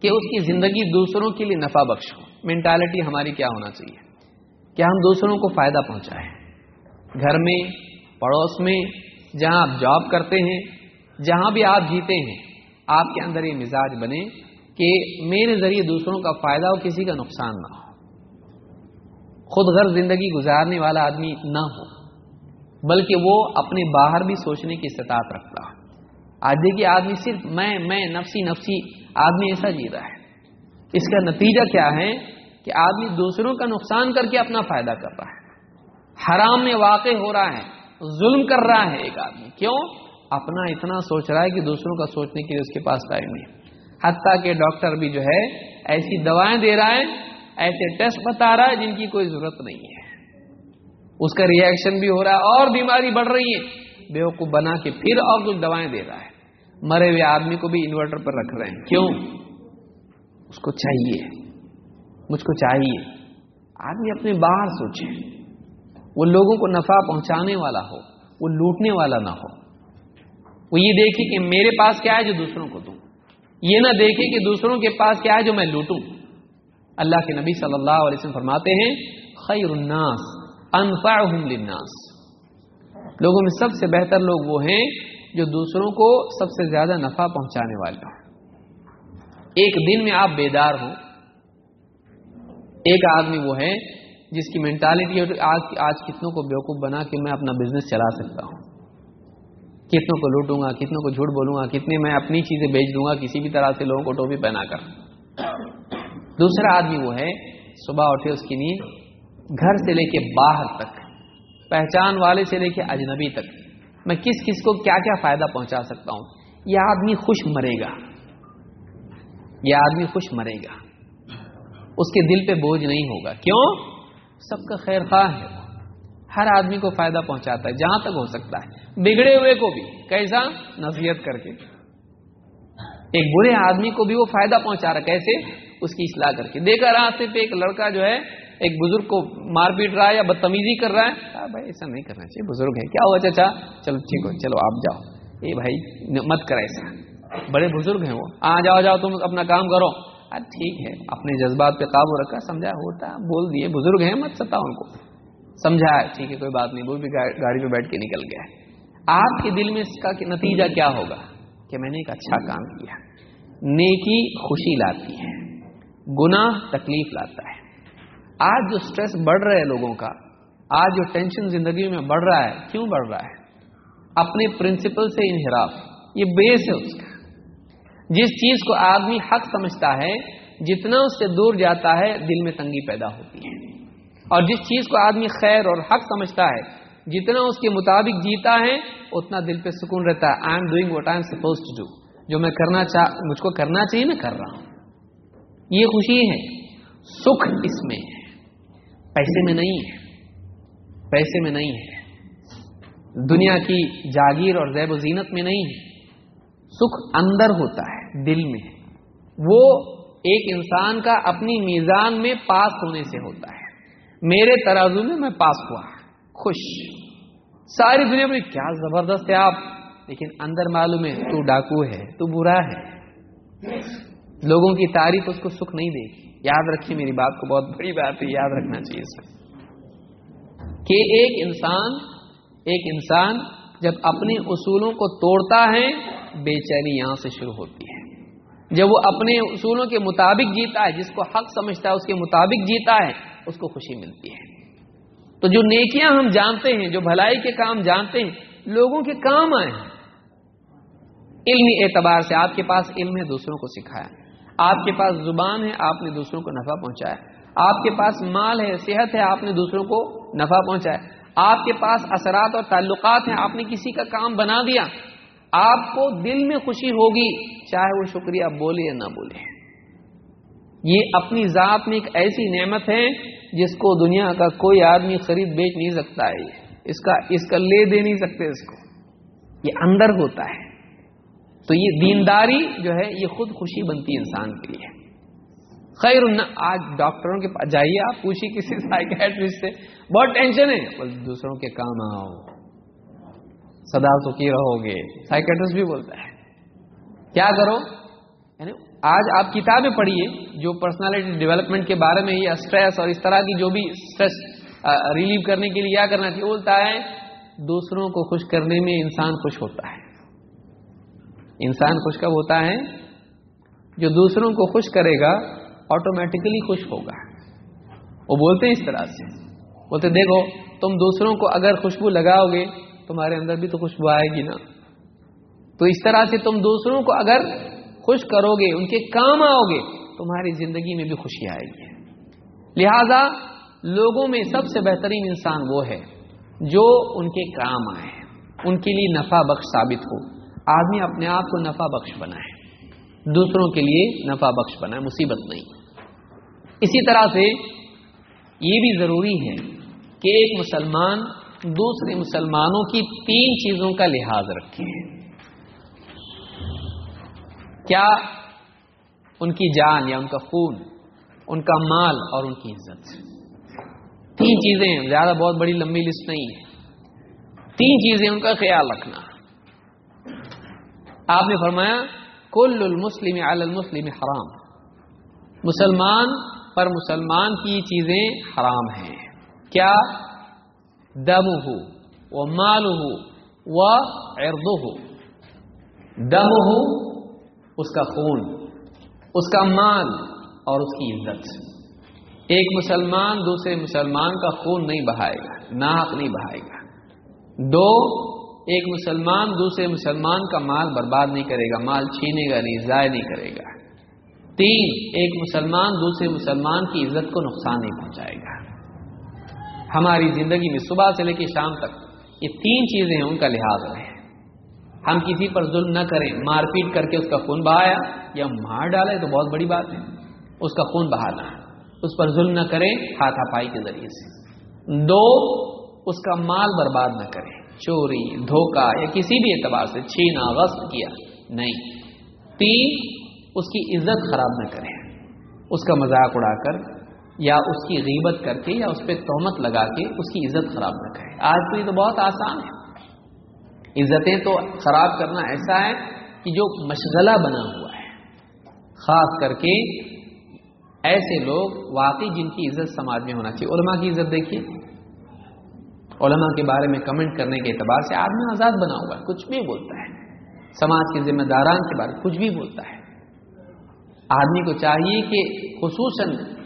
کہ اس کی زندگی دوسروں کے لیے نفع بخش ہو۔ مینٹالٹی ہماری کیا ہونا چاہیے؟ کہ ہم دوسروں کو فائدہ پہنچائیں۔ گھر میں پڑوس میں جہاں آپ جاب کرتے ہیں، جہاں بھی آپ جیتے ہیں، آپ کے اندر یہ مزاج بنے کہ میرے ذریعے دوسروں کا فائدہ ہو کسی کا نقصان نہ ہو۔ خود غرض زندگی گزارنے والا آدمی نہ ہو، بلکہ وہ اپنے باہر بھی سوچنے کی استطاعت رکھتا ہو آج دیکھیے، آدمی صرف میں میں نفسی نفسی، آدمی ایسا جی رہا ہے۔ اس کا نتیجہ کیا ہے کہ آدمی دوسروں کا نقصان کر کے اپنا فائدہ کر رہا ہے۔ حرام میں واقع ہو رہا ہے۔ ظلم کر رہا ہے ایک آدمی۔ کیوں؟ اپنا اتنا سوچ رہا ہے کہ دوسروں کا سوچنے کے لیے اس کے پاس ٹائم نہیں۔ حتیٰ کہ ڈاکٹر بھی جو ہے ایسی دوائیں دے رہا ہے، ایسے ٹیسٹ بتا رہا ہے جن کی کوئی ضرورت نہیں ہے۔ اس کا ریئیکشن بھی ہو رہا ہے، اور بیماری بڑھ رہی ہے۔ بیوقوف بنا کے پھر اور کچھ دوائیں دے رہا ہے۔ مرے ہوئے آدمی کو بھی انورٹر پر رکھ رہے ہیں۔ کیوں؟ اس کو چاہیے۔ مجھ کو چاہیے۔ آدمی اپنے باہر سوچے۔ وہ لوگوں کو نفع پہنچانے والا ہو، وہ لوٹنے والا نہ ہو۔ وہ یہ دیکھے کہ میرے پاس کیا ہے جو دوسروں کو دوں۔ یہ نہ دیکھے کہ دوسروں کے پاس کیا ہے جو میں لوٹوں۔ اللہ کے نبی صلی اللہ علیہ وسلم فرماتے ہیں، خیر الناس انفعهم للناس۔ لوگوں میں سب سے بہتر لوگ وہ ہیں جو دوسروں کو سب سے زیادہ نفع پہنچانے والے ہوں۔ ایک دن میں آپ بیدار ہوں۔ ایک آدمی وہ ہے جس کی مینٹالٹی آج آج کتنوں کو بیوقوف بنا کے میں اپنا بزنس چلا سکتا ہوں۔ کتنوں کو لوٹوں گا، کتنوں کو جھوٹ بولوں گا، کتنے میں اپنی چیزیں بیچ دوں گا، کسی بھی طرح سے لوگوں کو ٹوپی پہنا کر۔ دوسرا آدمی وہ ہے، صبح اٹھے اس کی نیند، گھر سے لے کے باہر تک، پہچان والے سے لے کے اجنبی تک۔ میں کس کس کو کیا کیا فائدہ پہنچا سکتا ہوں؟ یہ آدمی خوش مرے گا۔ یہ آدمی خوش مرے گا۔ اس کے دل پہ بوجھ نہیں ہوگا۔ کیوں؟ سب کا خیر خواہ ہے۔ ہر آدمی کو فائدہ پہنچاتا ہے، جہاں تک ہو سکتا ہے۔ بگڑے ہوئے کو بھی، کیسا؟ نصیحت کر کے۔ ایک برے آدمی کو بھی وہ فائدہ پہنچا رہا کیسے؟ اس کی اصلاح کر کے۔ دیکھا، راستے پہ ایک لڑکا جو ہے، ایک بزرگ کو مار پیٹ رہا ہے یا بدتمیزی کر رہا ہے۔ بھائی، ایسا نہیں کرنا چاہیے، بزرگ ہے کیا ہوا چاچا چلو، ٹھیک ہو، چلو، آپ جاؤ۔ اے بھائی، مت کر ایسا۔ بڑے بزرگ ہیں وہ۔ آ، جاؤ جاؤ، تم اپنا کام کرو۔ ٹھیک ہے، اپنے جذبات پہ قابو رکھا، سمجھا، ہوتا، بول دیے، بزرگ ہیں، مت ستا ان کو۔ سمجھا، ٹھیک ہے، کوئی بات نہیں، وہ بھی گاڑی پہ بیٹھ کے نکل گیا۔ آپ کے دل میں اس کا نتیجہ کیا ہوگا؟ کہ میں نے ایک اچھا کام کیا۔ نیکی خوشی لاتی ہے، گناہ تکلیف لاتا ہے۔ آج جو سٹریس بڑھ رہا ہے لوگوں کا، آج جو ٹینشن زندگی میں بڑھ رہا ہے، کیوں بڑھ رہا ہے؟ اپنے پرنسپل سے انحراف، یہ بیس ہے اس کا۔ جس چیز کو آدمی حق سمجھتا ہے، جتنا اس سے دور جاتا ہے، دل میں تنگی پیدا ہوتی ہے۔ اور جس چیز کو آدمی خیر اور حق سمجھتا ہے، جتنا اس کے مطابق جیتا ہے، اتنا دل پہ سکون رہتا ہے۔ I am doing what I am suppose to do جو میں کرنا چاہ، مجھ کو کرنا چاہیے، میں کر رہا ہوں۔ یہ خوشی ہے۔ سکھ اس میں ہے۔ پیسے میں نہیں ہے۔ پیسے میں نہیں ہے۔ دنیا کی جاگیر اور زیب و زینت میں نہیں ہے۔ سکھ اندر ہوتا ہے۔ دل میں وہ ایک انسان کا اپنی میزان میں پاس ہونے سے ہوتا ہے۔ میرے ترازو میں میں پاس ہوا خوش۔ ساری دنیا میں کیا زبردست ہے آپ۔ لیکن اندر معلوم ہے، تو ڈاکو ہے، تو برا ہے۔ لوگوں کی تعریف اس کو سکھ نہیں دے گی۔ یاد رکھیے، میری بات کو بہت بڑی بات ہے، یاد رکھنا چاہیے سر کہ ایک انسان ایک انسان جب اپنے اصولوں کو توڑتا ہے، بے چینی یہاں سے شروع ہوتی ہے۔ جب وہ اپنے اصولوں کے مطابق جیتا ہے، جس کو حق سمجھتا ہے، اس کے مطابق جیتا ہے، اس کو خوشی ملتی ہے۔ تو جو نیکیاں ہم جانتے ہیں، جو بھلائی کے کام جانتے ہیں، لوگوں کے کام آئے ہیں۔ علمی اعتبار سے آپ کے پاس علم ہے، دوسروں کو سکھایا۔ آپ کے پاس زبان ہے، آپ نے دوسروں کو نفع پہنچایا۔ آپ کے پاس مال ہے، صحت ہے، آپ نے دوسروں کو نفع پہنچایا۔ آپ کے پاس اثرات اور تعلقات ہیں، آپ نے کسی کا کام بنا دیا۔ آپ کو دل میں خوشی ہوگی، چاہے وہ شکریہ بولے یا نہ بولے۔ یہ اپنی ذات میں ایک ایسی نعمت ہے جس کو دنیا کا کوئی آدمی خرید بیچ نہیں سکتا ہے۔ اس کا اس کا لے دے نہیں سکتے اس کو۔ یہ اندر ہوتا ہے۔ تو یہ دینداری جو ہے، یہ خود خوشی بنتی ہے انسان کے لیے۔ خیر آج ڈاکٹروں کے پاس جائیے آپ، پوچھیے کسی سائیکٹرسٹ سے۔ بہت ٹینشن ہے۔ بس دوسروں کے کام آؤ۔ سدا تو کی رہو گے۔ سائیکٹرسٹ بھی بولتا ہے۔ کیا کرو؟ یعنی آج آپ کتابیں پڑھیے جو پرسنالٹی ڈیولپمنٹ کے بارے میں یہ اسٹریس اور اس طرح کی جو بھی اسٹریس ریلیو کرنے کے لیے کیا کرنا چاہیے بولتا ہے، دوسروں کو خوش کرنے میں انسان خوش ہوتا ہے۔ انسان خوش کب ہوتا ہے؟ جو دوسروں کو خوش کرے گا آٹومیٹکلی خوش ہوگا۔ وہ بولتے ہیں اس طرح سے۔ بولتے دیکھو، تم دوسروں کو اگر خوشبو لگاؤ گے تمہارے اندر بھی تو خوشبو آئے گی نا۔ تو اس طرح سے تم دوسروں کو اگر خوش کرو گے ان کے کام آؤ گے تمہاری زندگی میں بھی خوشی آئے گی۔ لہذا لوگوں میں سب سے بہترین انسان وہ ہے جو ان کے کام آئے، ان کے لیے نفع بخش ثابت ہو۔ آدمی اپنے آپ کو نفع بخش بنائے، دوسروں کے لیے نفع بخش بنائے، مصیبت نہیں۔ اسی طرح سے یہ بھی ضروری ہے کہ ایک مسلمان دوسرے مسلمانوں کی تین چیزوں کا لحاظ رکھے کیا ان کی جان یا ان کا خون، ان کا مال اور ان کی عزت؟ تین چیزیں زیادہ بہت بڑی، لمبی لسٹ نہیں ہے۔ تین چیزیں ان کا خیال رکھنا۔ آپ نے فرمایا، کل المسلم علی المسلم حرام۔ مسلمان پر مسلمان کی چیزیں حرام ہیں۔ کیا دم ہو وہ مال ہو وہ دم ہو اس کا خون، اس کا مال اور اس کی عزت. ایک مسلمان دوسرے مسلمان کا خون نہیں بہائے گا ناک نہیں بہائے گا. دو، ایک مسلمان دوسرے مسلمان کا مال برباد نہیں کرے گا، مال چھینے گا نہیں، ضائع نہیں کرے گا. تین، ایک مسلمان دوسرے مسلمان کی عزت کو نقصان نہیں پہنچائے گا. ہماری زندگی میں صبح سے لے کے شام تک یہ تین چیزیں ہیں ان کا لحاظ رہے ہم کسی پر ظلم نہ کریں، مار پیٹ کر کے اس کا خون بہایا یا مار ڈالے تو بہت بڑی بات ہے۔ اس کا خون بہانا اس پر ظلم نہ کریں ہاتھا پائی کے ذریعے سے۔ دو، اس کا مال برباد نہ کریں۔ چوری، دھوکہ یا کسی بھی اعتبار سے چھینا، غصب کیا، نہیں۔ تین، اس کی عزت خراب نہ کریں۔ اس کا مذاق اڑا کر یا اس کی غیبت کر کے یا اس پہ تہمت لگا کے اس کی عزت خراب نہ کریں آج تو یہ تو بہت آسان ہے۔ عزتیں تو خراب کرنا ایسا ہے کہ جو مشغلہ بنا ہوا ہے۔ خاص کر کے ایسے لوگ واقعی جن کی عزت سماج میں ہونا چاہیے۔ علماء کی عزت دیکھیے۔ علماء کے بارے میں کمنٹ کرنے کے اعتبار سے آدمی آزاد بنا ہوا ہے، کچھ بھی بولتا ہے۔ سماج کے ذمہ داران کے بارے میں کچھ بھی بولتا ہے۔ آدمی کو چاہیے کہ خصوصاً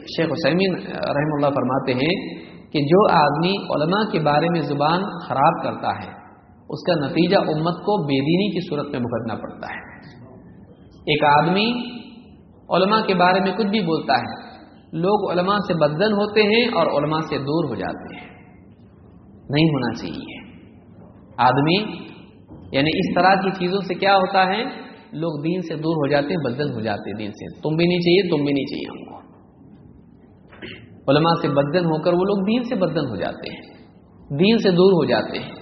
شیخ حسین رحم اللہ فرماتے ہیں کہ جو آدمی علماء کے بارے میں زبان خراب کرتا ہے، اس کا نتیجہ امت کو بے دینی کی صورت میں بھگتنا پڑتا ہے۔ ایک آدمی علماء کے بارے میں کچھ بھی بولتا ہے، لوگ علماء سے بدزن ہوتے ہیں اور علماء سے دور ہو جاتے ہیں۔ نہیں ہونا چاہیے۔ آدمی یعنی اس طرح کی چیزوں سے کیا ہوتا ہے، لوگ دین سے دور ہو جاتے ہیں بدل ہو جاتے ہیں دین سے۔ تم بھی نہیں چاہیے، تم بھی نہیں چاہیے ہم کو۔ علماء سے بدن ہو کر وہ لوگ دین سے بدن ہو جاتے ہیں۔ دین سے دور ہو جاتے ہیں۔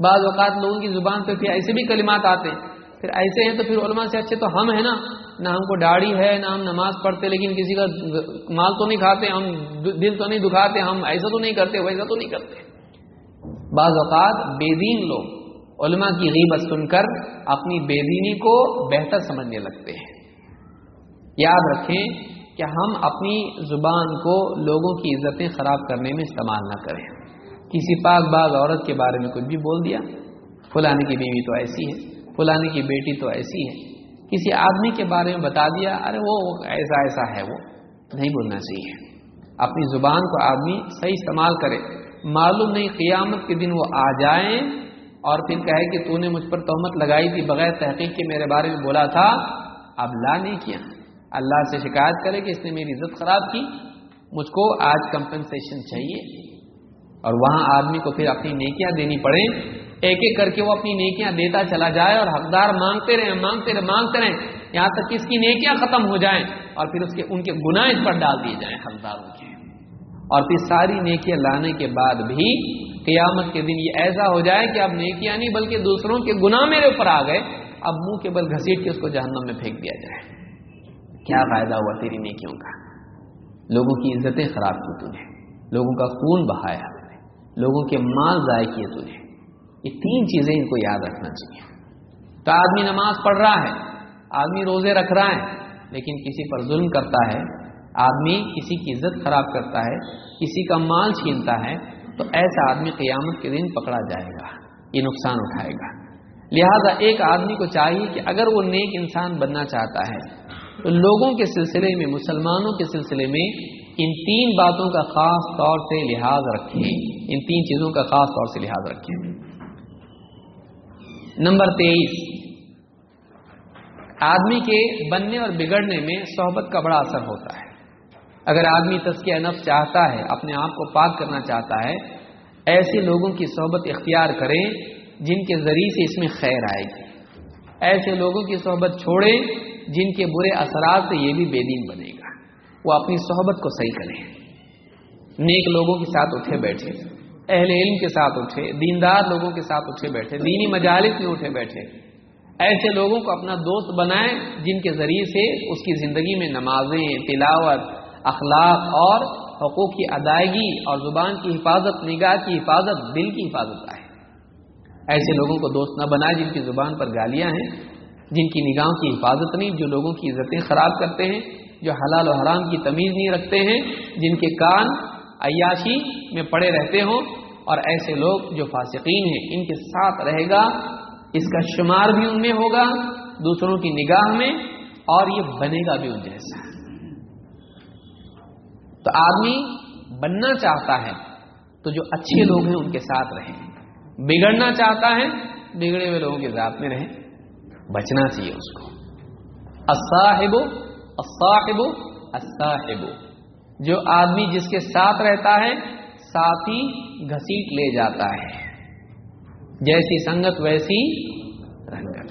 بعض اوقات لوگوں کی زبان پہ پھر ایسے بھی کلمات آتے ہیں۔ پھر ایسے ہیں تو پھر علماء سے اچھے تو ہم ہیں نا۔ نہ ہم کو داڑھی ہے، نہ ہم نماز پڑھتے، لیکن کسی کا مال تو نہیں کھاتے، ہم دل تو نہیں دکھاتے، ہم ایسا تو نہیں کرتے، ویسا تو نہیں کرتے۔ بعض اوقات بے دین لوگ علماء کی غیبت سن کر اپنی بے دینی کو بہتر سمجھنے لگتے ہیں۔ یاد رکھیں کہ ہم اپنی زبان کو لوگوں کی عزتیں خراب کرنے میں استعمال نہ کریں۔ کسی پاک باغ عورت کے بارے میں کچھ بھی بول دیا فلانے کی بیوی تو ایسی ہے فلانے کی بیٹی تو ایسی ہے۔ کسی آدمی کے بارے میں بتا دیا، ارے وہ ایسا ایسا ہے وہ، نہیں بولنا چاہیے۔ اپنی زبان کو آدمی صحیح استعمال کرے۔ معلوم نہیں قیامت کے دن وہ آ جائیں اور پھر کہے کہ تو نے مجھ پر تہمت لگائی تھی، بغیر تحقیق کے میرے بارے میں بولا تھا، اب لا نہیں کیا۔ اللہ سے شکایت کرے کہ اس نے میری عزت خراب کی، مجھ کو آج کمپنسیشن چاہیے۔ اور وہاں آدمی کو پھر اپنی نیکیاں دینی پڑے ایک ایک کر کے وہ اپنی نیکیاں دیتا چلا جائے اور حقدار مانگتے رہے مانگتے رہے مانگتے رہے یہاں تک کہ اس کی نیکیاں ختم ہو جائیں اور پھر اس کے، ان کے گناہ اس پر ڈال دیے جائیں حقداروں کے۔ اور پھر ساری نیکیاں لانے کے بعد بھی قیامت کے دن یہ ایسا ہو جائے کہ اب نیکیاں نہیں بلکہ دوسروں کے گناہ میرے اوپر آ گئے۔ اب منہ کے بل گھسیٹ کے اس کو جہنم میں پھینک دیا جائے۔ کیا فائدہ ہوا تیری نیکیوں کا؟ لوگوں کی عزتیں خراب کی تجھے، لوگوں کا خون بہایا لوگوں کے مال ضائع کیے تجھے۔ یہ تین چیزیں ان کو یاد رکھنا چاہیے۔ تو آدمی نماز پڑھ رہا ہے، آدمی روزے رکھ رہا ہے، لیکن کسی پر ظلم کرتا ہے، آدمی کسی کی عزت خراب کرتا ہے، کسی کا مال چھینتا ہے، تو ایسا آدمی قیامت کے دن پکڑا جائے گا، یہ نقصان اٹھائے گا۔ لہذا ایک آدمی کو چاہیے کہ اگر وہ نیک انسان بننا چاہتا ہے تو لوگوں کے سلسلے میں، مسلمانوں کے سلسلے میں ان تین باتوں کا خاص طور سے لحاظ رکھیں۔ ان تین چیزوں کا خاص طور سے لحاظ رکھیں۔ نمبر تیئیس، آدمی کے بننے اور بگڑنے میں صحبت کا بڑا اثر ہوتا ہے۔ اگر آدمی تسکیہ نفس چاہتا ہے، اپنے آپ کو پاک کرنا چاہتا ہے، ایسے لوگوں کی صحبت اختیار کریں جن کے ذریعے سے اس میں خیر آئے گی۔ ایسے لوگوں کی صحبت چھوڑیں جن کے برے اثرات سے یہ بھی بے دین بنے گا۔ وہ اپنی صحبت کو صحیح کریں۔ نیک لوگوں کے ساتھ اٹھے بیٹھے۔ اہل علم کے ساتھ اٹھے۔ دیندار لوگوں کے ساتھ اٹھے بیٹھے۔ دینی مجالس میں اٹھے بیٹھے۔ ایسے لوگوں کو اپنا دوست بنائیں جن کے ذریعے سے اس کی زندگی میں نمازیں، تلاوت، اخلاق اور حقوق کی ادائیگی اور زبان کی حفاظت، نگاہ کی حفاظت، دل کی حفاظت آئے۔ ایسے لوگوں کو دوست نہ بنائے جن کی زبان پر گالیاں ہیں۔ جن کی نگاہوں کی حفاظت نہیں، جو لوگوں کی عزتیں خراب کرتے ہیں، جو حلال و حرام کی تمیز نہیں رکھتے ہیں، جن کے کان عیاشی میں پڑے رہتے ہوں اور ایسے لوگ جو فاسقین ہیں، ان کے ساتھ رہے گا، اس کا شمار بھی ان میں ہوگا، دوسروں کی نگاہ میں، اور یہ بنے گا بھی ان جیسا۔ تو آدمی بننا چاہتا ہے تو جو اچھے لوگ ہیں، ان کے ساتھ رہیں۔ بگڑنا چاہتا ہے، بگڑے ہوئے لوگوں کے ذات میں رہیں۔ بچنا چاہیے اس کو۔ الصاحب الصاحب الصاحب۔ جو آدمی جس کے ساتھ رہتا ہے، ساتھی گھسیٹ لے جاتا ہے۔ جیسی سنگت، ویسی رنگت۔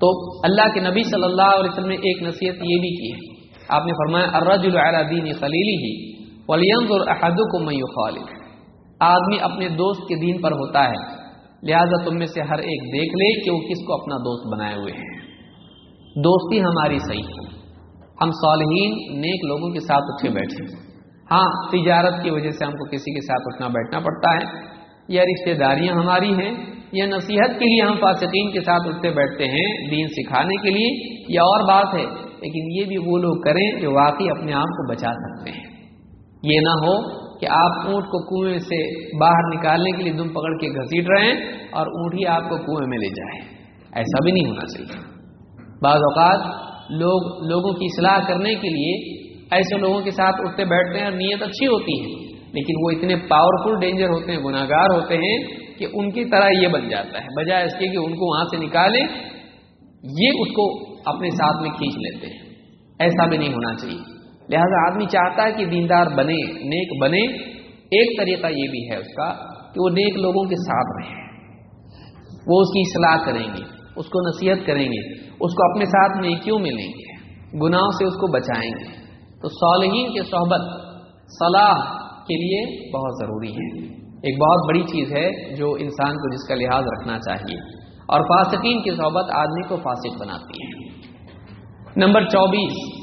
تو اللہ کے نبی صلی اللہ علیہ وسلم نے ایک نصیحت یہ بھی کی ہے۔ آپ نے فرمایا، الرجل علی دین خلیلی ہی ولینظر احدکم من یخالف۔ آدمی اپنے دوست کے دین پر ہوتا ہے۔ لہذا تم میں سے ہر ایک دیکھ لے کہ وہ کس کو اپنا دوست بنائے ہوئے ہیں۔ دوستی ہماری صحیح ہے۔ ہم صالحین نیک لوگوں کے ساتھ اٹھے بیٹھے۔ ہاں تجارت کی وجہ سے ہم کو کسی کے ساتھ اٹھنا بیٹھنا پڑتا ہے۔ یا رشتہ داریاں ہماری ہیں، یا نصیحت کے لیے ہم فاسقین کے ساتھ اٹھتے بیٹھتے ہیں دین سکھانے کے لیے۔ یہ اور بات ہے، لیکن یہ بھی وہ لوگ کریں جو واقعی اپنے آپ کو بچا سکتے ہیں۔ یہ نہ ہو کہ آپ اونٹ کو کنویں سے باہر نکالنے کے لیے دم پکڑ کے گھسیٹ رہے ہیں اور اونٹ ہی آپ کو کنویں میں لے جائے۔ ایسا بھی نہیں ہونا چاہیے۔ بعض اوقات لوگ، لوگوں کی اصلاح کرنے کے لیے ایسے لوگوں کے ساتھ اٹھتے بیٹھتے ہیں اور نیت اچھی ہوتی ہے، لیکن وہ اتنے پاورفل ڈینجر ہوتے ہیں گناگار ہوتے ہیں کہ ان کی طرح یہ بن جاتا ہے۔ بجائے اس کے کہ ان کو وہاں سے نکالیں، یہ اس کو اپنے ساتھ میں کھینچ لیتے ہیں۔ ایسا بھی نہیں ہونا چاہیے۔ لہذا آدمی چاہتا ہے کہ دیندار بنے، نیک بنے۔ ایک طریقہ یہ بھی ہے اس کا کہ وہ نیک لوگوں کے ساتھ رہے۔ وہ اس کی اصلاح کریں گے، اس کو نصیحت کریں گے، اس کو اپنے ساتھ نیکیوں میں لیں گے، گناہوں سے اس کو بچائیں گے۔ تو صالحین کے صحبت، صلاح کے لیے بہت ضروری ہے۔ ایک بہت بڑی چیز ہے جو انسان کو جس کا لحاظ رکھنا چاہیے۔ اور فاسقین کی صحبت آدمی کو فاسق بناتی ہے۔ نمبر چوبیس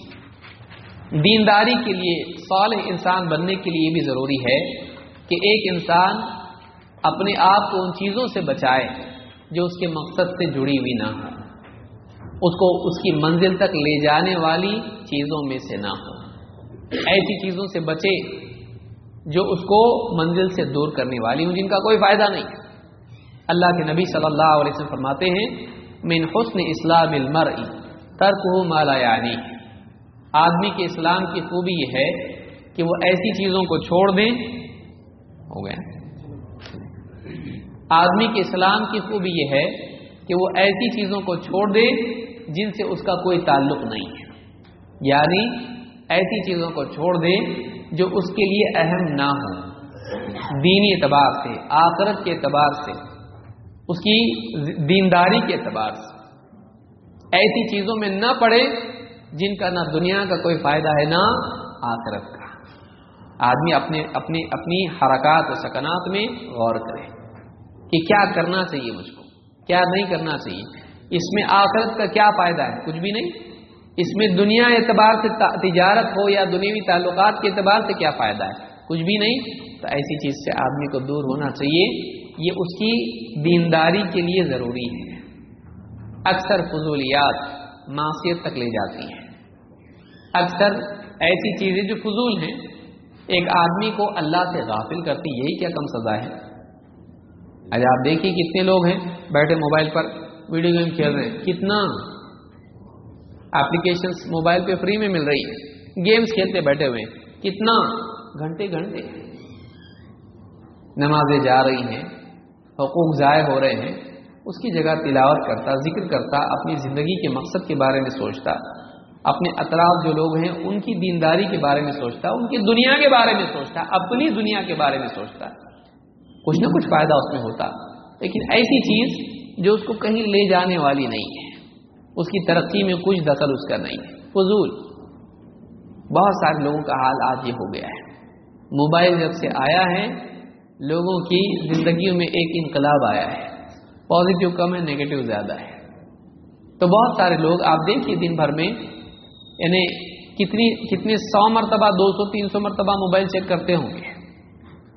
دینداری کے لیے، صالح انسان بننے کے لیے بھی ضروری ہے کہ ایک انسان اپنے آپ کو ان چیزوں سے بچائے جو اس کے مقصد سے جڑی ہوئی نہ ہو اس کو اس کی منزل تک لے جانے والی چیزوں میں سے نہ ہو ایسی چیزوں سے بچے جو اس کو منزل سے دور کرنے والی ہوں، جن کا کوئی فائدہ نہیں۔ اللہ کے نبی صلی اللہ علیہ وسلم فرماتے ہیں، من حسن اسلام المرء ترک ہو مالا یعنی آدمی کے اسلام کی خوبی یہ ہے کہ وہ ایسی چیزوں کو چھوڑ دیں۔ ہو گیا آدمی کے اسلام کی خوبی یہ ہے کہ وہ ایسی چیزوں کو چھوڑ دے جن سے اس کا کوئی تعلق نہیں ہے۔ یعنی ایسی چیزوں کو چھوڑ دے جو اس کے لیے اہم نہ ہو دینی اعتبار سے، آخرت کے اعتبار سے، اس کی دینداری کے اعتبار سے۔ ایسی چیزوں میں نہ پڑے جن کا نہ دنیا کا کوئی فائدہ ہے نہ آخرت کا۔ آدمی اپنے اپنی اپنی حرکات و سکنات میں غور کرے کہ کیا کرنا چاہیے مجھ کو، کیا نہیں کرنا چاہیے۔ اس میں آخرت کا کیا فائدہ ہے؟ کچھ بھی نہیں۔ اس میں دنیا اعتبار سے تجارت ہو یا دنیوی تعلقات کے اعتبار سے کیا فائدہ ہے؟ کچھ بھی نہیں۔ تو ایسی چیز سے آدمی کو دور ہونا چاہیے۔ یہ اس کی دینداری کے لیے ضروری ہے۔ اکثر فضولیات معاشیت تک لے جاتی ہیں۔ اکثر ایسی چیزیں جو فضول ہیں، ایک آدمی کو اللہ سے غافل کرتی یہی کیا کم سزا ہے۔ اچھا آپ دیکھیے کتنے لوگ ہیں بیٹھے موبائل پر، ویڈیو گیم کھیل رہے ہیں۔ کتنا اپلیکیشن موبائل پہ فری میں مل رہی ہے گیمز کھیلتے بیٹھے ہوئے کتنا گھنٹے گھنٹے نمازیں جا رہی ہیں، حقوق ضائع ہو رہے ہیں۔ اس کی جگہ تلاوت کرتا، ذکر کرتا، اپنی زندگی کے مقصد کے بارے میں سوچتا۔ اپنے اطراف جو لوگ ہیں، ان کی دینداری کے بارے میں سوچتا، ان کی دنیا کے بارے میں سوچتا، اپنی دنیا کے بارے میں سوچتا۔ کچھ نہ کچھ فائدہ اس میں ہوتا۔ لیکن ایسی چیز جو اس کو کہیں لے جانے والی نہیں ہے۔ اس کی ترقی میں کچھ دخل اس کا نہیں ہے۔ فضول۔ بہت سارے لوگوں کا حال آج یہ ہو گیا ہے۔ موبائل جب سے آیا ہے، لوگوں کی زندگیوں میں ایک انقلاب آیا ہے۔ پازیٹو کم ہے نیگیٹو زیادہ ہے۔ تو بہت سارے لوگ، آپ دیکھیے دن بھر میں یعنی کتنی کتنے سو مرتبہ، دو سو، تین سو مرتبہ موبائل چیک کرتے ہوں۔ گے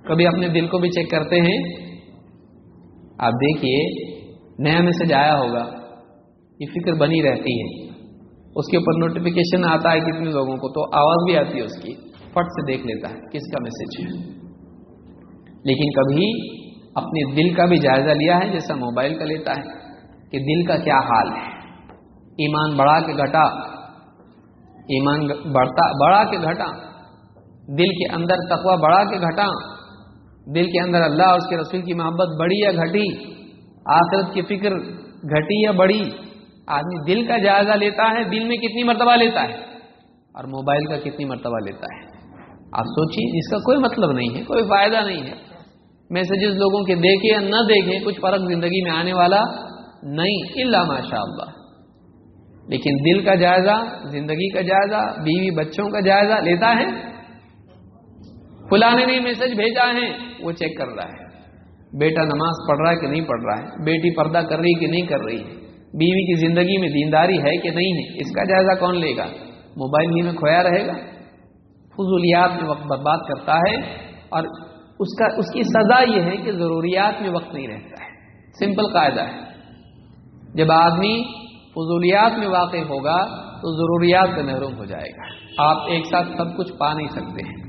کبھی اپنے دل کو بھی چیک کرتے ہیں۔ آپ دیکھیے، نیا میسج آیا ہوگا۔ یہ فکر بنی رہتی ہے۔ اس کے اوپر نوٹیفیکیشن آتا ہے کتنے لوگوں کو، تو آواز بھی آتی ہے اس کی۔ فٹ سے دیکھ لیتا ہے کس کا میسج ہے۔ لیکن کبھی اپنے دل کا بھی جائزہ لیا ہے، جیسا موبائل کا لیتا ہے، کہ دل کا کیا حال ہے۔ ایمان بڑھا کے گھٹا۔ ایمان بڑھتا، بڑھا کے گھٹا۔ دل کے اندر تقوی بڑھا کے گھٹا۔ دل کے اندر اللہ اور اس کے رسول کی محبت بڑی یا گھٹی؟ آخرت کی فکر گھٹی یا بڑی آدمی دل کا جائزہ لیتا ہے، دل میں کتنی مرتبہ لیتا ہے اور موبائل کا کتنی مرتبہ لیتا ہے۔ آپ سوچیے جس کا کوئی مطلب نہیں ہے، کوئی فائدہ نہیں ہے۔ میسجز لوگوں کے دیکھیں یا نہ دیکھیں، کچھ فرق زندگی میں آنے والا نہیں اللہ ماشاء اللہ لیکن دل کا جائزہ، زندگی کا جائزہ، بیوی بچوں کا جائزہ لیتا ہے۔ فلانے نے میسج بھیجا ہے، وہ چیک کر رہا ہے۔ بیٹا نماز پڑھ رہا ہے کہ نہیں پڑھ رہا ہے؟ بیٹی پردہ کر رہی ہے کہ نہیں کر رہی ہے؟ بیوی کی زندگی میں دینداری ہے کہ نہیں ہے؟ اس کا جائزہ کون لے گا؟ موبائل ہی میں کھویا رہے گا؟ فضولیات میں وقت برباد کرتا ہے اور اس کا، اس کی سزا یہ ہے کہ ضروریات میں وقت نہیں رہتا ہے۔ سمپل قاعدہ ہے۔ جب آدمی فضولیات میں واقع ہوگا تو ضروریات کا محروم ہو جائے گا۔ آپ ایک ساتھ سب کچھ پا نہیں سکتے۔ ہیں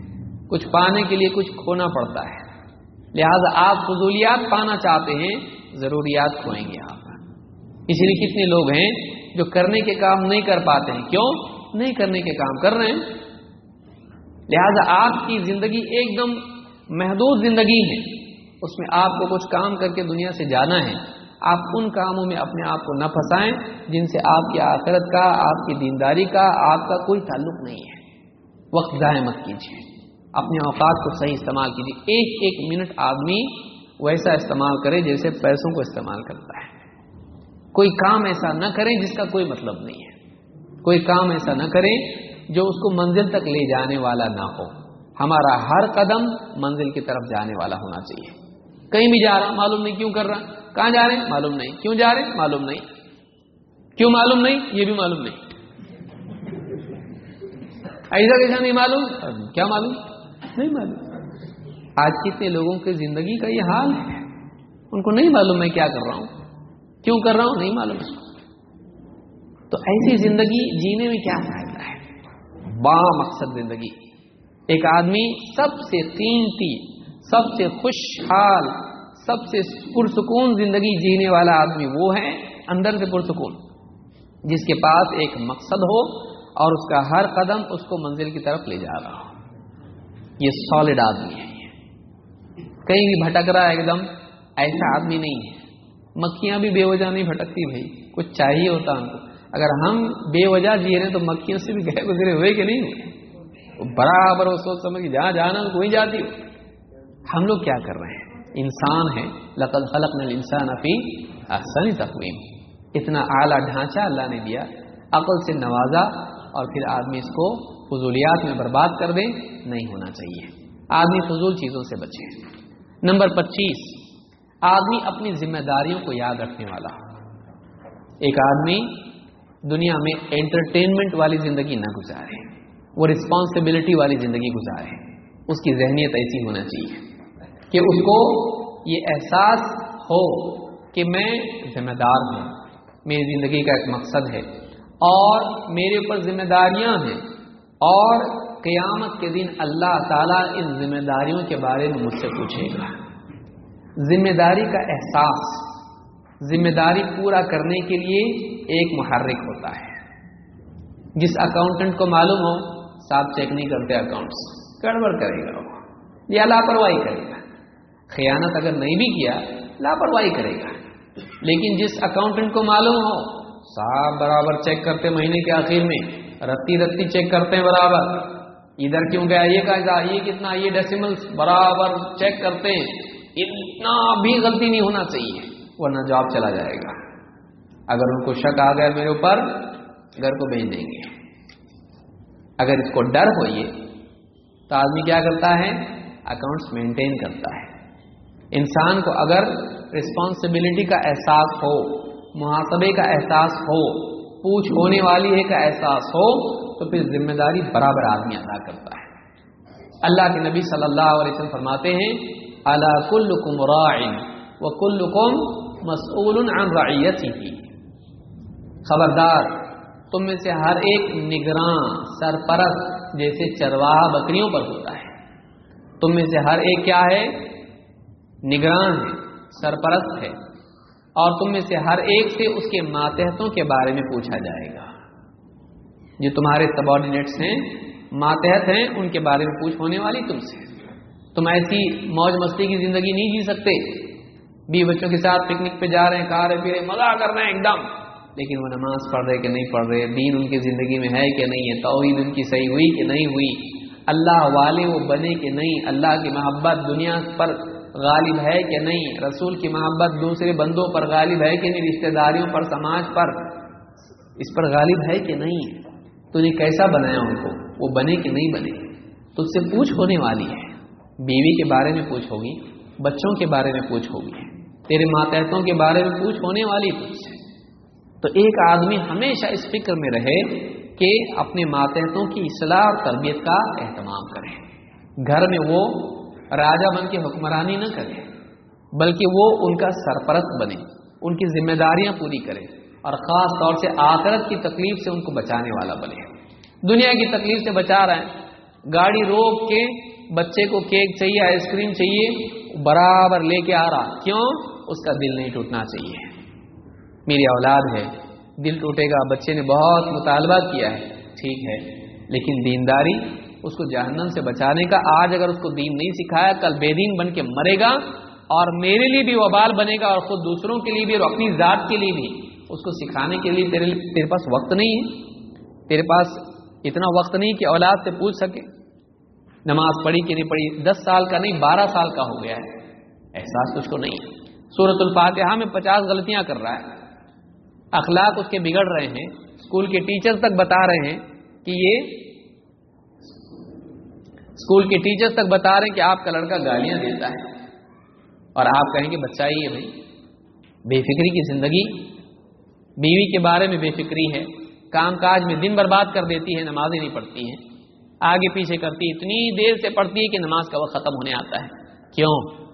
کچھ پانے کے لیے کچھ کھونا پڑتا ہے۔ لہذا آپ فضولیات پانا چاہتے ہیں، ضروریات کھوئیں گے آپ۔ اس لیے کتنے لوگ ہیں جو کرنے کے کام نہیں کر پاتے ہیں۔ کیوں؟ نہیں کرنے کے کام کر رہے ہیں۔ لہذا آپ کی زندگی ایک دم محدود زندگی ہے۔ اس میں آپ کو کچھ کام کر کے دنیا سے جانا ہے۔ آپ ان کاموں میں اپنے آپ کو نہ پھنسائیں جن سے آپ کی آخرت کا، آپ کی دینداری کا، آپ کا کوئی تعلق نہیں ہے۔ وقت ضائع مت کیجیے اپنے اوقات کو صحیح استعمال کیجیے ایک ایک منٹ آدمی ویسا استعمال کرے جیسے پیسوں کو استعمال کرتا ہے۔ کوئی کام ایسا نہ کریں جس کا کوئی مطلب نہیں ہے۔ کوئی کام ایسا نہ کریں جو اس کو منزل تک لے جانے والا نہ ہو۔ ہمارا ہر قدم منزل کی طرف جانے والا ہونا چاہیے۔ کہیں بھی جا رہا، معلوم نہیں کیوں کر رہا۔ کہاں جا رہے ہیں؟ معلوم نہیں۔ کیوں جا رہے ہیں؟ معلوم نہیں۔ کیوں معلوم نہیں؟ یہ بھی معلوم نہیں۔ ایسا کیسا نہیں معلوم؟ کیا معلوم؟ نہیں معلوم۔ آج کتنے لوگوں کی زندگی کا یہ حال ہے۔ ان کو نہیں معلوم میں کیا کر رہا ہوں۔ کیوں کر رہا ہوں؟ نہیں معلوم۔ تو ایسی زندگی جینے میں کیا فائدہ ہے؟ با مقصد زندگی۔ ایک آدمی سب سے قیمتی، سب سے خوشحال سب سے پرسکون زندگی جینے والا آدمی وہ ہے، اندر سے پرسکون، جس کے پاس ایک مقصد ہو اور اس کا ہر قدم اس کو منزل کی طرف لے جا رہا ہو۔ یہ سالڈ آدمی ہے کہیں بھی بھٹک رہا ہے ایک دم، ایسا آدمی نہیں ہے۔ مکھیاں بھی بے وجہ نہیں بھٹکتی بھائی، کچھ چاہیے ہوتا ہم کو۔ اگر ہم بے وجہ جی رہے تو مکھیوں سے بھی گئے گزرے ہوئے کہ نہیں ہوئے؟ برابر وہ سوچ سمجھ جہاں جانا کوئی جاتی ہو۔ ہم لوگ کیا کر رہے ہیں؟ انسان ہے، لقد خلق نل انسان احسن تقویم۔ اتنا اعلیٰ ڈھانچہ اللہ نے دیا، عقل سے نوازا اور پھر آدمی اس کو فضولیات میں برباد کر دے، نہیں ہونا چاہیے۔ آدمی فضول چیزوں سے بچے۔ نمبر پچیس، آدمی اپنی ذمہ داریوں کو یاد رکھنے والا۔ ایک آدمی دنیا میں انٹرٹینمنٹ والی زندگی نہ گزارے، وہ رسپانسبلٹی والی زندگی گزارے۔ اس کی ذہنیت ایسی ہونا چاہیے۔ کہ اس کو یہ احساس ہو کہ میں ذمہ دار ہوں۔ میری زندگی کا ایک مقصد ہے اور میرے اوپر ذمہ داریاں ہیں اور قیامت کے دن اللہ تعالیٰ ان ذمہ داریوں کے بارے میں مجھ سے پوچھے گا۔ ذمہ داری کا احساس، ذمہ داری پورا کرنے کے لیے ایک محرک ہوتا ہے۔ جس اکاؤنٹنٹ کو معلوم ہو، صاحب چیک نہیں کرتے اکاؤنٹس گڑبڑ کرے گا۔ وہ یا لاپرواہی کرے گا۔ خیانت اگر نہیں بھی کیا، لاپرواہی کرے گا۔ لیکن جس اکاؤنٹنٹ کو معلوم ہو صاحب برابر چیک کرتے مہینے کے آخر میں، رتی رتی چیک کرتے ہیں برابر۔ ادھر کیوں گیا؟ یہ کہا یہ کتنا، یہ ڈیسیملس برابر چیک کرتے ہیں۔ اتنا بھی غلطی نہیں ہونا چاہیے۔ ورنہ جاب چلا جائے گا۔ اگر ان کو شک آ گیا میرے اوپر، گھر کو بھیج دیں گے۔ اگر اس کو ڈر ہوئیے تو آدمی کیا کرتا ہے؟ اکاؤنٹس مینٹین کرتا ہے۔ انسان کو اگر رسپانسبلٹی کا احساس ہو، محاسبے کا احساس ہو، پوچھ ہونے والی ہے کا احساس ہو، تو پھر ذمہ داری برابر آدمی ادا کرتا ہے۔ اللہ کے نبی صلی اللہ علیہ وسلم فرماتے ہیں اللہ کل کم رائن و کل کم مسعول ہی خبردار، تم میں سے ہر ایک نگران سرپرست جیسے چرواہا بکریوں پر ہوتا ہے۔ تم میں سے ہر ایک کیا ہے؟ نگران ہے سرپرست ہے اور تم میں سے ہر ایک سے اس کے ماتحتوں کے بارے میں پوچھا جائے گا۔ جو تمہارے سبارڈینیٹس ہیں، ماتحت ہیں، ان کے بارے میں پوچھ ہونے والی تم سے۔ تم ایسی موج مستی کی زندگی نہیں جی سکتے۔ بی بچوں کے ساتھ پکنک پہ جا رہے ہیں، کھا رہے پی رہے مزہ کر رہے ہیں ایک دم۔ لیکن وہ نماز پڑھ رہے کہ نہیں پڑھ رہے، دین ان کی زندگی میں ہے کہ نہیں ہے، توحید ان کی صحیح ہوئی کہ نہیں ہوئی۔ اللہ والے وہ بنے کہ نہیں، اللہ کی محبت دنیا پر غالب ہے کہ نہیں؟ رسول کی محبت دوسرے بندوں پر غالب ہے کہ نہیں؟ رشتہ داریوں پر، سماج پر۔ اس پر غالب ہے کہ نہیں؟ تو نے کیسا بنایا ان کو؟ وہ بنے کہ نہیں بنے؟ تو اس سے پوچھ ہونے والی ہے۔ بیوی کے بارے میں پوچھ ہوگی، بچوں کے بارے میں پوچھ ہوگی۔ تیرے ماتحتوں کے بارے میں پوچھ ہونے والی پوچھ تو ایک آدمی ہمیشہ اس فکر میں رہے کہ اپنے ماتحتوں کی اصلاح اور تربیت کا اہتمام کرے۔ گھر میں وہ راجا بن کے حکمرانی نہ کرے، بلکہ وہ ان کا سرپرست بنے، ان کی ذمہ داریاں پوری کرے اور خاص طور سے آخرت کی تکلیف سے ان کو بچانے والا بنے۔ دنیا کی تکلیف سے بچا رہے ہیں گاڑی روک کے بچے کو کیک چاہیے، آئس کریم چاہیے، برابر لے کے آ رہا۔ کیوں؟ اس کا دل نہیں ٹوٹنا چاہیے۔ میری اولاد ہے، دل ٹوٹے گا، بچے نے بہت مطالبہ کیا ہے، ٹھیک ہے، لیکن دینداری اس کو جہنم سے بچانے کا۔ آج اگر اس کو دین نہیں سکھایا، کل بے دین بن کے مرے گا اور میرے لیے بھی وبال بنے گا اور خود دوسروں کے لیے بھی اور اپنی ذات کے لیے بھی۔ اس کو سکھانے کے لیے تیرے تیرے پاس وقت نہیں ہے۔ تیرے پاس اتنا وقت نہیں کہ اولاد سے پوچھ سکے۔ نماز پڑھی کہ نہیں پڑھی، دس سال کا نہیں، بارہ سال کا ہو گیا ہے۔ احساس اس کو نہیں۔ سورت الفاتحہ میں پچاس غلطیاں کر رہا ہے۔ اخلاق اس کے بگڑ رہے ہیں۔ اسکول کے ٹیچر تک بتا رہے ہیں کہ یہ اسکول کے ٹیچرز تک بتا رہے ہیں کہ آپ کا لڑکا گالیاں دیتا ہے اور آپ کہیں کہ بچہ ہی ہے بھائی بے فکری کی زندگی، بیوی کے بارے میں بے فکری ہے، کام کاج میں دن برباد کر دیتی ہے، نمازیں نہیں پڑھتی ہیں، آگے پیچھے کرتی ہے، اتنی دیر سے پڑھتی ہے کہ نماز کا وقت ختم ہونے آتا ہے۔ کیوں؟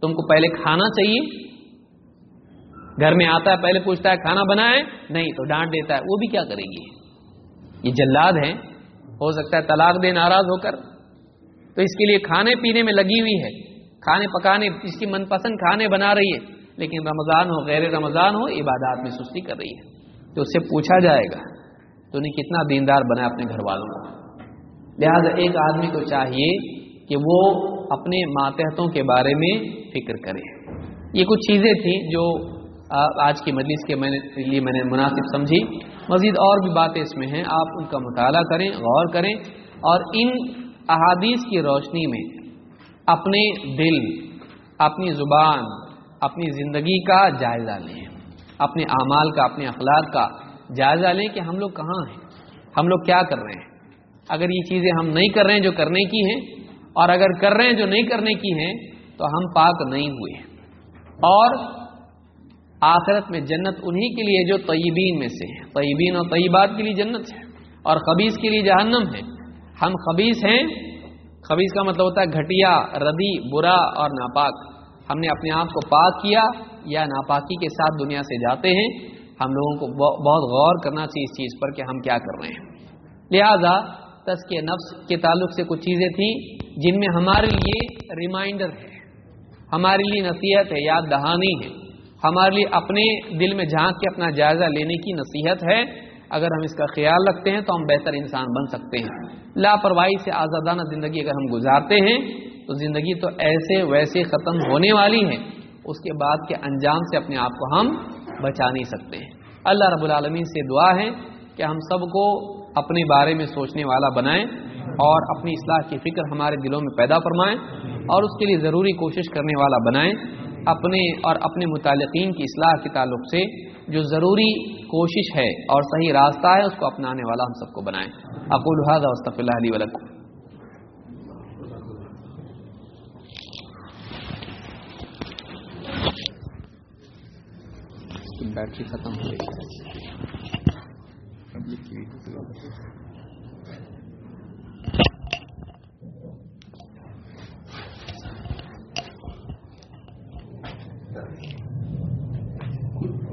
تم کو پہلے کھانا چاہیے۔ گھر میں آتا ہے، پہلے پوچھتا ہے، کھانا بنا ہے؟ نہیں، تو ڈانٹ دیتا ہے۔ وہ بھی کیا کریں گے؟ یہ جلاد ہیں۔ ہو سکتا ہے طلاق دے، ناراض ہو کر۔ تو اس کے لیے کھانے پینے میں لگی ہوئی ہے۔ کھانے پکانے، اس کی من پسند کھانے بنا رہی ہے۔ لیکن رمضان ہو، غیر رمضان ہو، عبادات میں سستی کر رہی ہے۔ تو اس سے پوچھا جائے گا، تو انہیں کتنا دیندار بنا اپنے گھر والوں کو؟ لہذا ایک آدمی کو چاہیے کہ وہ اپنے ماتحتوں کے بارے میں فکر کرے۔ یہ کچھ چیزیں تھیں جو آج کی مجلس کے میں نے لیے میں نے مناسب سمجھی۔ مزید اور بھی باتیں اس میں ہیں، آپ ان کا مطالعہ کریں، غور کریں۔ اور ان احادیث کی روشنی میں اپنے دل، اپنی زبان، اپنی زندگی کا جائزہ لیں۔ اپنے اعمال کا، اپنے اخلاق کا جائزہ لیں کہ ہم لوگ کہاں ہیں؟ ہم لوگ کیا کر رہے ہیں؟ اگر یہ چیزیں ہم نہیں کر رہے ہیں جو کرنے کی ہیں، اور اگر کر رہے ہیں جو نہیں کرنے کی ہیں، تو ہم پاک نہیں ہوئے۔ اور آخرت میں جنت انہی کے لیے جو طیبین میں سے ہیں۔ طیبین اور طیبات کے لیے جنت ہے، اور خبیص کے لیے جہنم ہے۔ ہم خبیص ہیں۔ خبیص کا مطلب ہوتا ہے گھٹیا، ردی، برا اور ناپاک۔ ہم نے اپنے آپ کو پاک کیا یا ناپاکی کے ساتھ دنیا سے جاتے ہیں۔ ہم لوگوں کو بہت غور کرنا چاہیے اس چیز پر کہ ہم کیا کر رہے ہیں۔ لہذا تس کے نفس کے تعلق سے کچھ چیزیں تھیں جن میں ہمارے لیے ریمائنڈر ہے۔ ہمارے لیے نصیحت ہے، یاد دہانی ہے۔ ہمارے لیے اپنے دل میں جھانک کے اپنا جائزہ لینے کی نصیحت ہے۔ اگر ہم اس کا خیال رکھتے ہیں تو ہم بہتر انسان بن سکتے ہیں۔ لاپرواہی سے آزادانہ زندگی اگر ہم گزارتے ہیں، تو زندگی تو ایسے ویسے ختم ہونے والی ہے۔ اس کے بعد کے انجام سے اپنے آپ کو ہم بچا نہیں سکتے ہیں۔ اللہ رب العالمین سے دعا ہے کہ ہم سب کو اپنے بارے میں سوچنے والا بنائیں اور اپنی اصلاح کی فکر ہمارے دلوں میں پیدا فرمائیں اور اس کے لیے ضروری کوشش کرنے والا بنائیں۔ اپنے اور اپنے متعلقین کی اصلاح کے تعلق سے جو ضروری کوشش ہے اور صحیح راستہ ہے، اس کو اپنانے والا ہم سب کو بنائیں اقول هذا واستغفر الله لي ولكم۔ بیٹری ختم ہو گئی۔